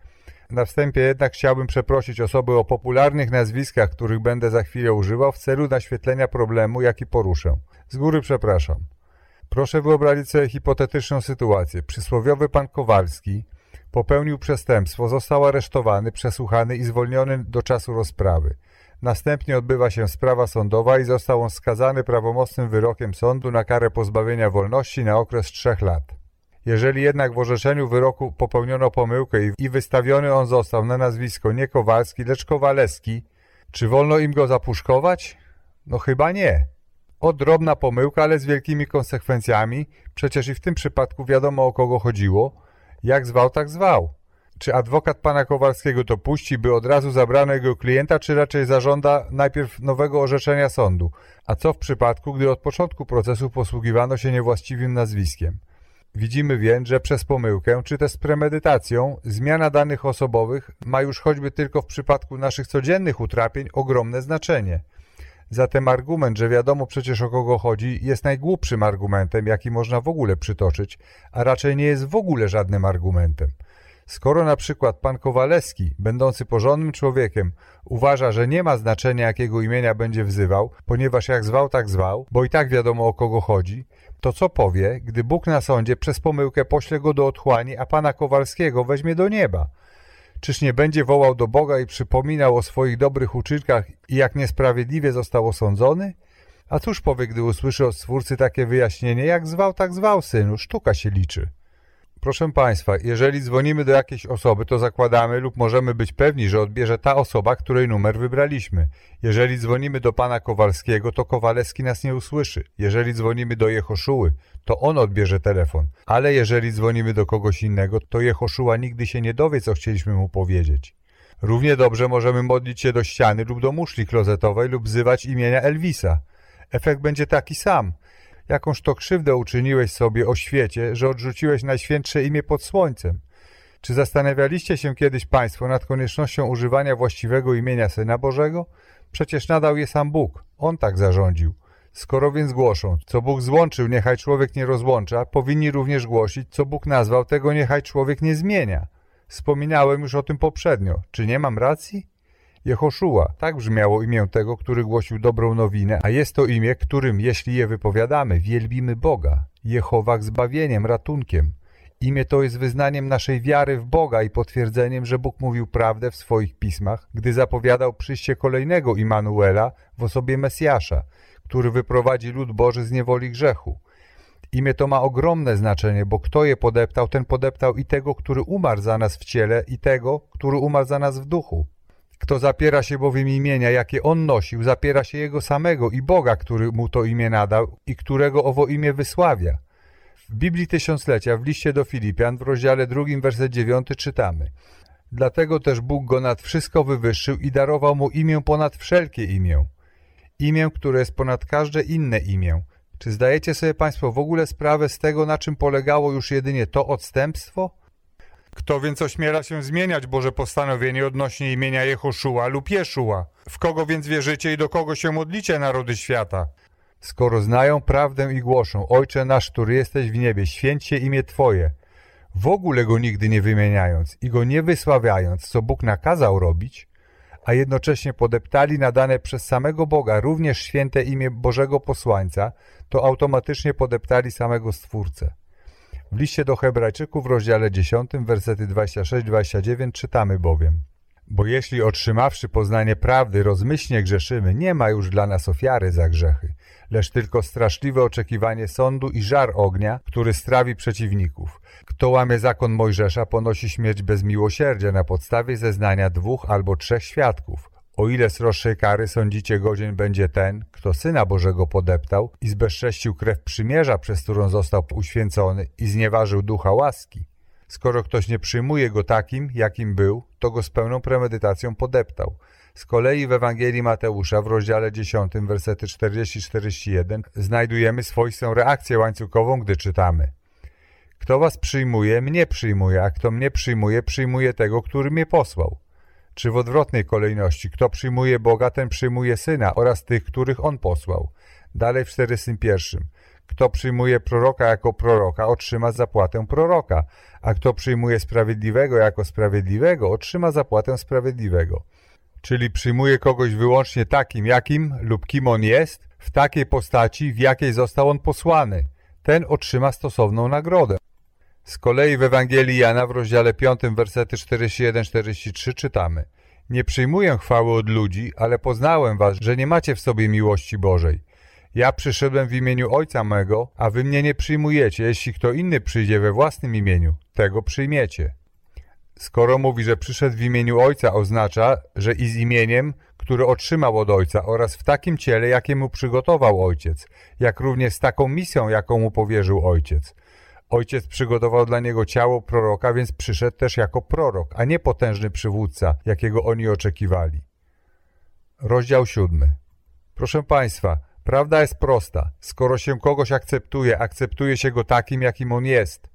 Na wstępie jednak chciałbym przeprosić osoby o popularnych nazwiskach, których będę za chwilę używał w celu naświetlenia problemu, jaki poruszę. Z góry przepraszam. Proszę wyobrazić sobie hipotetyczną sytuację. Przysłowiowy pan Kowalski popełnił przestępstwo, został aresztowany, przesłuchany i zwolniony do czasu rozprawy. Następnie odbywa się sprawa sądowa i został on skazany prawomocnym wyrokiem sądu na karę pozbawienia wolności na okres trzech lat. Jeżeli jednak w orzeczeniu wyroku popełniono pomyłkę i wystawiony on został na nazwisko nie Kowalski, lecz Kowaleski, czy wolno im go zapuszkować? No chyba nie. O drobna pomyłka, ale z wielkimi konsekwencjami. Przecież i w tym przypadku wiadomo o kogo chodziło. Jak zwał, tak zwał. Czy adwokat pana Kowalskiego to puści, by od razu zabrano jego klienta, czy raczej zażąda najpierw nowego orzeczenia sądu? A co w przypadku, gdy od początku procesu posługiwano się niewłaściwym nazwiskiem? Widzimy więc, że przez pomyłkę, czy też z premedytacją, zmiana danych osobowych ma już choćby tylko w przypadku naszych codziennych utrapień ogromne znaczenie. Zatem argument, że wiadomo przecież o kogo chodzi, jest najgłupszym argumentem, jaki można w ogóle przytoczyć, a raczej nie jest w ogóle żadnym argumentem. Skoro na przykład pan Kowalewski, będący porządnym człowiekiem, uważa, że nie ma znaczenia jakiego imienia będzie wzywał, ponieważ jak zwał, tak zwał, bo i tak wiadomo o kogo chodzi, to co powie, gdy Bóg na sądzie przez pomyłkę pośle go do otchłani, a pana Kowalskiego weźmie do nieba? Czyż nie będzie wołał do Boga i przypominał o swoich dobrych uczynkach i jak niesprawiedliwie został osądzony? A cóż powie, gdy usłyszy od Stwórcy takie wyjaśnienie, jak zwał, tak zwał, synu, sztuka się liczy. Proszę Państwa, jeżeli dzwonimy do jakiejś osoby, to zakładamy lub możemy być pewni, że odbierze ta osoba, której numer wybraliśmy. Jeżeli dzwonimy do pana Kowalskiego, to Kowalewski nas nie usłyszy. Jeżeli dzwonimy do Jehoszuły, to on odbierze telefon. Ale jeżeli dzwonimy do kogoś innego, to Jehoszuła nigdy się nie dowie, co chcieliśmy mu powiedzieć. Równie dobrze możemy modlić się do ściany lub do muszli klozetowej lub wzywać imienia Elvisa. Efekt będzie taki sam – Jakąż to krzywdę uczyniłeś sobie o świecie, że odrzuciłeś najświętsze imię pod słońcem? Czy zastanawialiście się kiedyś Państwo nad koniecznością używania właściwego imienia Syna Bożego? Przecież nadał je sam Bóg. On tak zarządził. Skoro więc głoszą, co Bóg złączył, niechaj człowiek nie rozłącza, powinni również głosić, co Bóg nazwał, tego niechaj człowiek nie zmienia. Wspominałem już o tym poprzednio. Czy nie mam racji? Jehoszua, tak brzmiało imię tego, który głosił dobrą nowinę, a jest to imię, którym, jeśli je wypowiadamy, wielbimy Boga, Jehowach zbawieniem, ratunkiem. Imię to jest wyznaniem naszej wiary w Boga i potwierdzeniem, że Bóg mówił prawdę w swoich pismach, gdy zapowiadał przyjście kolejnego Immanuela w osobie Mesjasza, który wyprowadzi lud Boży z niewoli grzechu. Imię to ma ogromne znaczenie, bo kto je podeptał, ten podeptał i tego, który umarł za nas w ciele, i tego, który umarł za nas w duchu. Kto zapiera się bowiem imienia, jakie on nosił, zapiera się jego samego i Boga, który mu to imię nadał i którego owo imię wysławia. W Biblii Tysiąclecia, w liście do Filipian, w rozdziale drugim, werset dziewiąty czytamy Dlatego też Bóg go nad wszystko wywyższył i darował mu imię ponad wszelkie imię. Imię, które jest ponad każde inne imię. Czy zdajecie sobie Państwo w ogóle sprawę z tego, na czym polegało już jedynie to odstępstwo? Kto więc ośmiela się zmieniać Boże postanowienie odnośnie imienia Jehoszua lub Jeszua? W kogo więc wierzycie i do kogo się modlicie, narody świata? Skoro znają prawdę i głoszą, Ojcze nasz, który jesteś w niebie, święcie imię Twoje, w ogóle go nigdy nie wymieniając i go nie wysławiając, co Bóg nakazał robić, a jednocześnie podeptali nadane przez samego Boga również święte imię Bożego posłańca, to automatycznie podeptali samego Stwórcę. W liście do Hebrajczyków w rozdziale 10, versety 26-29 czytamy bowiem Bo jeśli otrzymawszy poznanie prawdy rozmyślnie grzeszymy, nie ma już dla nas ofiary za grzechy, lecz tylko straszliwe oczekiwanie sądu i żar ognia, który strawi przeciwników. Kto łamie zakon Mojżesza, ponosi śmierć bez miłosierdzia na podstawie zeznania dwóch albo trzech świadków. O ile sroższej kary sądzicie godzien będzie ten, kto Syna Bożego podeptał i zbezcześcił krew przymierza, przez którą został uświęcony i znieważył ducha łaski. Skoro ktoś nie przyjmuje go takim, jakim był, to go z pełną premedytacją podeptał. Z kolei w Ewangelii Mateusza w rozdziale 10, versety 40-41 znajdujemy swoistą reakcję łańcuchową, gdy czytamy Kto was przyjmuje, mnie przyjmuje, a kto mnie przyjmuje, przyjmuje tego, który mnie posłał czy w odwrotnej kolejności. Kto przyjmuje Boga, ten przyjmuje Syna oraz tych, których On posłał. Dalej w 41. Kto przyjmuje proroka jako proroka, otrzyma zapłatę proroka, a kto przyjmuje sprawiedliwego jako sprawiedliwego, otrzyma zapłatę sprawiedliwego. Czyli przyjmuje kogoś wyłącznie takim, jakim lub kim on jest, w takiej postaci, w jakiej został on posłany. Ten otrzyma stosowną nagrodę. Z kolei w Ewangelii Jana w rozdziale 5, versety 41-43 czytamy Nie przyjmuję chwały od ludzi, ale poznałem was, że nie macie w sobie miłości Bożej. Ja przyszedłem w imieniu Ojca mego, a wy mnie nie przyjmujecie. Jeśli kto inny przyjdzie we własnym imieniu, tego przyjmiecie. Skoro mówi, że przyszedł w imieniu Ojca, oznacza, że i z imieniem, które otrzymał od Ojca oraz w takim ciele, jakie mu przygotował Ojciec, jak również z taką misją, jaką mu powierzył Ojciec. Ojciec przygotował dla niego ciało proroka, więc przyszedł też jako prorok, a nie potężny przywódca, jakiego oni oczekiwali. Rozdział siódmy. Proszę Państwa, prawda jest prosta. Skoro się kogoś akceptuje, akceptuje się go takim, jakim on jest.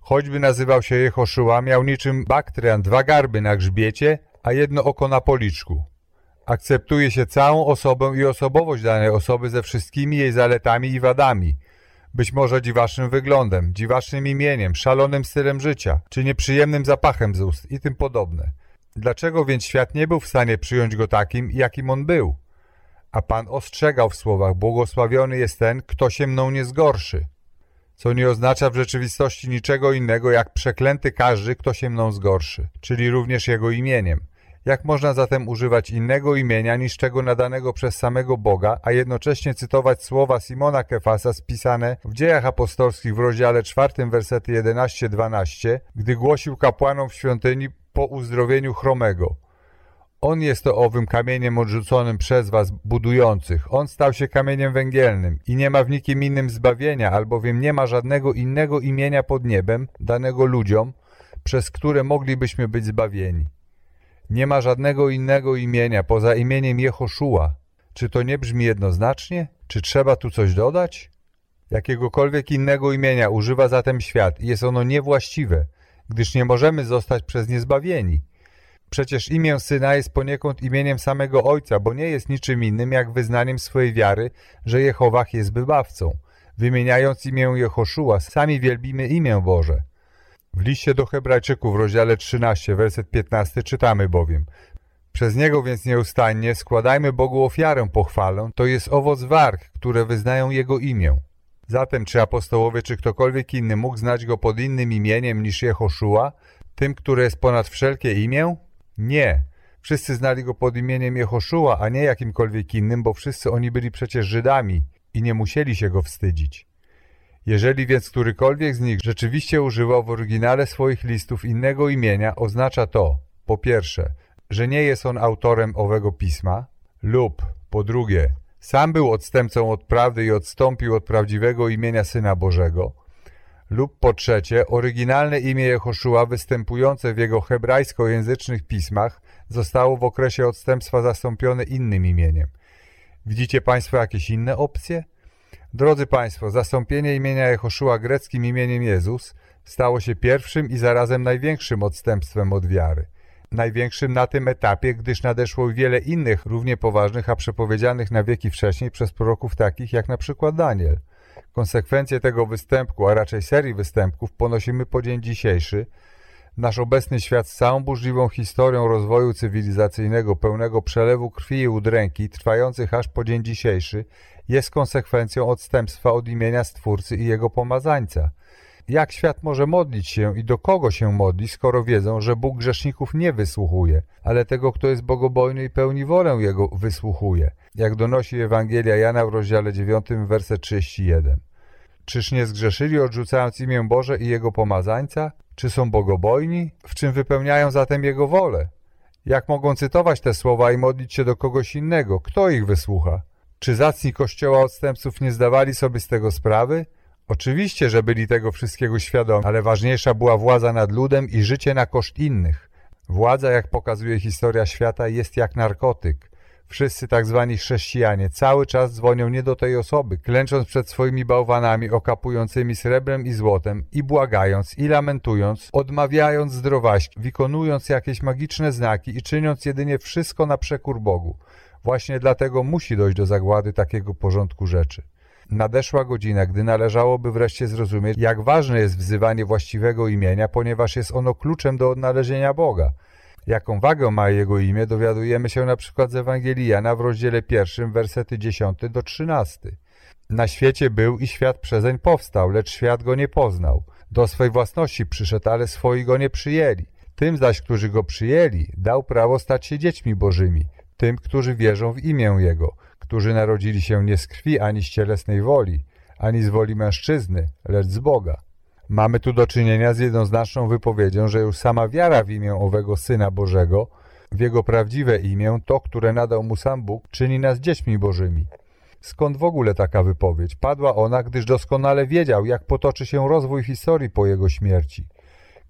Choćby nazywał się Jehoszua, miał niczym Baktrian dwa garby na grzbiecie, a jedno oko na policzku. Akceptuje się całą osobę i osobowość danej osoby ze wszystkimi jej zaletami i wadami. Być może dziwacznym wyglądem, dziwacznym imieniem, szalonym stylem życia, czy nieprzyjemnym zapachem z ust i tym podobne. Dlaczego więc świat nie był w stanie przyjąć go takim, jakim on był? A Pan ostrzegał w słowach, błogosławiony jest ten, kto się mną nie zgorszy. Co nie oznacza w rzeczywistości niczego innego, jak przeklęty każdy, kto się mną zgorszy, czyli również jego imieniem. Jak można zatem używać innego imienia niż tego nadanego przez samego Boga, a jednocześnie cytować słowa Simona Kefasa spisane w dziejach apostolskich w rozdziale 4, wersety 11-12, gdy głosił kapłanom w świątyni po uzdrowieniu chromego. On jest to owym kamieniem odrzuconym przez was budujących. On stał się kamieniem węgielnym i nie ma w nikim innym zbawienia, albowiem nie ma żadnego innego imienia pod niebem danego ludziom, przez które moglibyśmy być zbawieni. Nie ma żadnego innego imienia poza imieniem Jehoszua. Czy to nie brzmi jednoznacznie? Czy trzeba tu coś dodać? Jakiegokolwiek innego imienia używa zatem świat i jest ono niewłaściwe, gdyż nie możemy zostać przez nie zbawieni. Przecież imię Syna jest poniekąd imieniem samego Ojca, bo nie jest niczym innym jak wyznaniem swojej wiary, że Jehowach jest wybawcą. Wymieniając imię Jehoszua, sami wielbimy imię Boże. W liście do Hebrajczyków rozdziale 13, werset 15 czytamy bowiem Przez Niego więc nieustannie składajmy Bogu ofiarę pochwalę, to jest owoc warg, które wyznają Jego imię. Zatem czy apostołowie, czy ktokolwiek inny mógł znać Go pod innym imieniem niż Jehoszua, tym, które jest ponad wszelkie imię? Nie. Wszyscy znali Go pod imieniem Jehoszua, a nie jakimkolwiek innym, bo wszyscy oni byli przecież Żydami i nie musieli się Go wstydzić. Jeżeli więc którykolwiek z nich rzeczywiście używał w oryginale swoich listów innego imienia, oznacza to, po pierwsze, że nie jest on autorem owego pisma, lub, po drugie, sam był odstępcą od prawdy i odstąpił od prawdziwego imienia Syna Bożego, lub po trzecie, oryginalne imię Jehoszua występujące w jego hebrajskojęzycznych pismach zostało w okresie odstępstwa zastąpione innym imieniem. Widzicie Państwo jakieś inne opcje? Drodzy Państwo, zastąpienie imienia Jehoszua greckim imieniem Jezus stało się pierwszym i zarazem największym odstępstwem od wiary. Największym na tym etapie, gdyż nadeszło wiele innych, równie poważnych, a przepowiedzianych na wieki wcześniej przez proroków takich jak na przykład Daniel. Konsekwencje tego występku, a raczej serii występków ponosimy po dzień dzisiejszy. Nasz obecny świat z całą burzliwą historią rozwoju cywilizacyjnego, pełnego przelewu krwi i udręki, trwających aż po dzień dzisiejszy, jest konsekwencją odstępstwa od imienia Stwórcy i Jego pomazańca. Jak świat może modlić się i do kogo się modli, skoro wiedzą, że Bóg grzeszników nie wysłuchuje, ale tego, kto jest bogobojny i pełni wolę Jego, wysłuchuje, jak donosi Ewangelia Jana w rozdziale 9, werset 31. Czyż nie zgrzeszyli odrzucając imię Boże i Jego pomazańca? Czy są bogobojni? W czym wypełniają zatem Jego wolę? Jak mogą cytować te słowa i modlić się do kogoś innego? Kto ich wysłucha? Czy zacni kościoła odstępców nie zdawali sobie z tego sprawy? Oczywiście, że byli tego wszystkiego świadomi, ale ważniejsza była władza nad ludem i życie na koszt innych. Władza, jak pokazuje historia świata, jest jak narkotyk. Wszyscy tak zwani chrześcijanie cały czas dzwonią nie do tej osoby, klęcząc przed swoimi bałwanami okapującymi srebrem i złotem i błagając i lamentując, odmawiając zdrowaśki, wykonując jakieś magiczne znaki i czyniąc jedynie wszystko na przekór Bogu. Właśnie dlatego musi dojść do zagłady takiego porządku rzeczy. Nadeszła godzina, gdy należałoby wreszcie zrozumieć, jak ważne jest wzywanie właściwego imienia, ponieważ jest ono kluczem do odnalezienia Boga. Jaką wagę ma jego imię, dowiadujemy się na przykład z Ewangelii Jana w rozdziale pierwszym, wersety 10 do 13. Na świecie był i świat przezeń powstał, lecz świat go nie poznał. Do swej własności przyszedł, ale swoi go nie przyjęli. Tym zaś, którzy go przyjęli, dał prawo stać się dziećmi bożymi, tym, którzy wierzą w imię Jego, którzy narodzili się nie z krwi ani z cielesnej woli, ani z woli mężczyzny, lecz z Boga. Mamy tu do czynienia z jednoznaczną wypowiedzią, że już sama wiara w imię owego Syna Bożego, w Jego prawdziwe imię, to, które nadał Mu sam Bóg, czyni nas dziećmi Bożymi. Skąd w ogóle taka wypowiedź? Padła ona, gdyż doskonale wiedział, jak potoczy się rozwój historii po Jego śmierci.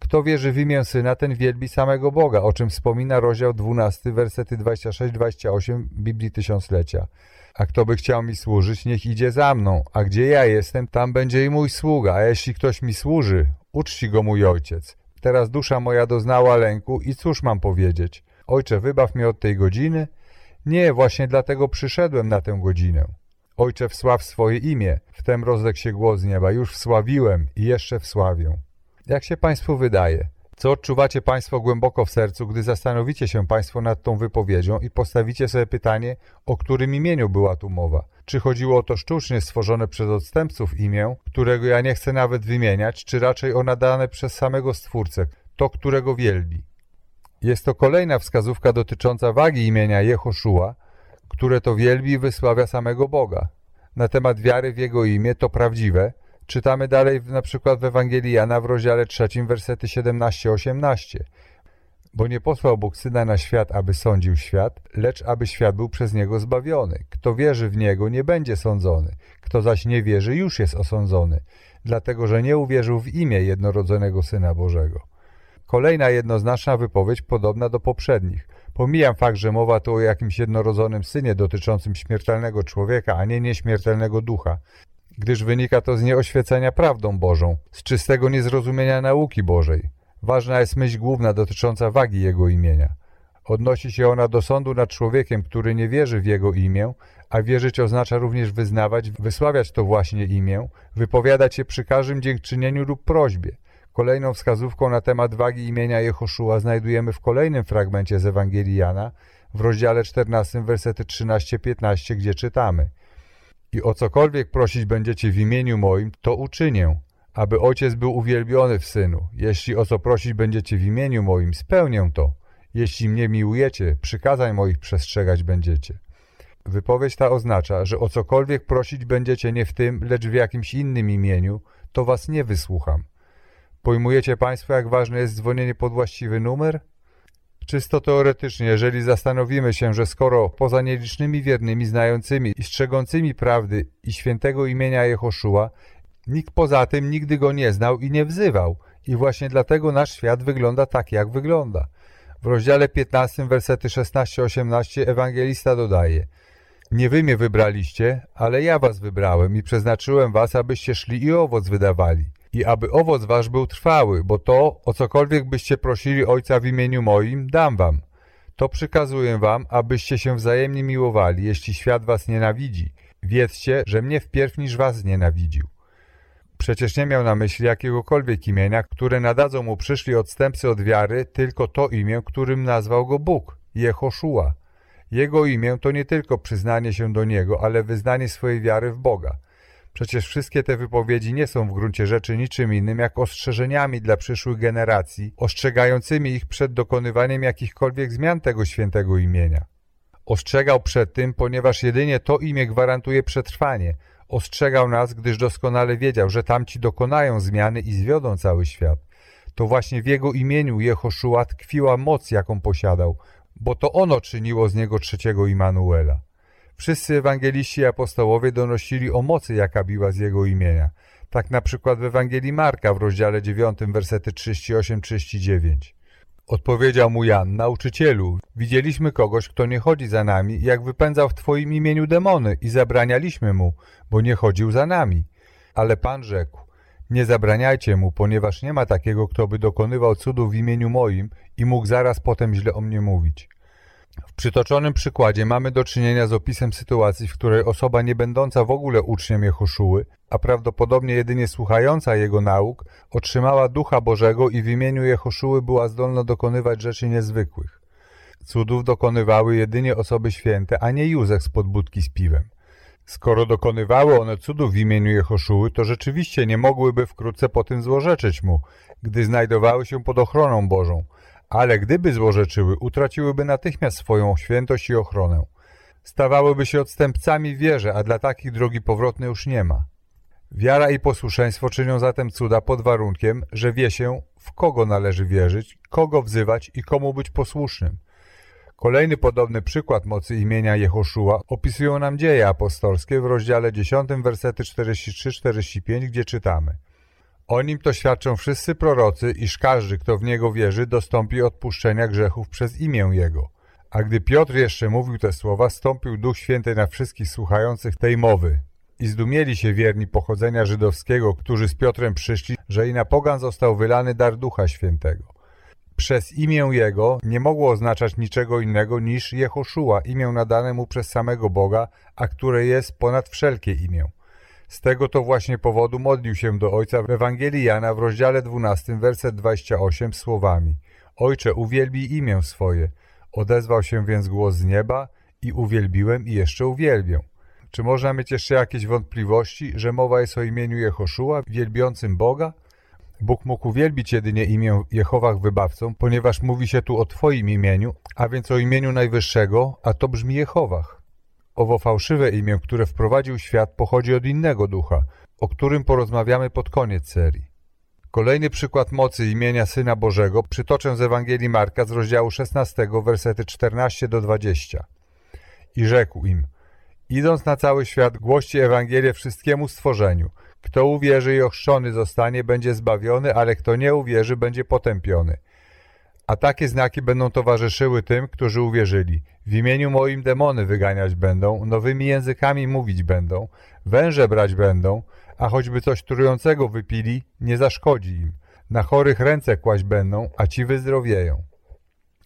Kto wierzy w imię Syna, ten wielbi samego Boga, o czym wspomina rozdział 12, wersety 26-28 Biblii Tysiąclecia. A kto by chciał mi służyć, niech idzie za mną, a gdzie ja jestem, tam będzie i mój sługa, a jeśli ktoś mi służy, uczci go mój ojciec. Teraz dusza moja doznała lęku i cóż mam powiedzieć? Ojcze, wybaw mnie od tej godziny? Nie, właśnie dlatego przyszedłem na tę godzinę. Ojcze, wsław swoje imię. Wtem rozległ się głos z nieba. Już wsławiłem i jeszcze wsławię. Jak się Państwu wydaje? Co odczuwacie Państwo głęboko w sercu, gdy zastanowicie się Państwo nad tą wypowiedzią i postawicie sobie pytanie, o którym imieniu była tu mowa? Czy chodziło o to sztucznie stworzone przez odstępców imię, którego ja nie chcę nawet wymieniać, czy raczej o nadane przez samego Stwórcę, to, którego wielbi? Jest to kolejna wskazówka dotycząca wagi imienia Jehoszua, które to wielbi i wysławia samego Boga. Na temat wiary w Jego imię to prawdziwe. Czytamy dalej na przykład w Ewangelii Jana w rozdziale 3, wersety 17-18. Bo nie posłał Bóg Syna na świat, aby sądził świat, lecz aby świat był przez Niego zbawiony. Kto wierzy w Niego, nie będzie sądzony. Kto zaś nie wierzy, już jest osądzony, dlatego że nie uwierzył w imię jednorodzonego Syna Bożego. Kolejna jednoznaczna wypowiedź podobna do poprzednich. Pomijam fakt, że mowa tu o jakimś jednorodzonym synie dotyczącym śmiertelnego człowieka, a nie nieśmiertelnego ducha, gdyż wynika to z nieoświecenia prawdą Bożą, z czystego niezrozumienia nauki Bożej. Ważna jest myśl główna dotycząca wagi Jego imienia. Odnosi się ona do sądu nad człowiekiem, który nie wierzy w Jego imię, a wierzyć oznacza również wyznawać, wysławiać to właśnie imię, wypowiadać się przy każdym dziękczynieniu lub prośbie. Kolejną wskazówką na temat wagi imienia Jehoszua znajdujemy w kolejnym fragmencie z Ewangelii Jana, w rozdziale 14, wersety 13-15, gdzie czytamy I o cokolwiek prosić będziecie w imieniu moim, to uczynię, aby Ojciec był uwielbiony w Synu. Jeśli o co prosić będziecie w imieniu moim, spełnię to. Jeśli mnie miłujecie, przykazań moich przestrzegać będziecie. Wypowiedź ta oznacza, że o cokolwiek prosić będziecie nie w tym, lecz w jakimś innym imieniu, to was nie wysłucham. Pojmujecie Państwo, jak ważne jest dzwonienie pod właściwy numer? Czysto teoretycznie, jeżeli zastanowimy się, że skoro poza nielicznymi wiernymi, znającymi i strzegącymi prawdy i świętego imienia Jehoszua, nikt poza tym nigdy go nie znał i nie wzywał i właśnie dlatego nasz świat wygląda tak, jak wygląda. W rozdziale 15, wersety 16-18 ewangelista dodaje Nie wy mnie wybraliście, ale ja was wybrałem i przeznaczyłem was, abyście szli i owoc wydawali i aby owoc wasz był trwały, bo to, o cokolwiek byście prosili Ojca w imieniu moim, dam wam. To przykazuję wam, abyście się wzajemnie miłowali, jeśli świat was nienawidzi. Wiedzcie, że mnie wpierw niż was nienawidził. Przecież nie miał na myśli jakiegokolwiek imienia, które nadadzą mu przyszli odstępcy od wiary, tylko to imię, którym nazwał go Bóg, Jehoszua. Jego imię to nie tylko przyznanie się do Niego, ale wyznanie swojej wiary w Boga. Przecież wszystkie te wypowiedzi nie są w gruncie rzeczy niczym innym jak ostrzeżeniami dla przyszłych generacji, ostrzegającymi ich przed dokonywaniem jakichkolwiek zmian tego świętego imienia. Ostrzegał przed tym, ponieważ jedynie to imię gwarantuje przetrwanie. Ostrzegał nas, gdyż doskonale wiedział, że tamci dokonają zmiany i zwiodą cały świat. To właśnie w jego imieniu Jehoszua tkwiła moc, jaką posiadał, bo to ono czyniło z niego trzeciego Immanuela. Wszyscy ewangeliści i apostołowie donosili o mocy, jaka biła z jego imienia. Tak na przykład w Ewangelii Marka w rozdziale 9, wersety 38-39. Odpowiedział mu Jan, nauczycielu, widzieliśmy kogoś, kto nie chodzi za nami, jak wypędzał w Twoim imieniu demony i zabranialiśmy mu, bo nie chodził za nami. Ale Pan rzekł, nie zabraniajcie mu, ponieważ nie ma takiego, kto by dokonywał cudów w imieniu moim i mógł zaraz potem źle o mnie mówić. W przytoczonym przykładzie mamy do czynienia z opisem sytuacji, w której osoba nie będąca w ogóle uczniem Jehoszuły, a prawdopodobnie jedynie słuchająca jego nauk, otrzymała Ducha Bożego i w imieniu Jehoszuły była zdolna dokonywać rzeczy niezwykłych. Cudów dokonywały jedynie osoby święte, a nie Józef z podbudki z piwem. Skoro dokonywały one cudów w imieniu Jehoszuły, to rzeczywiście nie mogłyby wkrótce po tym złorzeczyć mu, gdy znajdowały się pod ochroną Bożą – ale gdyby złorzeczyły, utraciłyby natychmiast swoją świętość i ochronę. stawałyby się odstępcami wierze, a dla takich drogi powrotnej już nie ma. Wiara i posłuszeństwo czynią zatem cuda pod warunkiem, że wie się, w kogo należy wierzyć, kogo wzywać i komu być posłusznym. Kolejny podobny przykład mocy imienia Jehoszua opisują nam dzieje apostolskie w rozdziale 10, wersety 43-45, gdzie czytamy O nim to świadczą wszyscy prorocy, iż każdy, kto w Niego wierzy, dostąpi odpuszczenia grzechów przez imię Jego. A gdy Piotr jeszcze mówił te słowa, stąpił Duch Święty na wszystkich słuchających tej mowy. I zdumieli się wierni pochodzenia żydowskiego, którzy z Piotrem przyszli, że i na pogan został wylany dar Ducha Świętego. Przez imię Jego nie mogło oznaczać niczego innego niż Jehoszua, imię nadane mu przez samego Boga, a które jest ponad wszelkie imię. Z tego to właśnie powodu modlił się do Ojca w Ewangelii Jana w rozdziale 12, werset 28 słowami Ojcze, uwielbij imię swoje. Odezwał się więc głos z nieba i uwielbiłem i jeszcze uwielbię. Czy można mieć jeszcze jakieś wątpliwości, że mowa jest o imieniu Jehoszua, wielbiącym Boga? Bóg mógł uwielbić jedynie imię Jehowach wybawcą, ponieważ mówi się tu o Twoim imieniu, a więc o imieniu Najwyższego, a to brzmi Jehowach. Owo fałszywe imię, które wprowadził świat, pochodzi od innego ducha, o którym porozmawiamy pod koniec serii. Kolejny przykład mocy imienia Syna Bożego przytoczę z Ewangelii Marka z rozdziału 16, wersety 14 do 20. I rzekł im, idąc na cały świat, głoście Ewangelię wszystkiemu stworzeniu – kto uwierzy i ochrzczony zostanie, będzie zbawiony, ale kto nie uwierzy, będzie potępiony. A takie znaki będą towarzyszyły tym, którzy uwierzyli. W imieniu moim demony wyganiać będą, nowymi językami mówić będą, węże brać będą, a choćby coś trującego wypili, nie zaszkodzi im. Na chorych ręce kłaść będą, a ci wyzdrowieją.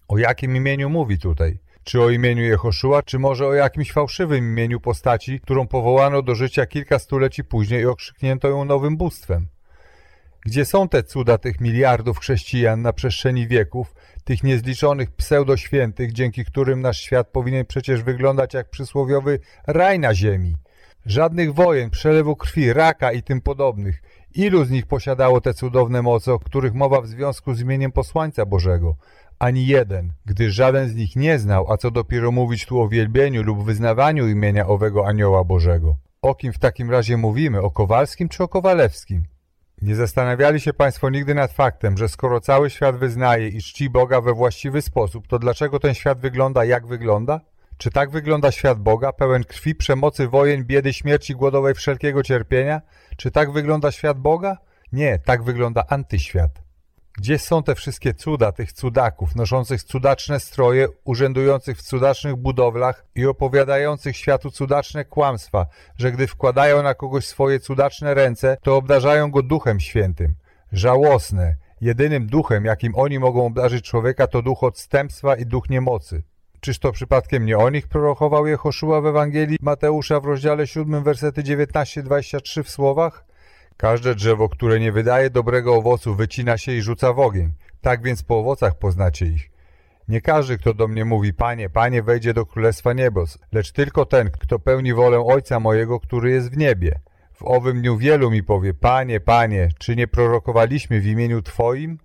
O jakim imieniu mówi tutaj? Czy o imieniu Jehoszua, czy może o jakimś fałszywym imieniu postaci, którą powołano do życia kilka stuleci później i okrzyknięto ją nowym bóstwem? Gdzie są te cuda tych miliardów chrześcijan na przestrzeni wieków, tych niezliczonych pseudoświętych, dzięki którym nasz świat powinien przecież wyglądać jak przysłowiowy raj na ziemi? Żadnych wojen, przelewu krwi, raka i tym podobnych. Ilu z nich posiadało te cudowne moce, o których mowa w związku z imieniem posłańca Bożego? ani jeden, gdyż żaden z nich nie znał, a co dopiero mówić tu o wielbieniu lub wyznawaniu imienia owego anioła Bożego. O kim w takim razie mówimy, o Kowalskim czy o Kowalewskim? Nie zastanawiali się Państwo nigdy nad faktem, że skoro cały świat wyznaje i czci Boga we właściwy sposób, to dlaczego ten świat wygląda jak wygląda? Czy tak wygląda świat Boga, pełen krwi, przemocy, wojen, biedy, śmierci, głodowej, wszelkiego cierpienia? Czy tak wygląda świat Boga? Nie, tak wygląda antyświat. Gdzie są te wszystkie cuda tych cudaków, noszących cudaczne stroje, urzędujących w cudacznych budowlach i opowiadających światu cudaczne kłamstwa, że gdy wkładają na kogoś swoje cudaczne ręce, to obdarzają go duchem świętym? Żałosne. Jedynym duchem, jakim oni mogą obdarzyć człowieka, to duch odstępstwa i duch niemocy. Czyż to przypadkiem nie o nich prorokował Jehoszua w Ewangelii Mateusza w rozdziale 7, wersety 19-23 w słowach? Każde drzewo, które nie wydaje dobrego owocu, wycina się i rzuca w ogień. Tak więc po owocach poznacie ich. Nie każdy, kto do mnie mówi, Panie, Panie, wejdzie do Królestwa Niebos, lecz tylko ten, kto pełni wolę Ojca mojego, który jest w niebie. W owym dniu wielu mi powie, Panie, Panie, czy nie prorokowaliśmy w imieniu Twoim?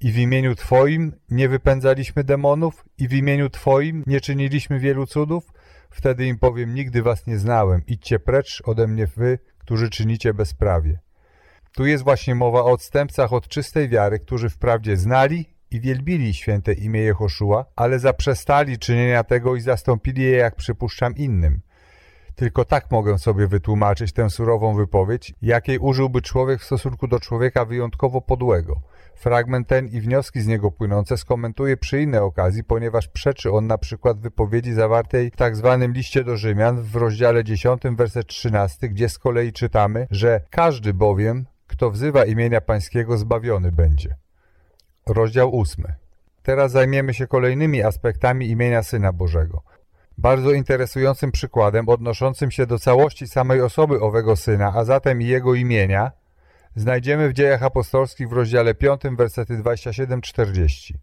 I w imieniu Twoim nie wypędzaliśmy demonów? I w imieniu Twoim nie czyniliśmy wielu cudów? Wtedy im powiem, nigdy was nie znałem, idźcie precz ode mnie wy, którzy czynicie bezprawie. Tu jest właśnie mowa o odstępcach od czystej wiary, którzy wprawdzie znali i wielbili święte imię Jehoszua, ale zaprzestali czynienia tego i zastąpili je, jak przypuszczam, innym. Tylko tak mogę sobie wytłumaczyć tę surową wypowiedź, jakiej użyłby człowiek w stosunku do człowieka wyjątkowo podłego. Fragment ten i wnioski z niego płynące skomentuję przy innej okazji, ponieważ przeczy on na przykład wypowiedzi zawartej w tak zwanym liście do Rzymian w rozdziale 10, werset 13, gdzie z kolei czytamy, że każdy bowiem, kto wzywa imienia Pańskiego, zbawiony będzie. Rozdział ósmy. Teraz zajmiemy się kolejnymi aspektami imienia Syna Bożego. Bardzo interesującym przykładem odnoszącym się do całości samej osoby owego Syna, a zatem i Jego imienia, znajdziemy w dziejach apostolskich w rozdziale 5, wersety 27-40.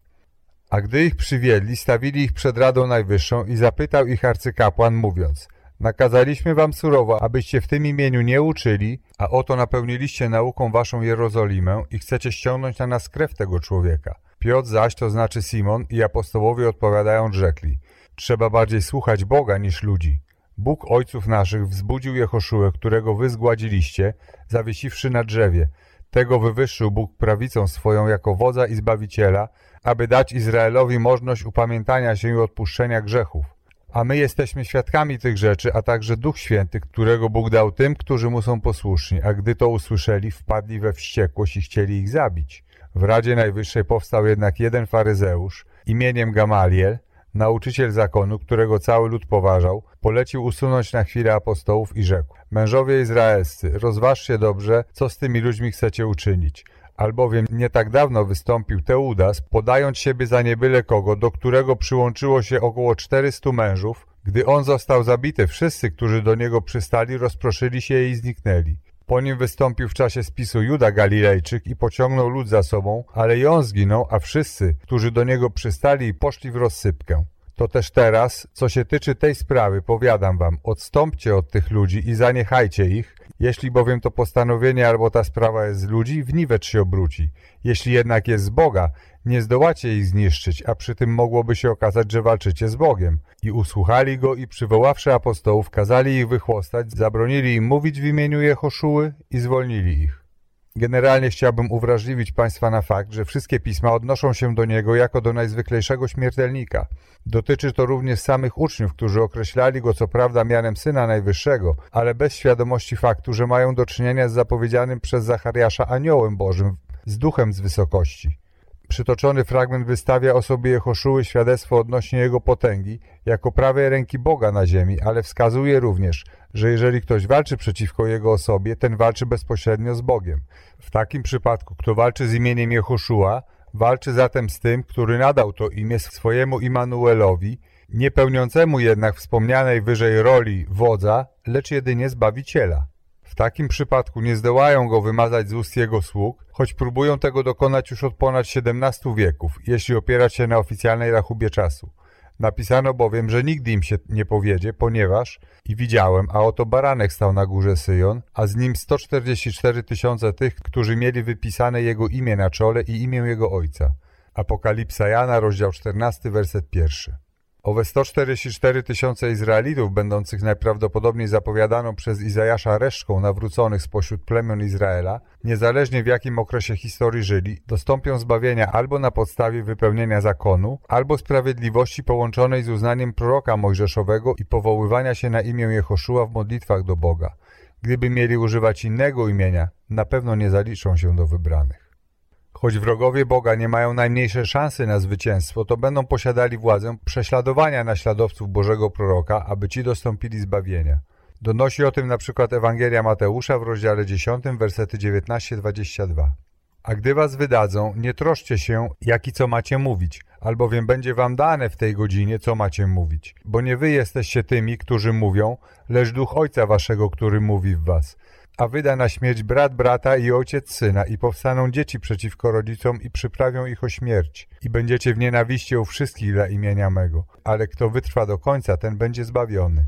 A gdy ich przywiedli, stawili ich przed Radą Najwyższą i zapytał ich arcykapłan, mówiąc – Nakazaliśmy wam surowo, abyście w tym imieniu nie uczyli, a oto napełniliście nauką waszą Jerozolimę i chcecie ściągnąć na nas krew tego człowieka. Piotr zaś, to znaczy Simon i apostołowie odpowiadając rzekli, Trzeba bardziej słuchać Boga niż ludzi. Bóg ojców naszych wzbudził Jehoszuę, którego wy zgładziliście, zawiesiwszy na drzewie. Tego wywyższył Bóg prawicą swoją jako wodza i zbawiciela, aby dać Izraelowi możliwość upamiętania się i odpuszczenia grzechów. A my jesteśmy świadkami tych rzeczy, a także Duch Święty, którego Bóg dał tym, którzy mu są posłuszni, a gdy to usłyszeli, wpadli we wściekłość i chcieli ich zabić. W Radzie Najwyższej powstał jednak jeden faryzeusz imieniem Gamaliel, nauczyciel zakonu, którego cały lud poważał, polecił usunąć na chwilę apostołów i rzekł Mężowie izraelscy, rozważcie dobrze, co z tymi ludźmi chcecie uczynić. Albowiem nie tak dawno wystąpił Teudas, podając siebie za niebyle kogo, do którego przyłączyło się około 400 mężów. Gdy on został zabity, wszyscy, którzy do niego przystali, rozproszyli się i zniknęli. Po nim wystąpił w czasie spisu Juda Galilejczyk i pociągnął lud za sobą, ale i on zginął, a wszyscy, którzy do niego przystali, poszli w rozsypkę. To też teraz, co się tyczy tej sprawy, powiadam wam, odstąpcie od tych ludzi i zaniechajcie ich, jeśli bowiem to postanowienie albo ta sprawa jest z ludzi, w niwecz się obróci. Jeśli jednak jest z Boga, nie zdołacie ich zniszczyć, a przy tym mogłoby się okazać, że walczycie z Bogiem. I usłuchali go i przywoławszy apostołów, kazali ich wychłostać, zabronili im mówić w imieniu Jehoszuły i zwolnili ich. Generalnie chciałbym uwrażliwić Państwa na fakt, że wszystkie pisma odnoszą się do niego jako do najzwyklejszego śmiertelnika. Dotyczy to również samych uczniów, którzy określali go co prawda mianem Syna Najwyższego, ale bez świadomości faktu, że mają do czynienia z zapowiedzianym przez Zachariasza aniołem Bożym, z duchem z wysokości. Przytoczony fragment wystawia o sobie świadectwo odnośnie jego potęgi jako prawej ręki Boga na ziemi, ale wskazuje również, że jeżeli ktoś walczy przeciwko jego osobie, ten walczy bezpośrednio z Bogiem. W takim przypadku, kto walczy z imieniem Jehoszua, walczy zatem z tym, który nadał to imię swojemu Immanuelowi, nie pełniącemu jednak wspomnianej wyżej roli wodza, lecz jedynie Zbawiciela. W takim przypadku nie zdołają go wymazać z ust jego sług, choć próbują tego dokonać już od ponad 17 wieków, jeśli opierać się na oficjalnej rachubie czasu. Napisano bowiem, że nigdy im się nie powiedzie, ponieważ i widziałem, a oto baranek stał na górze Syjon, a z nim 144 tysiące tych, którzy mieli wypisane jego imię na czole i imię jego ojca. Apokalipsa Jana, rozdział 14, werset pierwszy. Owe 144 tysiące Izraelitów, będących najprawdopodobniej zapowiadaną przez Izajasza resztką nawróconych spośród plemion Izraela, niezależnie w jakim okresie historii żyli, dostąpią zbawienia albo na podstawie wypełnienia zakonu, albo sprawiedliwości połączonej z uznaniem proroka mojżeszowego i powoływania się na imię Jehoszua w modlitwach do Boga. Gdyby mieli używać innego imienia, na pewno nie zaliczą się do wybranych. Choć wrogowie Boga nie mają najmniejszej szansy na zwycięstwo, to będą posiadali władzę prześladowania naśladowców Bożego proroka, aby ci dostąpili zbawienia. Donosi o tym na przykład Ewangelia Mateusza w rozdziale 10, versety 19-22. A gdy was wydadzą, nie troszcie się, jaki co macie mówić, albowiem będzie wam dane w tej godzinie, co macie mówić. Bo nie wy jesteście tymi, którzy mówią, lecz Duch Ojca waszego, który mówi w was a wyda na śmierć brat brata i ojciec syna i powstaną dzieci przeciwko rodzicom i przyprawią ich o śmierć. I będziecie w nienawiści u wszystkich dla imienia mego, ale kto wytrwa do końca, ten będzie zbawiony.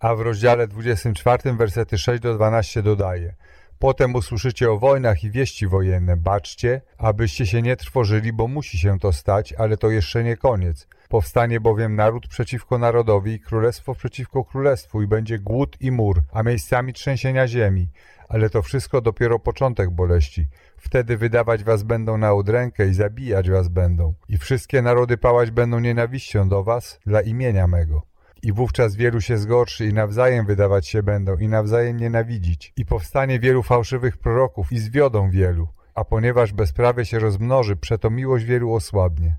A w rozdziale 24 wersety 6 do 12 dodaje Potem usłyszycie o wojnach i wieści wojenne. Baczcie, abyście się nie trwożyli, bo musi się to stać, ale to jeszcze nie koniec. Powstanie bowiem naród przeciwko narodowi i królestwo przeciwko królestwu i będzie głód i mur, a miejscami trzęsienia ziemi. Ale to wszystko dopiero początek boleści. Wtedy wydawać was będą na udrękę i zabijać was będą. I wszystkie narody pałać będą nienawiścią do was dla imienia mego. I wówczas wielu się zgorszy i nawzajem wydawać się będą i nawzajem nienawidzić. I powstanie wielu fałszywych proroków i zwiodą wielu. A ponieważ bezprawie się rozmnoży, przeto miłość wielu osłabnie.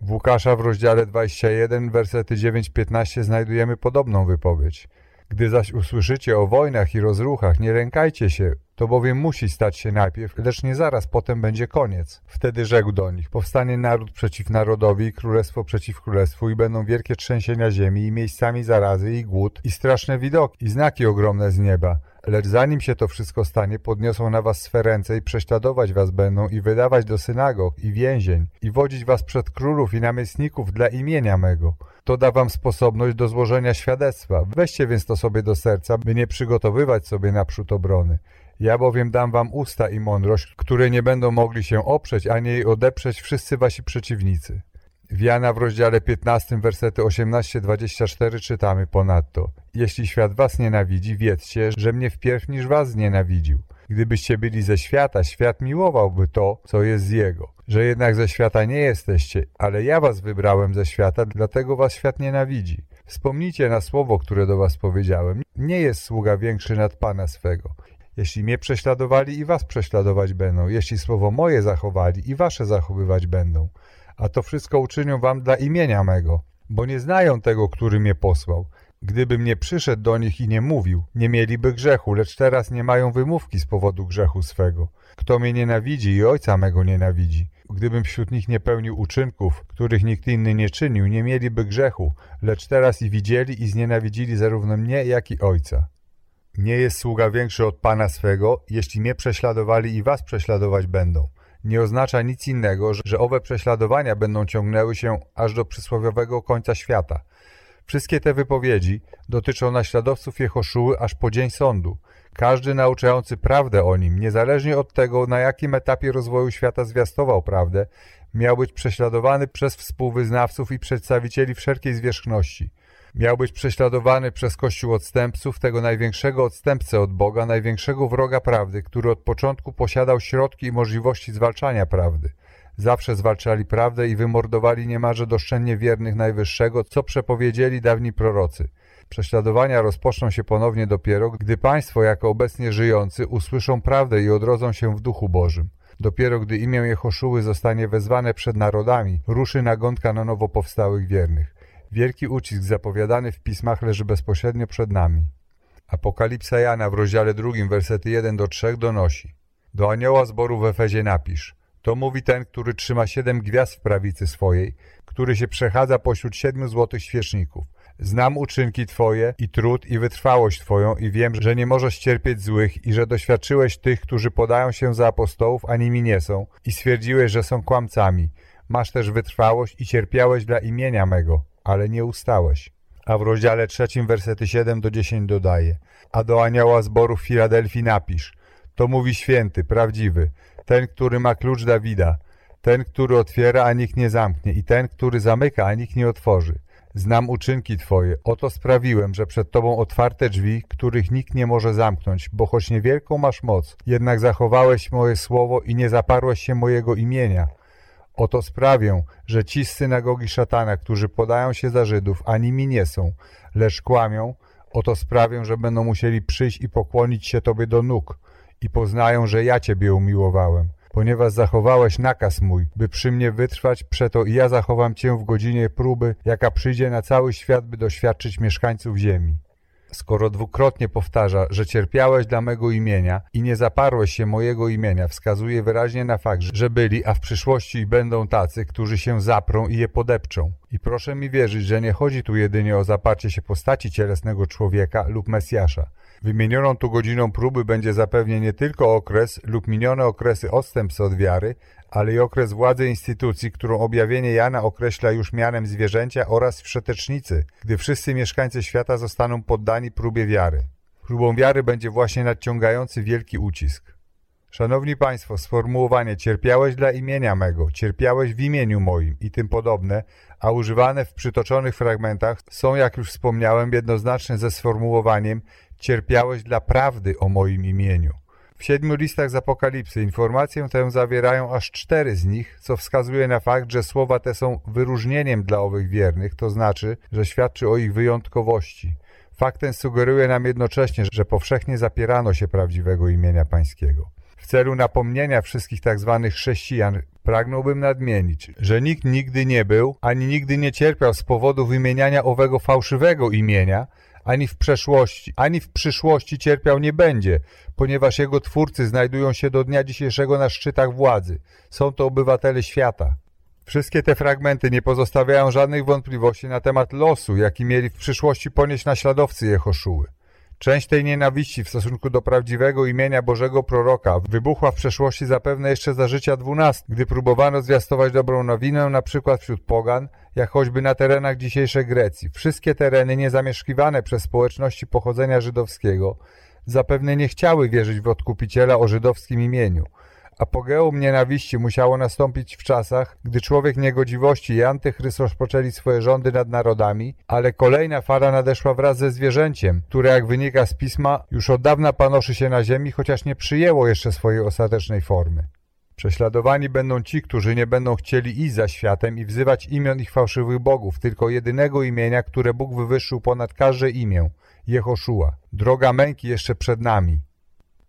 W Łukasza w rozdziale 21, versety 9-15 znajdujemy podobną wypowiedź. Gdy zaś usłyszycie o wojnach i rozruchach, nie lękajcie się, to bowiem musi stać się najpierw, lecz nie zaraz potem będzie koniec. Wtedy rzekł do nich, powstanie naród przeciw narodowi i królestwo przeciw królestwu i będą wielkie trzęsienia ziemi i miejscami zarazy i głód i straszne widoki i znaki ogromne z nieba. Lecz zanim się to wszystko stanie, podniosą na was swe ręce i prześladować was będą i wydawać do synagog i więzień i wodzić was przed królów i namiestników dla imienia mego. To da wam sposobność do złożenia świadectwa. Weźcie więc to sobie do serca, by nie przygotowywać sobie naprzód obrony. Ja bowiem dam wam usta i mądrość, które nie będą mogli się oprzeć, ani jej odeprzeć wszyscy wasi przeciwnicy. W Jana w rozdziale 15, wersety 18-24 czytamy ponadto Jeśli świat was nienawidzi, wiedzcie, że mnie wpierw niż was znienawidził. Gdybyście byli ze świata, świat miłowałby to, co jest z jego. Że jednak ze świata nie jesteście, ale ja was wybrałem ze świata, dlatego was świat nienawidzi. Wspomnijcie na słowo, które do was powiedziałem. Nie jest sługa większy nad Pana swego. Jeśli mnie prześladowali i was prześladować będą, jeśli słowo moje zachowali i wasze zachowywać będą. A to wszystko uczynią wam dla imienia mego, bo nie znają tego, który mnie posłał. Gdybym nie przyszedł do nich i nie mówił, nie mieliby grzechu, lecz teraz nie mają wymówki z powodu grzechu swego. Kto mnie nienawidzi i ojca mego nienawidzi. Gdybym wśród nich nie pełnił uczynków, których nikt inny nie czynił, nie mieliby grzechu, lecz teraz i widzieli i znienawidzili zarówno mnie, jak i ojca. Nie jest sługa większy od Pana swego, jeśli mnie prześladowali i was prześladować będą. Nie oznacza nic innego, że owe prześladowania będą ciągnęły się aż do przysłowiowego końca świata. Wszystkie te wypowiedzi dotyczą naśladowców Jehoszuły aż po dzień sądu. Każdy nauczający prawdę o nim, niezależnie od tego, na jakim etapie rozwoju świata zwiastował prawdę, miał być prześladowany przez współwyznawców i przedstawicieli wszelkiej zwierzchności. Miał być prześladowany przez Kościół odstępców, tego największego odstępcę od Boga, największego wroga prawdy, który od początku posiadał środki i możliwości zwalczania prawdy. Zawsze zwalczali prawdę i wymordowali niemalże doszczętnie wiernych Najwyższego, co przepowiedzieli dawni prorocy. Prześladowania rozpoczną się ponownie dopiero, gdy państwo jako obecnie żyjący usłyszą prawdę i odrodzą się w duchu Bożym. Dopiero gdy imię Jehoszuły zostanie wezwane przed narodami, ruszy nagonka na nowo powstałych wiernych. Wielki ucisk zapowiadany w pismach leży bezpośrednio przed nami. Apokalipsa Jana w rozdziale drugim, wersety 1 do 3 donosi. Do anioła zboru w Efezie napisz. To mówi ten, który trzyma siedem gwiazd w prawicy swojej, który się przechadza pośród siedmiu złotych świeczników. Znam uczynki Twoje i trud i wytrwałość Twoją i wiem, że nie możesz cierpieć złych i że doświadczyłeś tych, którzy podają się za apostołów, a nimi nie są i stwierdziłeś, że są kłamcami. Masz też wytrwałość i cierpiałeś dla imienia mego, ale nie ustałeś. A w rozdziale trzecim wersety 7 do 10 dodaje. A do anioła zboru w Filadelfii napisz. To mówi święty, prawdziwy, ten, który ma klucz Dawida, ten, który otwiera, a nikt nie zamknie i ten, który zamyka, a nikt nie otworzy. Znam uczynki Twoje, oto sprawiłem, że przed Tobą otwarte drzwi, których nikt nie może zamknąć, bo choć niewielką masz moc, jednak zachowałeś moje słowo i nie zaparłeś się mojego imienia. Oto sprawię, że ci z synagogi szatana, którzy podają się za Żydów, a nimi nie są, lecz kłamią, oto sprawię, że będą musieli przyjść i pokłonić się Tobie do nóg i poznają, że ja Ciebie umiłowałem ponieważ zachowałeś nakaz mój, by przy mnie wytrwać, przeto i ja zachowam Cię w godzinie próby, jaka przyjdzie na cały świat, by doświadczyć mieszkańców ziemi. Skoro dwukrotnie powtarza, że cierpiałeś dla mego imienia i nie zaparłeś się mojego imienia, wskazuje wyraźnie na fakt, że byli, a w przyszłości będą tacy, którzy się zaprą i je podepczą. I proszę mi wierzyć, że nie chodzi tu jedynie o zaparcie się postaci cielesnego człowieka lub Mesjasza, Wymienioną tu godziną próby będzie zapewnie nie tylko okres lub minione okresy odstępstw od wiary, ale i okres władzy instytucji, którą objawienie Jana określa już mianem zwierzęcia oraz wszetecznicy, gdy wszyscy mieszkańcy świata zostaną poddani próbie wiary. Próbą wiary będzie właśnie nadciągający wielki ucisk. Szanowni Państwo, sformułowanie cierpiałeś dla imienia mego, cierpiałeś w imieniu moim i tym podobne, a używane w przytoczonych fragmentach są, jak już wspomniałem, jednoznaczne ze sformułowaniem cierpiałeś dla prawdy o moim imieniu. W siedmiu listach z Apokalipsy informację tę zawierają aż cztery z nich, co wskazuje na fakt, że słowa te są wyróżnieniem dla owych wiernych, to znaczy, że świadczy o ich wyjątkowości. Fakt ten sugeruje nam jednocześnie, że powszechnie zapierano się prawdziwego imienia pańskiego. W celu napomnienia wszystkich tzw. Tak chrześcijan pragnąłbym nadmienić, że nikt nigdy nie był, ani nigdy nie cierpiał z powodu wymieniania owego fałszywego imienia, ani w przeszłości, ani w przyszłości cierpiał nie będzie, ponieważ jego twórcy znajdują się do dnia dzisiejszego na szczytach władzy. Są to obywatele świata. Wszystkie te fragmenty nie pozostawiają żadnych wątpliwości na temat losu, jaki mieli w przyszłości ponieść naśladowcy Jehoszuły. Część tej nienawiści w stosunku do prawdziwego imienia Bożego proroka wybuchła w przeszłości zapewne jeszcze za życia dwunastu, gdy próbowano zwiastować dobrą nowinę na przykład wśród pogan, jak choćby na terenach dzisiejszej Grecji. Wszystkie tereny niezamieszkiwane przez społeczności pochodzenia żydowskiego zapewne nie chciały wierzyć w odkupiciela o żydowskim imieniu, Apogeum nienawiści musiało nastąpić w czasach, gdy człowiek niegodziwości i antychryst rozpoczęli swoje rządy nad narodami, ale kolejna fala nadeszła wraz ze zwierzęciem, które jak wynika z pisma już od dawna panoszy się na ziemi, chociaż nie przyjęło jeszcze swojej ostatecznej formy. Prześladowani będą ci, którzy nie będą chcieli iść za światem i wzywać imion ich fałszywych bogów, tylko jedynego imienia, które Bóg wywyższył ponad każde imię, Jehoszua. Droga męki jeszcze przed nami.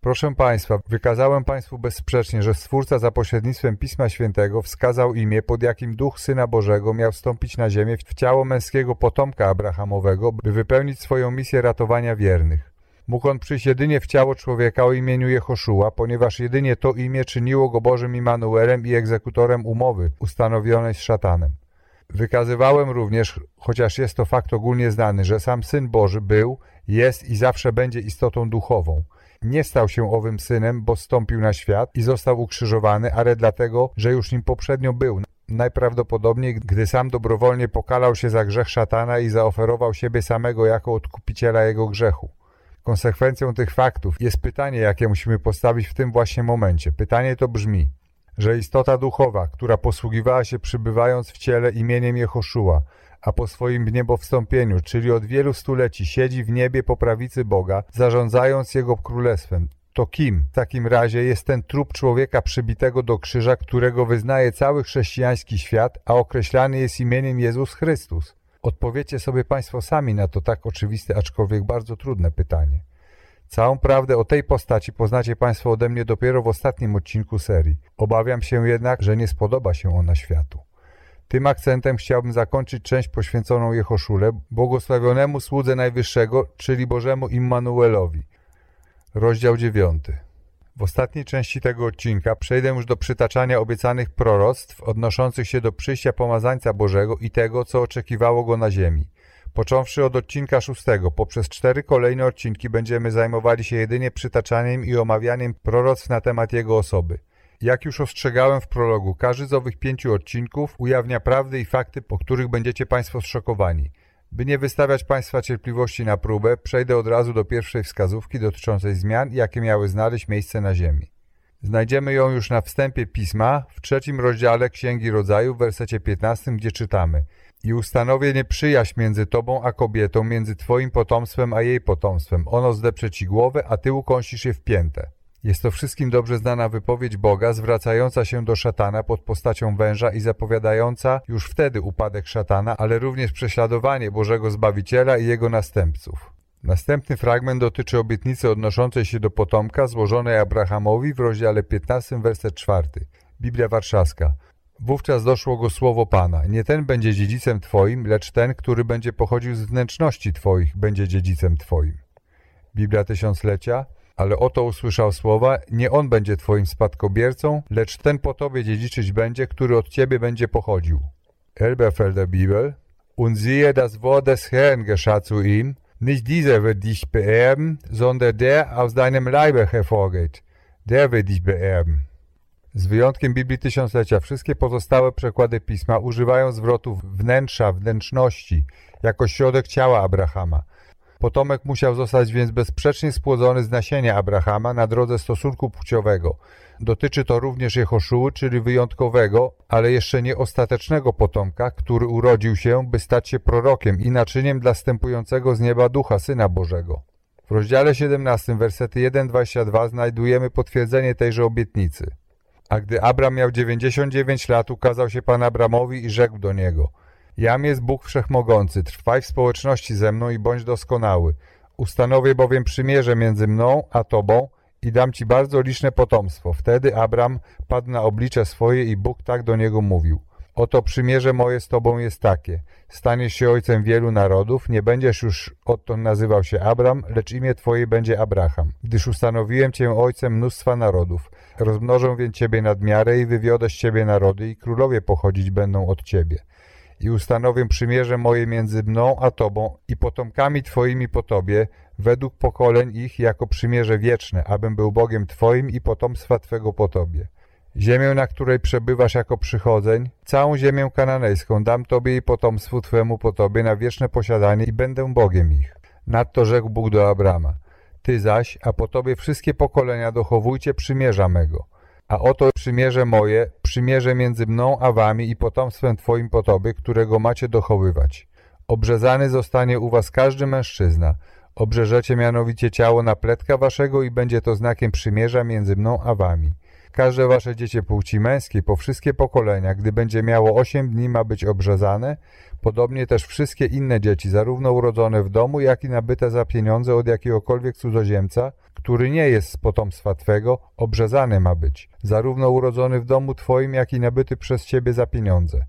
Proszę Państwa, wykazałem Państwu bezsprzecznie, że Stwórca za pośrednictwem Pisma Świętego wskazał imię, pod jakim Duch Syna Bożego miał wstąpić na ziemię w ciało męskiego potomka Abrahamowego, by wypełnić swoją misję ratowania wiernych. Mógł on przyjść jedynie w ciało człowieka o imieniu Jehoszua, ponieważ jedynie to imię czyniło go Bożym Immanuelem i egzekutorem umowy ustanowionej z szatanem. Wykazywałem również, chociaż jest to fakt ogólnie znany, że sam Syn Boży był, jest i zawsze będzie istotą duchową. Nie stał się owym Synem, bo stąpił na świat i został ukrzyżowany, ale dlatego, że już nim poprzednio był. Najprawdopodobniej, gdy sam dobrowolnie pokalał się za grzech szatana i zaoferował siebie samego jako odkupiciela jego grzechu. Konsekwencją tych faktów jest pytanie, jakie musimy postawić w tym właśnie momencie. Pytanie to brzmi, że istota duchowa, która posługiwała się przybywając w ciele imieniem Jehoszua, a po swoim niebowstąpieniu, czyli od wielu stuleci, siedzi w niebie po prawicy Boga, zarządzając Jego królestwem. To kim w takim razie jest ten trup człowieka przybitego do krzyża, którego wyznaje cały chrześcijański świat, a określany jest imieniem Jezus Chrystus? Odpowiecie sobie Państwo sami na to tak oczywiste, aczkolwiek bardzo trudne pytanie. Całą prawdę o tej postaci poznacie Państwo ode mnie dopiero w ostatnim odcinku serii. Obawiam się jednak, że nie spodoba się ona światu. Tym akcentem chciałbym zakończyć część poświęconą Jehoszule, błogosławionemu słudze Najwyższego, czyli Bożemu Immanuelowi. Rozdział 9. W ostatniej części tego odcinka przejdę już do przytaczania obiecanych proroctw odnoszących się do przyjścia Pomazańca Bożego i tego, co oczekiwało go na ziemi. Począwszy od odcinka szóstego, poprzez cztery kolejne odcinki będziemy zajmowali się jedynie przytaczaniem i omawianiem proroctw na temat jego osoby. Jak już ostrzegałem w prologu, każdy z owych pięciu odcinków ujawnia prawdy i fakty, po których będziecie Państwo zszokowani. By nie wystawiać Państwa cierpliwości na próbę, przejdę od razu do pierwszej wskazówki dotyczącej zmian, jakie miały znaleźć miejsce na Ziemi. Znajdziemy ją już na wstępie pisma, w trzecim rozdziale Księgi Rodzaju, w wersecie 15, gdzie czytamy I ustanowię nieprzyjaźń między Tobą a kobietą, między Twoim potomstwem a jej potomstwem. Ono zdepcze Ci głowę, a Ty ukąsisz je w piętę. Jest to wszystkim dobrze znana wypowiedź Boga, zwracająca się do szatana pod postacią węża i zapowiadająca już wtedy upadek szatana, ale również prześladowanie Bożego Zbawiciela i jego następców. Następny fragment dotyczy obietnicy odnoszącej się do potomka złożonej Abrahamowi w rozdziale 15, werset 4. Biblia Warszawska. Wówczas doszło go słowo Pana. Nie ten będzie dziedzicem Twoim, lecz ten, który będzie pochodził z wnętrzności Twoich, będzie dziedzicem Twoim. Biblia Tysiąclecia ale oto usłyszał słowa, nie on będzie twoim spadkobiercą, lecz ten po tobie dziedziczyć będzie, który od ciebie będzie pochodził. Elberfelder Bibel Und siehe, das Wort des Herrn geschah zu ihm, nicht dieser wird dich beerben, sondern der aus deinem Leibe hervorgeht, der wird dich beerben. Z wyjątkiem Biblii Tysiąclecia, wszystkie pozostałe przekłady pisma używają zwrotów wnętrza, wnętrzności, jako środek ciała Abrahama. Potomek musiał zostać więc bezsprzecznie spłodzony z nasienia Abrahama na drodze stosunku płciowego. Dotyczy to również Jehoszuły, czyli wyjątkowego, ale jeszcze nie ostatecznego potomka, który urodził się, by stać się prorokiem i naczyniem dla stępującego z nieba Ducha Syna Bożego. W rozdziale 17, versety 1-22 znajdujemy potwierdzenie tejże obietnicy. A gdy Abram miał 99 lat, ukazał się Pan Abramowi i rzekł do niego – Jam jest Bóg Wszechmogący, trwaj w społeczności ze mną i bądź doskonały. Ustanowię bowiem przymierze między mną a Tobą i dam Ci bardzo liczne potomstwo. Wtedy Abram padł na oblicze swoje i Bóg tak do niego mówił. Oto przymierze moje z Tobą jest takie. Staniesz się ojcem wielu narodów, nie będziesz już odtąd nazywał się Abram, lecz imię Twoje będzie Abraham, gdyż ustanowiłem Cię ojcem mnóstwa narodów. Rozmnożę więc Ciebie nad miarę i wywiodę z Ciebie narody i królowie pochodzić będą od Ciebie i ustanowię przymierze moje między mną a Tobą i potomkami Twoimi po Tobie, według pokoleń ich jako przymierze wieczne, abym był Bogiem Twoim i potomstwa Twego po Tobie. Ziemię, na której przebywasz jako przychodzeń, całą ziemię kananejską dam Tobie i potomstwu Twemu po Tobie na wieczne posiadanie i będę Bogiem ich. Nadto rzekł Bóg do Abrama. Ty zaś, a po Tobie wszystkie pokolenia dochowujcie przymierza mego, A oto przymierze moje, przymierze między mną a wami i potomstwem twoim po tobie, którego macie dochowywać. Obrzezany zostanie u was każdy mężczyzna. Obrzeżecie mianowicie ciało na pletka waszego i będzie to znakiem przymierza między mną a wami. Każde wasze dziecię płci męskiej po wszystkie pokolenia, gdy będzie miało osiem dni, ma być obrzezane, podobnie też wszystkie inne dzieci, zarówno urodzone w domu, jak i nabyte za pieniądze od jakiegokolwiek cudzoziemca, który nie jest z potomstwa Twego, obrzezany ma być, zarówno urodzony w domu Twoim, jak i nabyty przez Ciebie za pieniądze.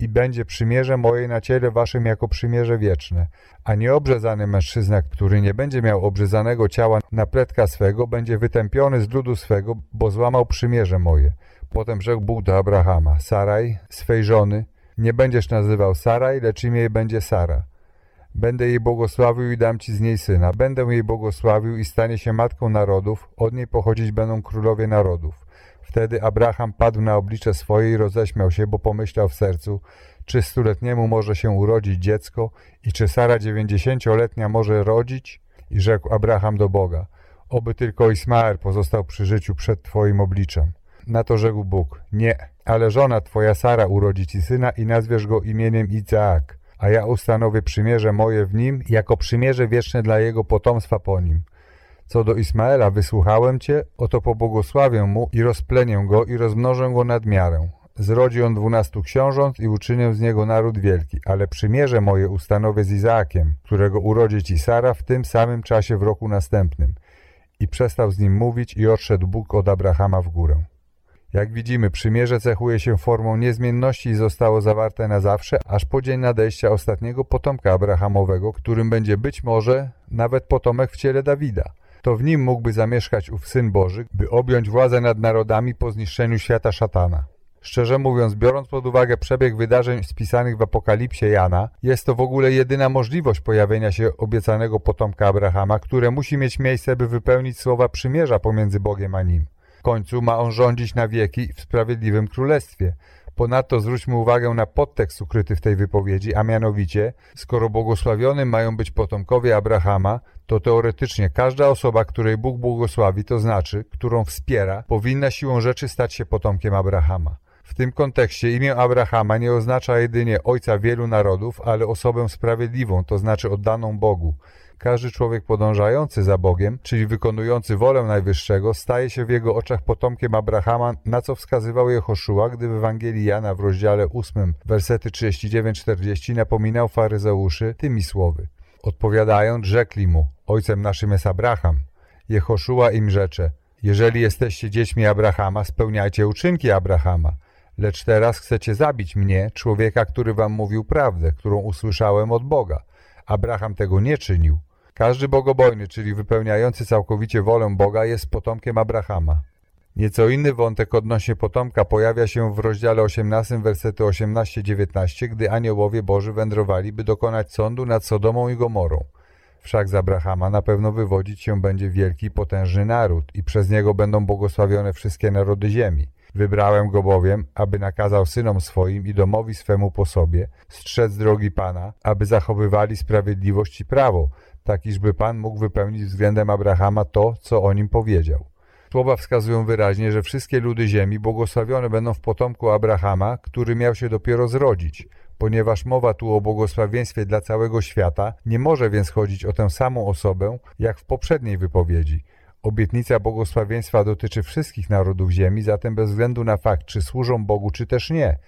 I będzie przymierze moje na ciele waszym jako przymierze wieczne, a nieobrzezany mężczyzna, który nie będzie miał obrzezanego ciała na pletka swego, będzie wytępiony z ludu swego, bo złamał przymierze moje. Potem rzekł Bóg do Abrahama, Saraj, swej żony, nie będziesz nazywał Saraj, lecz imię będzie Sara. Będę jej błogosławił i dam ci z niej syna. Będę jej błogosławił i stanie się matką narodów, od niej pochodzić będą królowie narodów. Wtedy Abraham padł na oblicze swoje i roześmiał się, bo pomyślał w sercu, czy stuletniemu może się urodzić dziecko i czy Sara dziewięćdziesięcioletnia może rodzić? I rzekł Abraham do Boga, oby tylko Ismael pozostał przy życiu przed Twoim obliczem. Na to rzekł Bóg, nie, ale żona Twoja Sara urodzi Ci syna i nazwiesz go imieniem Izaak, a ja ustanowię przymierze moje w nim jako przymierze wieczne dla jego potomstwa po nim. Co do Ismaela, wysłuchałem Cię, oto pobłogosławię mu i rozplenię go i rozmnożę go nad miarę. Zrodzi on dwunastu książąt i uczynię z niego naród wielki, ale przymierze moje ustanowię z Izaakiem, którego urodzi Ci Sara w tym samym czasie w roku następnym. I przestał z nim mówić i odszedł Bóg od Abrahama w górę. Jak widzimy, przymierze cechuje się formą niezmienności i zostało zawarte na zawsze, aż po dzień nadejścia ostatniego potomka Abrahamowego, którym będzie być może nawet potomek w ciele Dawida. To w nim mógłby zamieszkać ów Syn Boży, by objąć władzę nad narodami po zniszczeniu świata szatana. Szczerze mówiąc, biorąc pod uwagę przebieg wydarzeń spisanych w Apokalipsie Jana, jest to w ogóle jedyna możliwość pojawienia się obiecanego potomka Abrahama, które musi mieć miejsce, by wypełnić słowa przymierza pomiędzy Bogiem a nim. W końcu ma on rządzić na wieki w sprawiedliwym królestwie. Ponadto zwróćmy uwagę na podtekst ukryty w tej wypowiedzi, a mianowicie, skoro błogosławionym mają być potomkowie Abrahama, to teoretycznie każda osoba, której Bóg błogosławi, to znaczy, którą wspiera, powinna siłą rzeczy stać się potomkiem Abrahama. W tym kontekście imię Abrahama nie oznacza jedynie ojca wielu narodów, ale osobę sprawiedliwą, to znaczy oddaną Bogu. Każdy człowiek podążający za Bogiem, czyli wykonujący wolę Najwyższego, staje się w jego oczach potomkiem Abrahama, na co wskazywał Jehoszua, gdy w Ewangelii Jana w rozdziale 8, wersety 39-40 napominał faryzeuszy tymi słowy. Odpowiadając, rzekli mu, ojcem naszym jest Abraham. Jehoszua im rzecze, jeżeli jesteście dziećmi Abrahama, spełniajcie uczynki Abrahama. Lecz teraz chcecie zabić mnie, człowieka, który wam mówił prawdę, którą usłyszałem od Boga. Abraham tego nie czynił. Każdy bogobojny, czyli wypełniający całkowicie wolę Boga, jest potomkiem Abrahama. Nieco inny wątek odnośnie potomka pojawia się w rozdziale 18, wersety 18-19, gdy aniołowie Boży wędrowali, by dokonać sądu nad Sodomą i Gomorą. Wszak z Abrahama na pewno wywodzić się będzie wielki potężny naród i przez niego będą błogosławione wszystkie narody ziemi. Wybrałem go bowiem, aby nakazał synom swoim i domowi swemu po sobie strzec drogi Pana, aby zachowywali sprawiedliwość i prawo, tak iżby Pan mógł wypełnić względem Abrahama to, co o nim powiedział. Słowa wskazują wyraźnie, że wszystkie ludy ziemi błogosławione będą w potomku Abrahama, który miał się dopiero zrodzić. Ponieważ mowa tu o błogosławieństwie dla całego świata, nie może więc chodzić o tę samą osobę, jak w poprzedniej wypowiedzi. Obietnica błogosławieństwa dotyczy wszystkich narodów ziemi, zatem bez względu na fakt, czy służą Bogu, czy też nie.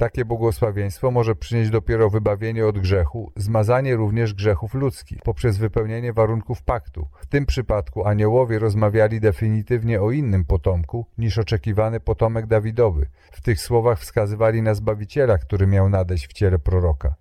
Takie błogosławieństwo może przynieść dopiero wybawienie od grzechu, zmazanie również grzechów ludzkich poprzez wypełnienie warunków paktu. W tym przypadku aniołowie rozmawiali definitywnie o innym potomku niż oczekiwany potomek Dawidowy. W tych słowach wskazywali na Zbawiciela, który miał nadejść w ciele proroka.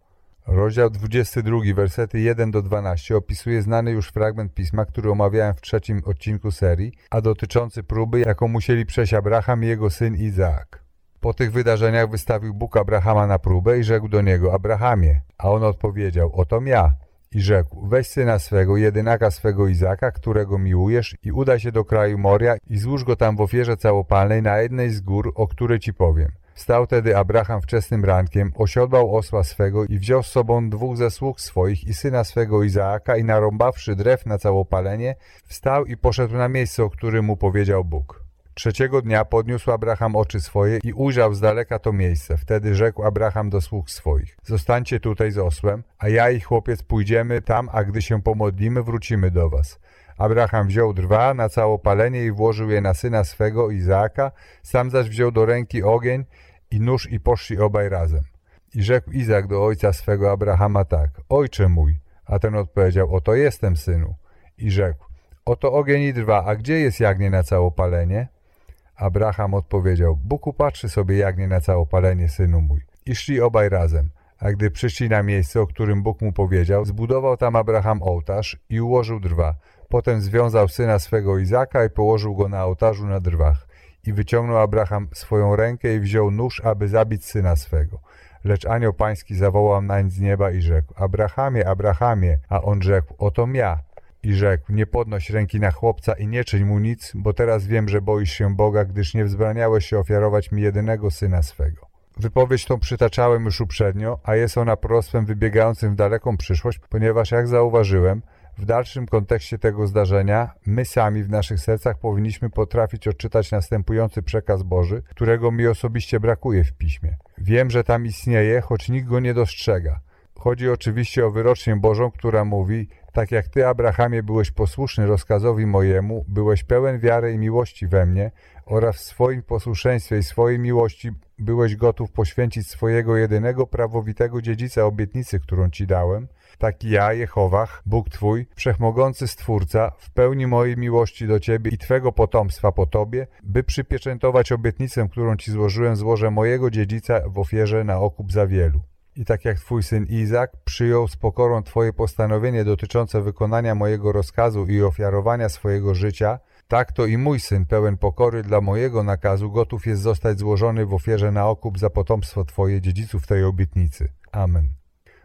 Rozdział 22, wersety 1 do 12 opisuje znany już fragment pisma, który omawiałem w trzecim odcinku serii, a dotyczący próby, jaką musieli przejść Abraham i jego syn Izaak. Po tych wydarzeniach wystawił Bóg Abrahama na próbę i rzekł do niego, Abrahamie, a on odpowiedział, oto ja. I rzekł, weź syna swego, jedynaka swego Izaka, którego miłujesz i udaj się do kraju Moria i złóż go tam w ofierze całopalnej na jednej z gór, o której ci powiem. Wstał tedy Abraham wczesnym rankiem, osiodłał osła swego i wziął z sobą dwóch ze sług swoich i syna swego Izaaka i narąbawszy drew na całopalenie, wstał i poszedł na miejsce, o którym mu powiedział Bóg. Trzeciego dnia podniósł Abraham oczy swoje i ujrzał z daleka to miejsce. Wtedy rzekł Abraham do sług swoich: Zostańcie tutaj z osłem, a ja i chłopiec pójdziemy tam, a gdy się pomodlimy, wrócimy do was. Abraham wziął drwa na całopalenie i włożył je na syna swego Izaaka, sam zaś wziął do ręki ogień i nóż i poszli obaj razem. I rzekł Izak do ojca swego Abrahama tak, ojcze mój, a ten odpowiedział, oto jestem, synu. I rzekł, oto ogień i drwa, a gdzie jest jagnię na całopalenie? Abraham odpowiedział, Bóg upatrzy sobie jagnię na całopalenie, synu mój. I szli obaj razem. A gdy przyszli na miejsce, o którym Bóg mu powiedział, zbudował tam Abraham ołtarz i ułożył drwa. Potem związał syna swego Izaka i położył go na ołtarzu na drwach. I wyciągnął Abraham swoją rękę i wziął nóż, aby zabić syna swego. Lecz anioł pański zawołał nań z nieba i rzekł, Abrahamie, Abrahamie, a on rzekł, oto ja. I rzekł, nie podnoś ręki na chłopca i nie czyń mu nic, bo teraz wiem, że boisz się Boga, gdyż nie wzbraniałeś się ofiarować mi jedynego syna swego. Wypowiedź tą przytaczałem już uprzednio, a jest ona proroctwem wybiegającym w daleką przyszłość, ponieważ jak zauważyłem, w dalszym kontekście tego zdarzenia, my sami w naszych sercach powinniśmy potrafić odczytać następujący przekaz Boży, którego mi osobiście brakuje w piśmie. Wiem, że tam istnieje, choć nikt go nie dostrzega. Chodzi oczywiście o wyrocznię Bożą, która mówi, tak jak Ty, Abrahamie, byłeś posłuszny rozkazowi mojemu, byłeś pełen wiary i miłości we mnie oraz w swoim posłuszeństwie i swojej miłości byłeś gotów poświęcić swojego jedynego prawowitego dziedzica obietnicy, którą Ci dałem, taki ja, Jehowach, Bóg Twój, Wszechmogący Stwórca, w pełni mojej miłości do Ciebie i Twego potomstwa po Tobie, by przypieczętować obietnicę, którą Ci złożyłem, złożę mojego dziedzica w ofierze na okup za wielu. I tak jak Twój syn Izak przyjął z pokorą Twoje postanowienie dotyczące wykonania mojego rozkazu i ofiarowania swojego życia, tak to i mój syn pełen pokory dla mojego nakazu gotów jest zostać złożony w ofierze na okup za potomstwo Twoje dziedziców tej obietnicy. Amen.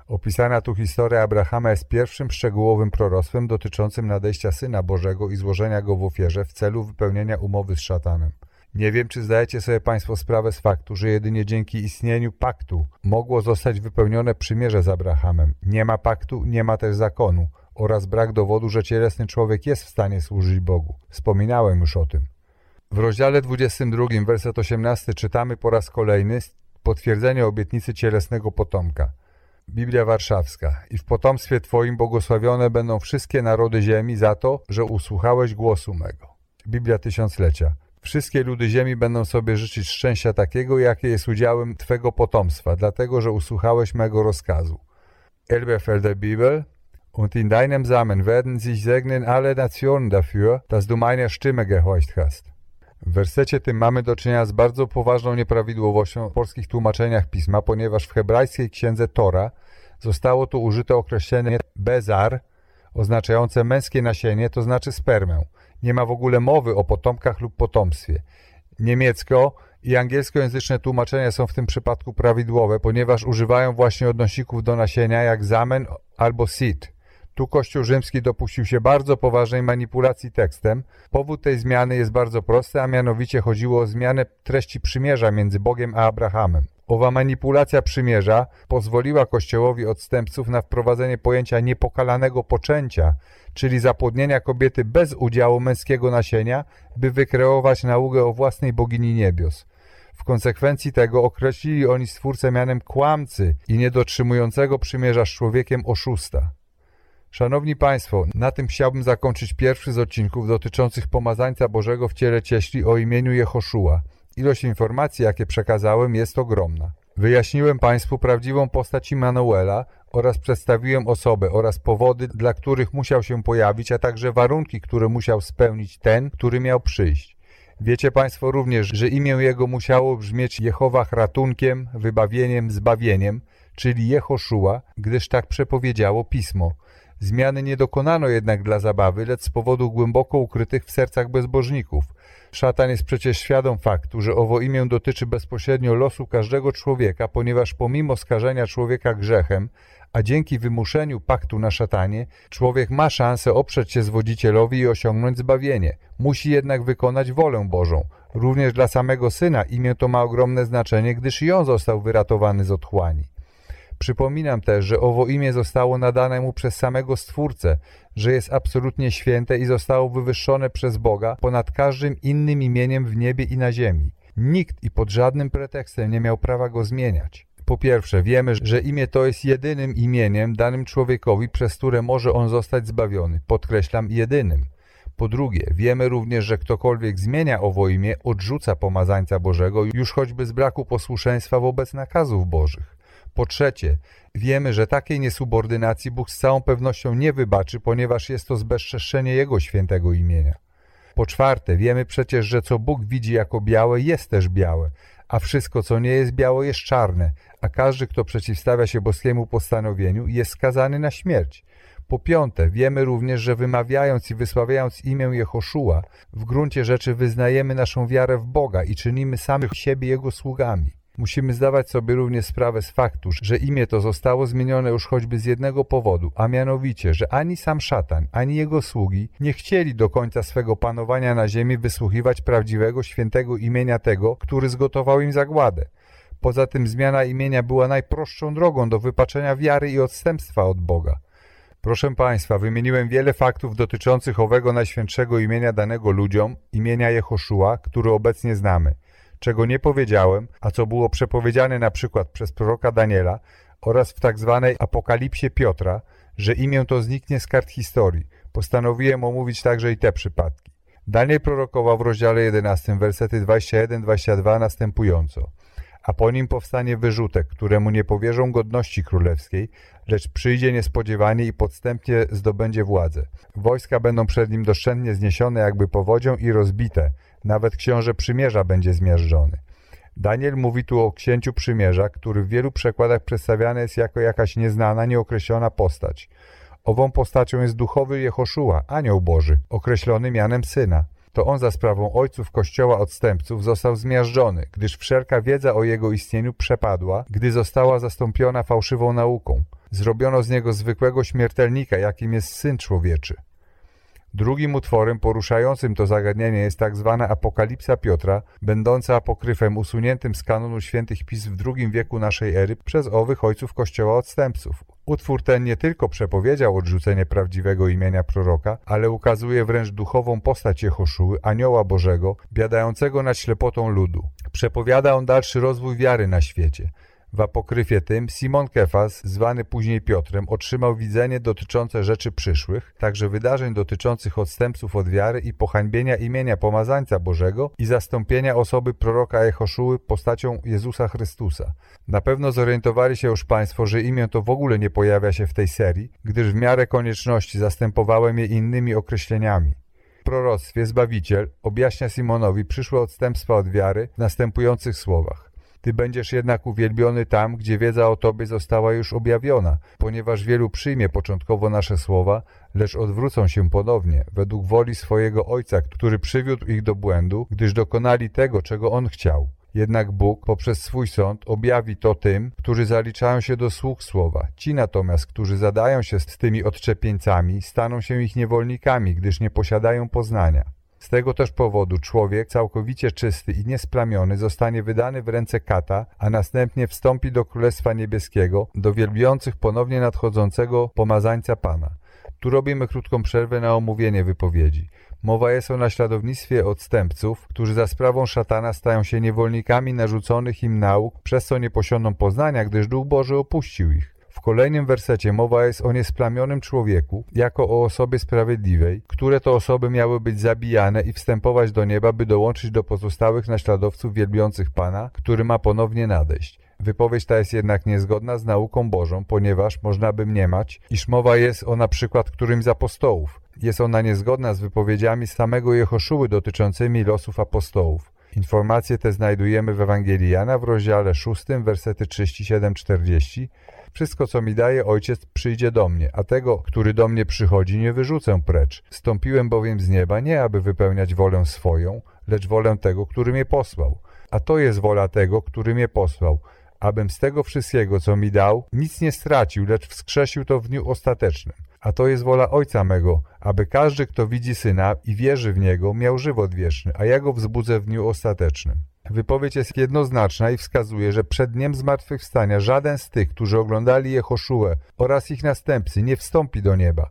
Opisana tu historia Abrahama jest pierwszym szczegółowym proroctwem dotyczącym nadejścia Syna Bożego i złożenia go w ofierze w celu wypełnienia umowy z szatanem. Nie wiem, czy zdajecie sobie Państwo sprawę z faktu, że jedynie dzięki istnieniu paktu mogło zostać wypełnione przymierze z Abrahamem. Nie ma paktu, nie ma też zakonu oraz brak dowodu, że cielesny człowiek jest w stanie służyć Bogu. Wspominałem już o tym. W rozdziale 22, werset 18 czytamy po raz kolejny potwierdzenie obietnicy cielesnego potomka. Biblia Warszawska. I w potomstwie Twoim błogosławione będą wszystkie narody ziemi za to, że usłuchałeś głosu mego. Biblia Tysiąclecia. Wszystkie ludy ziemi będą sobie życzyć szczęścia takiego, jakie jest udziałem Twego potomstwa, dlatego, że usłuchałeś mego rozkazu. Elberfelder Bibel Und in deinem Samen werden sich segnen alle Nationen dafür, dass du meiner Stimme gehorcht hast. W wersecie tym mamy do czynienia z bardzo poważną nieprawidłowością w polskich tłumaczeniach pisma, ponieważ w hebrajskiej księdze Tora zostało tu użyte określenie bezar, oznaczające męskie nasienie, to znaczy spermę. Nie ma w ogóle mowy o potomkach lub potomstwie. Niemiecko i angielskojęzyczne tłumaczenia są w tym przypadku prawidłowe, ponieważ używają właśnie odnośników do nasienia jak zamen albo seed. Tu Kościół rzymski dopuścił się bardzo poważnej manipulacji tekstem. Powód tej zmiany jest bardzo prosty, a mianowicie chodziło o zmianę treści przymierza między Bogiem a Abrahamem. Owa manipulacja przymierza pozwoliła Kościołowi odstępców na wprowadzenie pojęcia niepokalanego poczęcia, czyli zapłodnienia kobiety bez udziału męskiego nasienia, by wykreować naukę o własnej bogini niebios. W konsekwencji tego określili oni Stwórcę mianem kłamcy i niedotrzymującego przymierza z człowiekiem oszusta. Szanowni Państwo, na tym chciałbym zakończyć pierwszy z odcinków dotyczących pomazańca Bożego w ciele cieśli o imieniu Jehoszua. Ilość informacji, jakie przekazałem, jest ogromna. Wyjaśniłem Państwu prawdziwą postać Immanuela oraz przedstawiłem osobę oraz powody, dla których musiał się pojawić, a także warunki, które musiał spełnić ten, który miał przyjść. Wiecie Państwo również, że imię Jego musiało brzmieć Jehowach ratunkiem, wybawieniem, zbawieniem, czyli Jehoszua, gdyż tak przepowiedziało Pismo – Zmiany nie dokonano jednak dla zabawy, lecz z powodu głęboko ukrytych w sercach bezbożników. Szatan jest przecież świadom faktu, że owo imię dotyczy bezpośrednio losu każdego człowieka, ponieważ pomimo skażenia człowieka grzechem, a dzięki wymuszeniu paktu na szatanie, człowiek ma szansę oprzeć się zwodzicielowi i osiągnąć zbawienie. Musi jednak wykonać wolę Bożą. Również dla samego Syna imię to ma ogromne znaczenie, gdyż i on został wyratowany z otchłani. Przypominam też, że owo imię zostało nadane mu przez samego Stwórcę, że jest absolutnie święte i zostało wywyższone przez Boga ponad każdym innym imieniem w niebie i na ziemi. Nikt i pod żadnym pretekstem nie miał prawa go zmieniać. Po pierwsze, wiemy, że imię to jest jedynym imieniem danym człowiekowi, przez które może on zostać zbawiony. Podkreślam, jedynym. Po drugie, wiemy również, że ktokolwiek zmienia owo imię, odrzuca pomazańca Bożego, już choćby z braku posłuszeństwa wobec nakazów Bożych. Po trzecie, wiemy, że takiej niesubordynacji Bóg z całą pewnością nie wybaczy, ponieważ jest to zbezczeszczenie Jego świętego imienia. Po czwarte, wiemy przecież, że co Bóg widzi jako białe, jest też białe, a wszystko, co nie jest białe, jest czarne, a każdy, kto przeciwstawia się boskiemu postanowieniu, jest skazany na śmierć. Po piąte, wiemy również, że wymawiając i wysławiając imię Jehoszua, w gruncie rzeczy wyznajemy naszą wiarę w Boga i czynimy samych siebie Jego sługami. Musimy zdawać sobie również sprawę z faktu, że imię to zostało zmienione już choćby z jednego powodu, a mianowicie, że ani sam szatan, ani jego sługi nie chcieli do końca swego panowania na ziemi wysłuchiwać prawdziwego, świętego imienia tego, który zgotował im zagładę. Poza tym zmiana imienia była najprostszą drogą do wypaczenia wiary i odstępstwa od Boga. Proszę Państwa, wymieniłem wiele faktów dotyczących owego najświętszego imienia danego ludziom, imienia Jehoszua, który obecnie znamy. Czego nie powiedziałem, a co było przepowiedziane na przykład przez proroka Daniela oraz w tak zwanej apokalipsie Piotra, że imię to zniknie z kart historii. Postanowiłem omówić także i te przypadki. Daniel prorokował w rozdziale 11, wersety 21-22 następująco a po nim powstanie wyrzutek, któremu nie powierzą godności królewskiej, lecz przyjdzie niespodziewanie i podstępnie zdobędzie władzę. Wojska będą przed nim doszczętnie zniesione jakby powodzią i rozbite, nawet książę przymierza będzie zmiażdżony. Daniel mówi tu o księciu przymierza, który w wielu przekładach przedstawiany jest jako jakaś nieznana, nieokreślona postać. Ową postacią jest duchowy Jehoszua, anioł Boży, określony mianem syna to on za sprawą ojców kościoła odstępców został zmiażdżony, gdyż wszelka wiedza o jego istnieniu przepadła, gdy została zastąpiona fałszywą nauką. Zrobiono z niego zwykłego śmiertelnika, jakim jest Syn Człowieczy. Drugim utworem poruszającym to zagadnienie jest tak zwana Apokalipsa Piotra, będąca apokryfem usuniętym z kanonu świętych pism w II wieku naszej ery przez owych ojców kościoła odstępców. Utwór ten nie tylko przepowiedział odrzucenie prawdziwego imienia proroka, ale ukazuje wręcz duchową postać Jehoszuły, anioła Bożego, biadającego nad ślepotą ludu. Przepowiada on dalszy rozwój wiary na świecie. W apokryfie tym Simon Kefas, zwany później Piotrem, otrzymał widzenie dotyczące rzeczy przyszłych, także wydarzeń dotyczących odstępców od wiary i pohańbienia imienia Pomazańca Bożego i zastąpienia osoby proroka Jehoszuły postacią Jezusa Chrystusa. Na pewno zorientowali się już Państwo, że imię to w ogóle nie pojawia się w tej serii, gdyż w miarę konieczności zastępowałem je innymi określeniami. Proroctwie Zbawiciel objaśnia Simonowi przyszłe odstępstwa od wiary w następujących słowach. Ty będziesz jednak uwielbiony tam, gdzie wiedza o Tobie została już objawiona, ponieważ wielu przyjmie początkowo nasze słowa, lecz odwrócą się ponownie, według woli swojego Ojca, który przywiódł ich do błędu, gdyż dokonali tego, czego On chciał. Jednak Bóg poprzez swój sąd objawi to tym, którzy zaliczają się do sług słowa. Ci natomiast, którzy zadają się z tymi odczepieńcami, staną się ich niewolnikami, gdyż nie posiadają poznania. Z tego też powodu człowiek całkowicie czysty i niesplamiony zostanie wydany w ręce kata, a następnie wstąpi do Królestwa Niebieskiego, do wielbiących ponownie nadchodzącego pomazańca Pana. Tu robimy krótką przerwę na omówienie wypowiedzi. Mowa jest o naśladownictwie odstępców, którzy za sprawą szatana stają się niewolnikami narzuconych im nauk, przez co nie posiądą poznania, gdyż Duch Boży opuścił ich. Kolejnym wersecie mowa jest o niesplamionym człowieku, jako o osobie sprawiedliwej, które to osoby miały być zabijane i wstępować do nieba, by dołączyć do pozostałych naśladowców wielbiących Pana, który ma ponownie nadejść. Wypowiedź ta jest jednak niezgodna z nauką Bożą, ponieważ można by mniemać, iż mowa jest o na przykład którymś z apostołów. Jest ona niezgodna z wypowiedziami samego Jehoszuły dotyczącymi losów apostołów. Informacje te znajdujemy w Ewangelii Jana w rozdziale 6, wersety 37-40. Wszystko, co mi daje Ojciec, przyjdzie do mnie, a tego, który do mnie przychodzi, nie wyrzucę precz. Stąpiłem bowiem z nieba nie, aby wypełniać wolę swoją, lecz wolę tego, który mnie posłał. A to jest wola tego, który mnie posłał, abym z tego wszystkiego, co mi dał, nic nie stracił, lecz wskrzesił to w dniu ostatecznym. A to jest wola Ojca mego, aby każdy, kto widzi Syna i wierzy w Niego, miał żywot wieczny, a ja go wzbudzę w dniu ostatecznym. Wypowiedź jest jednoznaczna i wskazuje, że przed dniem zmartwychwstania żaden z tych, którzy oglądali Jehoszuę oraz ich następcy nie wstąpi do nieba.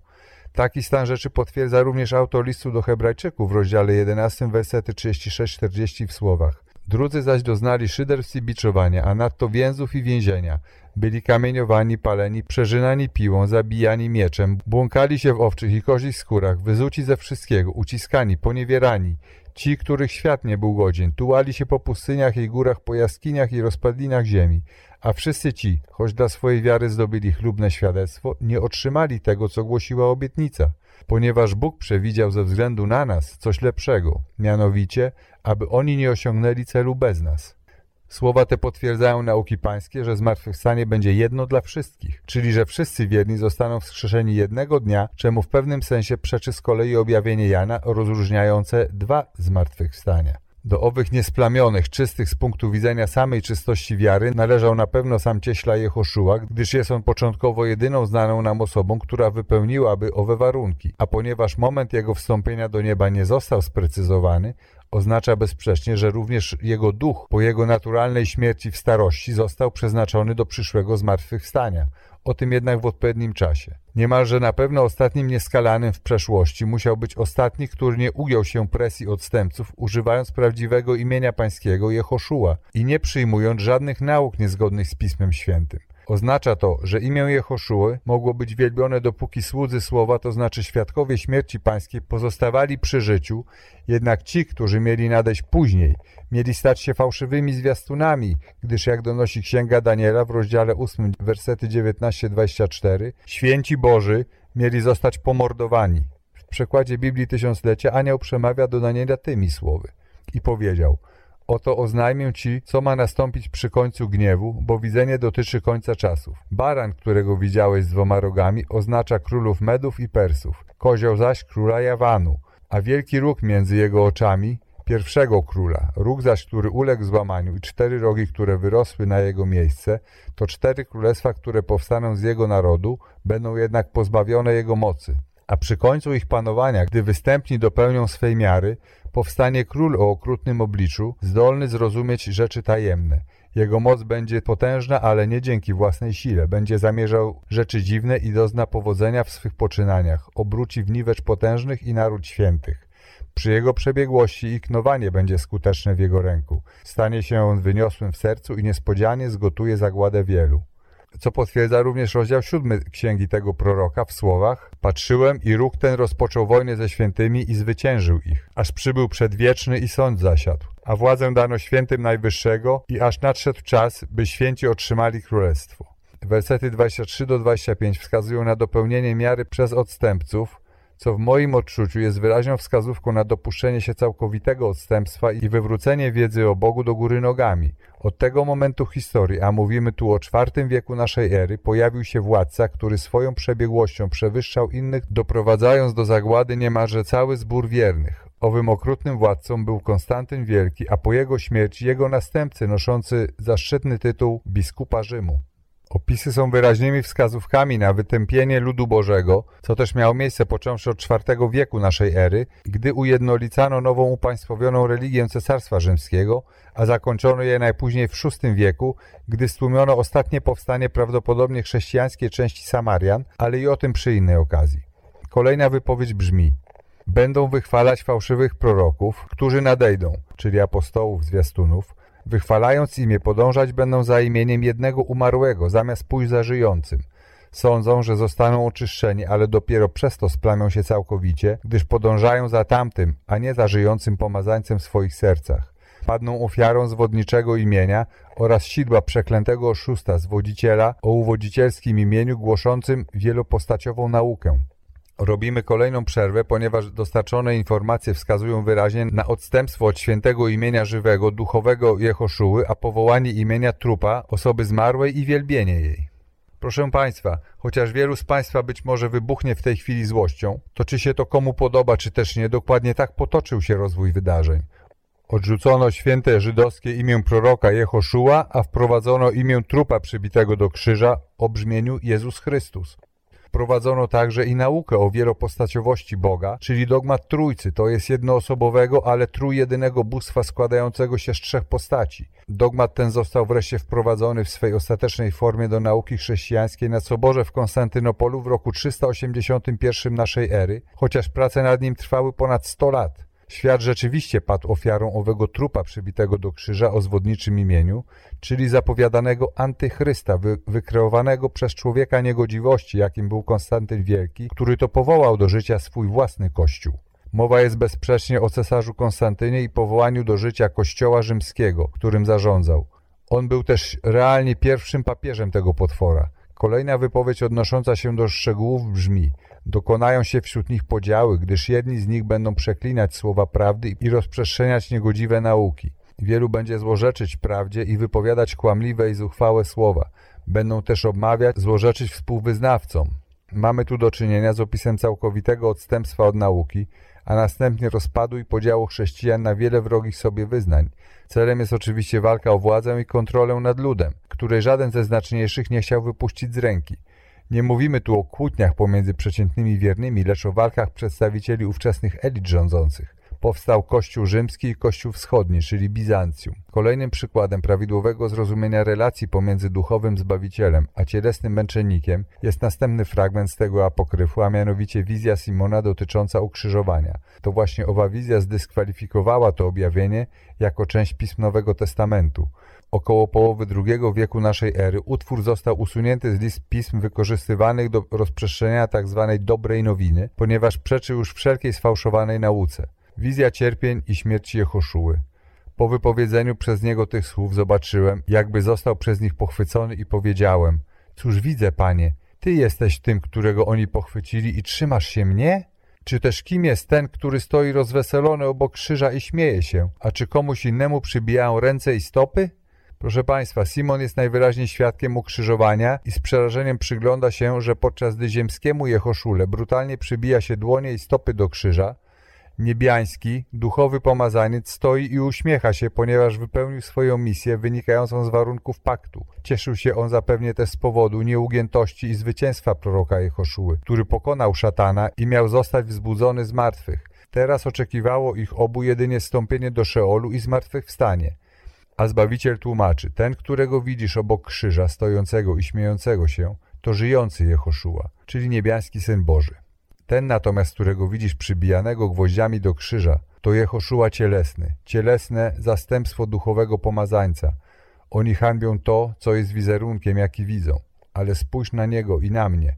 Taki stan rzeczy potwierdza również autor listu do Hebrajczyków w rozdziale 11, wersety 36-40 w słowach. Drudzy zaś doznali szyderstw i biczowania, a nadto więzów i więzienia. Byli kamieniowani, paleni, przeżynani piłą, zabijani mieczem, błąkali się w owczych i kozich skórach, wyzuci ze wszystkiego, uciskani, poniewierani. Ci, których świat nie był godzien, tułali się po pustyniach i górach, po jaskiniach i rozpadlinach ziemi. A wszyscy ci, choć dla swojej wiary zdobyli chlubne świadectwo, nie otrzymali tego, co głosiła obietnica, ponieważ Bóg przewidział ze względu na nas coś lepszego, mianowicie, aby oni nie osiągnęli celu bez nas. Słowa te potwierdzają nauki pańskie, że zmartwychwstanie będzie jedno dla wszystkich, czyli że wszyscy wierni zostaną wskrzeszeni jednego dnia, czemu w pewnym sensie przeczy z kolei objawienie Jana rozróżniające dwa zmartwychwstania. Do owych niesplamionych, czystych z punktu widzenia samej czystości wiary należał na pewno sam cieśla Jehoszua, gdyż jest on początkowo jedyną znaną nam osobą, która wypełniłaby owe warunki. A ponieważ moment jego wstąpienia do nieba nie został sprecyzowany, oznacza bezsprzecznie, że również jego duch po jego naturalnej śmierci w starości został przeznaczony do przyszłego zmartwychwstania. O tym jednak w odpowiednim czasie. Niemalże na pewno ostatnim nieskalanym w przeszłości musiał być ostatni, który nie ugiął się presji odstępców, używając prawdziwego imienia pańskiego Jehoszua i nie przyjmując żadnych nauk niezgodnych z Pismem Świętym. Oznacza to, że imię Jehoszuły mogło być wielbione dopóki słudzy słowa, to znaczy świadkowie śmierci pańskiej, pozostawali przy życiu, jednak ci, którzy mieli nadejść później, mieli stać się fałszywymi zwiastunami, gdyż jak donosi Księga Daniela w rozdziale 8, wersety 19-24, święci Boży mieli zostać pomordowani. W przekładzie Biblii Tysiąclecia anioł przemawia do Daniela tymi słowy i powiedział – Oto oznajmię ci, co ma nastąpić przy końcu gniewu, bo widzenie dotyczy końca czasów. Baran, którego widziałeś z dwoma rogami, oznacza królów Medów i Persów, kozioł zaś króla Jawanu, a wielki róg między jego oczami pierwszego króla, róg zaś, który uległ złamaniu i cztery rogi, które wyrosły na jego miejsce, to cztery królestwa, które powstaną z jego narodu, będą jednak pozbawione jego mocy. A przy końcu ich panowania, gdy występni dopełnią swej miary, powstanie król o okrutnym obliczu, zdolny zrozumieć rzeczy tajemne. Jego moc będzie potężna, ale nie dzięki własnej sile. Będzie zamierzał rzeczy dziwne i dozna powodzenia w swych poczynaniach. Obróci w niwecz potężnych i naród świętych. Przy jego przebiegłości i knowanie będzie skuteczne w jego ręku. Stanie się on wyniosłym w sercu i niespodzianie zgotuje zagładę wielu co potwierdza również rozdział siódmy księgi tego proroka w słowach Patrzyłem i róg ten rozpoczął wojnę ze świętymi i zwyciężył ich, aż przybył przedwieczny i sąd zasiadł. A władzę dano świętym Najwyższego i aż nadszedł czas, by święci otrzymali królestwo. Wersety 23 do 25 wskazują na dopełnienie miary przez odstępców, co w moim odczuciu jest wyraźną wskazówką na dopuszczenie się całkowitego odstępstwa i wywrócenie wiedzy o Bogu do góry nogami. Od tego momentu historii, a mówimy tu o IV wieku naszej ery, pojawił się władca, który swoją przebiegłością przewyższał innych, doprowadzając do zagłady niemalże cały zbór wiernych. Owym okrutnym władcą był Konstantyn Wielki, a po jego śmierci jego następcy noszący zaszczytny tytuł biskupa Rzymu. Opisy są wyraźnymi wskazówkami na wytępienie ludu Bożego, co też miało miejsce począwszy od IV wieku naszej ery, gdy ujednolicano nową upaństwowioną religię Cesarstwa Rzymskiego, a zakończono je najpóźniej w VI wieku, gdy stłumiono ostatnie powstanie prawdopodobnie chrześcijańskiej części Samarian, ale i o tym przy innej okazji. Kolejna wypowiedź brzmi Będą wychwalać fałszywych proroków, którzy nadejdą, czyli apostołów, zwiastunów, Wychwalając imię, podążać będą za imieniem jednego umarłego, zamiast pójść za żyjącym. Sądzą, że zostaną oczyszczeni, ale dopiero przez to splamią się całkowicie, gdyż podążają za tamtym, a nie za żyjącym pomazańcem w swoich sercach. Padną ofiarą zwodniczego imienia oraz sidła przeklętego oszusta, zwodziciela o uwodzicielskim imieniu głoszącym wielopostaciową naukę. Robimy kolejną przerwę, ponieważ dostarczone informacje wskazują wyraźnie na odstępstwo od świętego imienia żywego, duchowego Jehoszuły, a powołanie imienia trupa, osoby zmarłej i wielbienie jej. Proszę Państwa, chociaż wielu z Państwa być może wybuchnie w tej chwili złością, to czy się to komu podoba, czy też nie, dokładnie tak potoczył się rozwój wydarzeń. Odrzucono święte żydowskie imię proroka Jehoszua, a wprowadzono imię trupa przybitego do krzyża o brzmieniu Jezus Chrystus. Wprowadzono także i naukę o wielopostaciowości Boga, czyli dogmat Trójcy, to jest jednoosobowego, ale trójjedynego bóstwa składającego się z trzech postaci. Dogmat ten został wreszcie wprowadzony w swej ostatecznej formie do nauki chrześcijańskiej na Soborze w Konstantynopolu w roku 381 naszej ery, chociaż prace nad nim trwały ponad 100 lat. Świat rzeczywiście padł ofiarą owego trupa przybitego do krzyża o zwodniczym imieniu, czyli zapowiadanego antychrysta, wy wykreowanego przez człowieka niegodziwości, jakim był Konstantyn Wielki, który to powołał do życia swój własny kościół. Mowa jest bezsprzecznie o cesarzu Konstantynie i powołaniu do życia kościoła rzymskiego, którym zarządzał. On był też realnie pierwszym papieżem tego potwora. Kolejna wypowiedź odnosząca się do szczegółów brzmi Dokonają się wśród nich podziały, gdyż jedni z nich będą przeklinać słowa prawdy i rozprzestrzeniać niegodziwe nauki. Wielu będzie złorzeczyć prawdzie i wypowiadać kłamliwe i zuchwałe słowa. Będą też obmawiać, złorzeczyć współwyznawcom. Mamy tu do czynienia z opisem całkowitego odstępstwa od nauki, a następnie rozpadu i podziału chrześcijan na wiele wrogich sobie wyznań. Celem jest oczywiście walka o władzę i kontrolę nad ludem, której żaden ze znaczniejszych nie chciał wypuścić z ręki. Nie mówimy tu o kłótniach pomiędzy przeciętnymi wiernymi, lecz o walkach przedstawicieli ówczesnych elit rządzących. Powstał Kościół rzymski i Kościół wschodni, czyli Bizancjum. Kolejnym przykładem prawidłowego zrozumienia relacji pomiędzy duchowym Zbawicielem a cielesnym męczennikiem jest następny fragment z tego apokryfu, a mianowicie wizja Simona dotycząca ukrzyżowania. To właśnie owa wizja zdyskwalifikowała to objawienie jako część Pism Nowego Testamentu. Około połowy II wieku naszej ery utwór został usunięty z list pism wykorzystywanych do rozprzestrzeniania tzw. Tak dobrej nowiny, ponieważ przeczy już wszelkiej sfałszowanej nauce. Wizja cierpień i śmierci Jehoszuły. Po wypowiedzeniu przez niego tych słów zobaczyłem, jakby został przez nich pochwycony i powiedziałem Cóż widzę, panie, ty jesteś tym, którego oni pochwycili i trzymasz się mnie? Czy też kim jest ten, który stoi rozweselony obok krzyża i śmieje się, a czy komuś innemu przybijają ręce i stopy? Proszę Państwa, Simon jest najwyraźniej świadkiem ukrzyżowania i z przerażeniem przygląda się, że podczas gdy ziemskiemu Jehoszule brutalnie przybija się dłonie i stopy do krzyża, niebiański, duchowy pomazaniec stoi i uśmiecha się, ponieważ wypełnił swoją misję wynikającą z warunków paktu. Cieszył się on zapewnie też z powodu nieugiętości i zwycięstwa proroka Jehoszuły, który pokonał szatana i miał zostać wzbudzony z martwych. Teraz oczekiwało ich obu jedynie stąpienie do Szeolu i zmartwychwstanie. A Zbawiciel tłumaczy, ten, którego widzisz obok krzyża, stojącego i śmiejącego się, to żyjący Jehoszua, czyli niebiański Syn Boży. Ten natomiast, którego widzisz przybijanego gwoździami do krzyża, to Jehoszua cielesny, cielesne zastępstwo duchowego pomazańca. Oni hańbią to, co jest wizerunkiem, jaki widzą. Ale spójrz na niego i na mnie.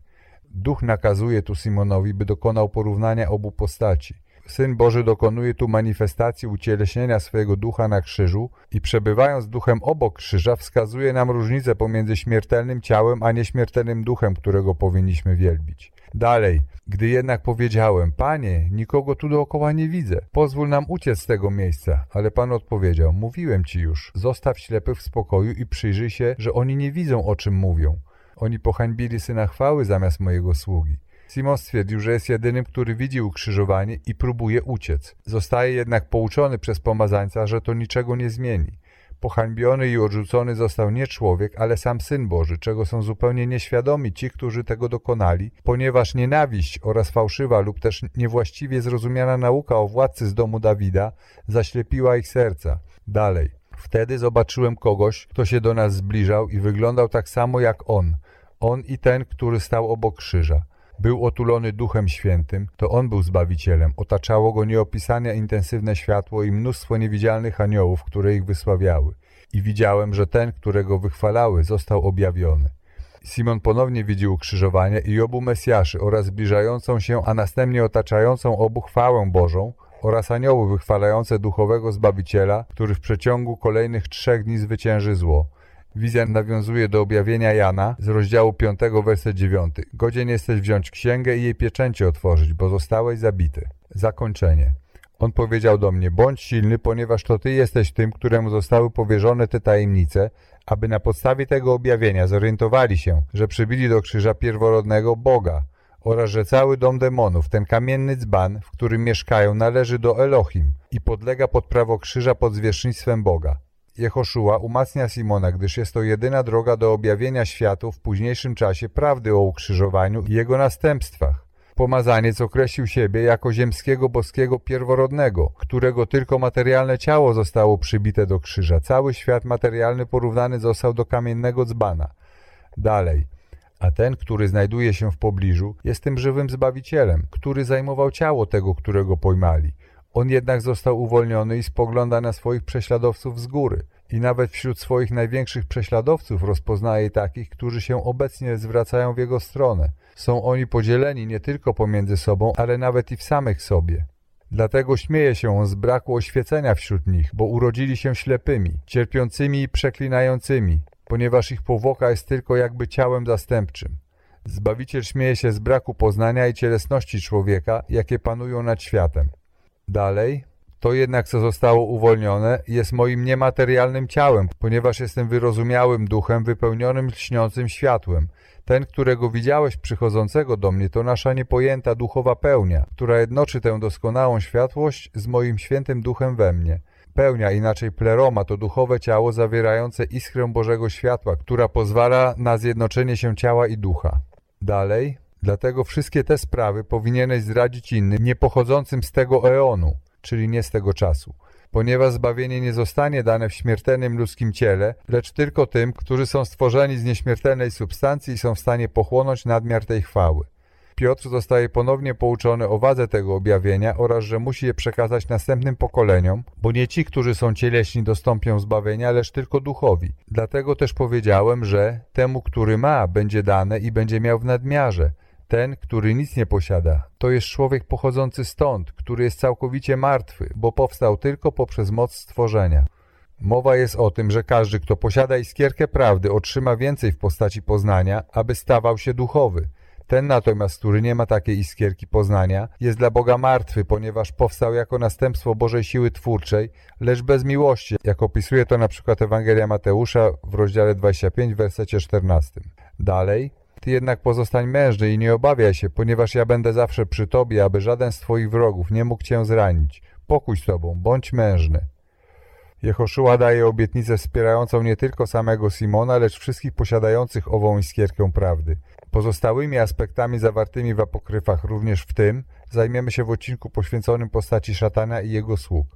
Duch nakazuje tu Simonowi, by dokonał porównania obu postaci. Syn Boży dokonuje tu manifestacji ucieleśnienia swojego ducha na krzyżu i przebywając duchem obok krzyża wskazuje nam różnicę pomiędzy śmiertelnym ciałem a nieśmiertelnym duchem, którego powinniśmy wielbić. Dalej, gdy jednak powiedziałem, Panie, nikogo tu dookoła nie widzę, pozwól nam uciec z tego miejsca. Ale Pan odpowiedział, mówiłem Ci już, zostaw ślepych w spokoju i przyjrzyj się, że oni nie widzą, o czym mówią. Oni pohańbili Syna chwały zamiast mojego sługi. Simon stwierdził, że jest jedynym, który widzi ukrzyżowanie i próbuje uciec. Zostaje jednak pouczony przez pomazańca, że to niczego nie zmieni. Pohańbiony i odrzucony został nie człowiek, ale sam Syn Boży, czego są zupełnie nieświadomi ci, którzy tego dokonali, ponieważ nienawiść oraz fałszywa lub też niewłaściwie zrozumiana nauka o władcy z domu Dawida zaślepiła ich serca. Dalej. Wtedy zobaczyłem kogoś, kto się do nas zbliżał i wyglądał tak samo jak on. On i ten, który stał obok krzyża. Był otulony Duchem Świętym, to On był Zbawicielem. Otaczało Go nieopisanie intensywne światło i mnóstwo niewidzialnych aniołów, które ich wysławiały. I widziałem, że ten, którego wychwalały, został objawiony. Simon ponownie widział ukrzyżowanie i obu Mesjaszy oraz zbliżającą się, a następnie otaczającą obu chwałę Bożą oraz anioły wychwalające duchowego Zbawiciela, który w przeciągu kolejnych trzech dni zwycięży zło. Wizja nawiązuje do objawienia Jana z rozdziału 5, werset 9. Godzien jesteś wziąć księgę i jej pieczęcie otworzyć, bo zostałeś zabity. Zakończenie. On powiedział do mnie, bądź silny, ponieważ to Ty jesteś tym, któremu zostały powierzone te tajemnice, aby na podstawie tego objawienia zorientowali się, że przybili do krzyża pierworodnego Boga oraz że cały dom demonów, ten kamienny dzban, w którym mieszkają, należy do Elohim i podlega pod prawo krzyża pod zwierzchnictwem Boga. Jehoszua umacnia Simona, gdyż jest to jedyna droga do objawienia światu w późniejszym czasie prawdy o ukrzyżowaniu i jego następstwach. Pomazaniec określił siebie jako ziemskiego boskiego pierworodnego, którego tylko materialne ciało zostało przybite do krzyża. Cały świat materialny porównany został do kamiennego dzbana. Dalej. A ten, który znajduje się w pobliżu, jest tym żywym Zbawicielem, który zajmował ciało tego, którego pojmali. On jednak został uwolniony i spogląda na swoich prześladowców z góry. I nawet wśród swoich największych prześladowców rozpoznaje takich, którzy się obecnie zwracają w jego stronę. Są oni podzieleni nie tylko pomiędzy sobą, ale nawet i w samych sobie. Dlatego śmieje się on z braku oświecenia wśród nich, bo urodzili się ślepymi, cierpiącymi i przeklinającymi, ponieważ ich powłoka jest tylko jakby ciałem zastępczym. Zbawiciel śmieje się z braku poznania i cielesności człowieka, jakie panują nad światem. Dalej, to jednak, co zostało uwolnione, jest moim niematerialnym ciałem, ponieważ jestem wyrozumiałym duchem wypełnionym lśniącym światłem. Ten, którego widziałeś przychodzącego do mnie, to nasza niepojęta duchowa pełnia, która jednoczy tę doskonałą światłość z moim świętym duchem we mnie. Pełnia, inaczej pleroma, to duchowe ciało zawierające iskrę Bożego światła, która pozwala na zjednoczenie się ciała i ducha. Dalej, dlatego wszystkie te sprawy powinieneś zdradzić innym, nie pochodzącym z tego eonu, czyli nie z tego czasu. Ponieważ zbawienie nie zostanie dane w śmiertelnym ludzkim ciele, lecz tylko tym, którzy są stworzeni z nieśmiertelnej substancji i są w stanie pochłonąć nadmiar tej chwały. Piotr zostaje ponownie pouczony o wadze tego objawienia oraz, że musi je przekazać następnym pokoleniom, bo nie ci, którzy są cieleśni dostąpią zbawienia, lecz tylko duchowi. Dlatego też powiedziałem, że temu, który ma, będzie dane i będzie miał w nadmiarze. Ten, który nic nie posiada, to jest człowiek pochodzący stąd, który jest całkowicie martwy, bo powstał tylko poprzez moc stworzenia. Mowa jest o tym, że każdy, kto posiada iskierkę prawdy, otrzyma więcej w postaci poznania, aby stawał się duchowy. Ten natomiast, który nie ma takiej iskierki poznania, jest dla Boga martwy, ponieważ powstał jako następstwo Bożej siły twórczej, lecz bez miłości, jak opisuje to na przykład Ewangelia Mateusza w rozdziale 25, wersecie 14. Dalej, ty jednak pozostań mężny i nie obawiaj się, ponieważ ja będę zawsze przy tobie, aby żaden z twoich wrogów nie mógł cię zranić. Pokój z tobą, bądź mężny. Jehoszua daje obietnicę wspierającą nie tylko samego Simona, lecz wszystkich posiadających ową iskierkę prawdy. Pozostałymi aspektami zawartymi w apokryfach, również w tym, zajmiemy się w odcinku poświęconym postaci szatana i jego sług.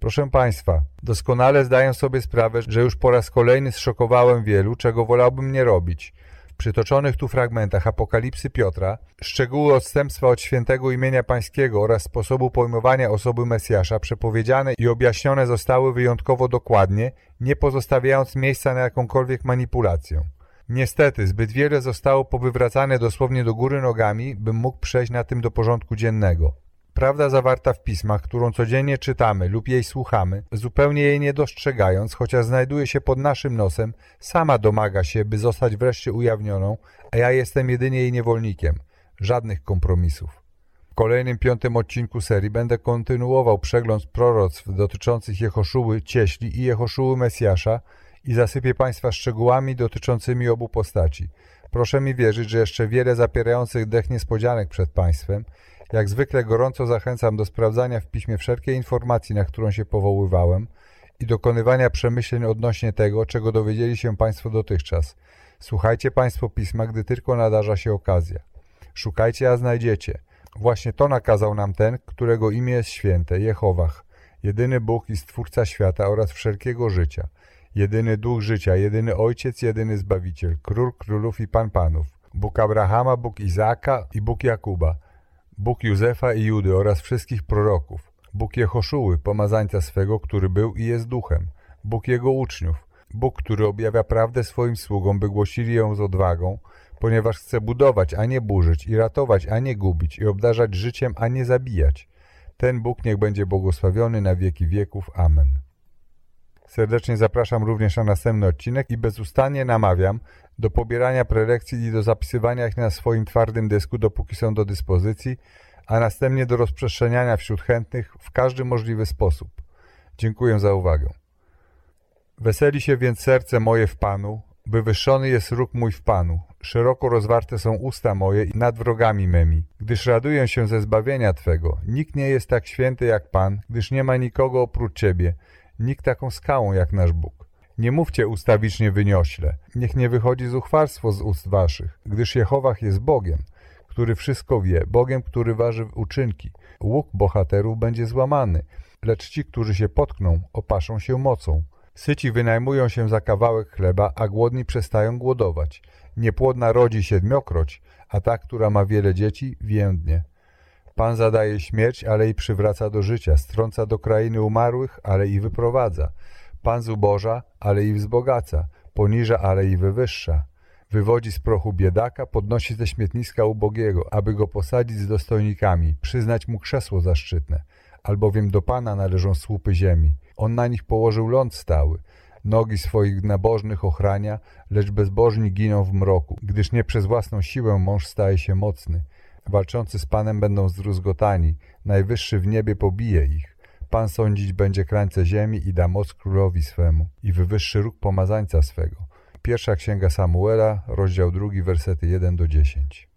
Proszę Państwa, doskonale zdaję sobie sprawę, że już po raz kolejny zszokowałem wielu, czego wolałbym nie robić. Przytoczonych tu fragmentach Apokalipsy Piotra szczegóły odstępstwa od świętego imienia pańskiego oraz sposobu pojmowania osoby Mesjasza przepowiedziane i objaśnione zostały wyjątkowo dokładnie, nie pozostawiając miejsca na jakąkolwiek manipulację. Niestety, zbyt wiele zostało powywracane dosłownie do góry nogami, bym mógł przejść na tym do porządku dziennego. Prawda zawarta w pismach, którą codziennie czytamy lub jej słuchamy, zupełnie jej nie dostrzegając, chociaż znajduje się pod naszym nosem, sama domaga się, by zostać wreszcie ujawnioną, a ja jestem jedynie jej niewolnikiem. Żadnych kompromisów. W kolejnym piątym odcinku serii będę kontynuował przegląd proroctw dotyczących Jehoszuły, Cieśli i Jehoszuły Mesjasza, i zasypię Państwa szczegółami dotyczącymi obu postaci. Proszę mi wierzyć, że jeszcze wiele zapierających dech niespodzianek przed Państwem. Jak zwykle gorąco zachęcam do sprawdzania w piśmie wszelkiej informacji, na którą się powoływałem i dokonywania przemyśleń odnośnie tego, czego dowiedzieli się Państwo dotychczas. Słuchajcie Państwo pisma, gdy tylko nadarza się okazja. Szukajcie, a znajdziecie. Właśnie to nakazał nam ten, którego imię jest święte, Jehowach, jedyny Bóg i Stwórca świata oraz wszelkiego życia – jedyny duch życia, jedyny ojciec, jedyny zbawiciel, król królów i pan panów, Bóg Abrahama, Bóg Izaaka i Bóg Jakuba, Bóg Józefa i Judy oraz wszystkich proroków, Bóg Jehoszuły, pomazańca swego, który był i jest duchem, Bóg jego uczniów, Bóg, który objawia prawdę swoim sługom, by głosili ją z odwagą, ponieważ chce budować, a nie burzyć, i ratować, a nie gubić, i obdarzać życiem, a nie zabijać. Ten Bóg niech będzie błogosławiony na wieki wieków. Amen. Serdecznie zapraszam również na następny odcinek i bezustannie namawiam do pobierania prelekcji i do zapisywania ich na swoim twardym dysku, dopóki są do dyspozycji, a następnie do rozprzestrzeniania wśród chętnych w każdy możliwy sposób. Dziękuję za uwagę. Weseli się więc serce moje w Panu, wywyższony jest róg mój w Panu. Szeroko rozwarte są usta moje nad wrogami mymi, gdyż raduję się ze zbawienia Twego. Nikt nie jest tak święty jak Pan, gdyż nie ma nikogo oprócz Ciebie. Nikt taką skałą jak nasz Bóg. Nie mówcie ustawicznie wyniośle. Niech nie wychodzi zuchwalstwo z ust waszych, gdyż Jehowach jest Bogiem, który wszystko wie, Bogiem, który waży uczynki. Łuk bohaterów będzie złamany, lecz ci, którzy się potkną, opaszą się mocą. Syci wynajmują się za kawałek chleba, a głodni przestają głodować. Niepłodna rodzi siedmiokroć, a ta, która ma wiele dzieci, więdnie. Pan zadaje śmierć, ale i przywraca do życia, strąca do krainy umarłych, ale i wyprowadza. Pan zuboża, ale i wzbogaca, poniża, ale i wywyższa. Wywodzi z prochu biedaka, podnosi ze śmietniska ubogiego, aby go posadzić z dostojnikami, przyznać mu krzesło zaszczytne. Albowiem do Pana należą słupy ziemi. On na nich położył ląd stały. Nogi swoich nabożnych ochrania, lecz bezbożni giną w mroku, gdyż nie przez własną siłę mąż staje się mocny. Walczący z Panem będą zdruzgotani, najwyższy w niebie pobije ich. Pan sądzić będzie krańce ziemi i da moc królowi swemu i wywyższy róg pomazańca swego. Pierwsza księga Samuela, rozdział drugi, wersety 1 do 10.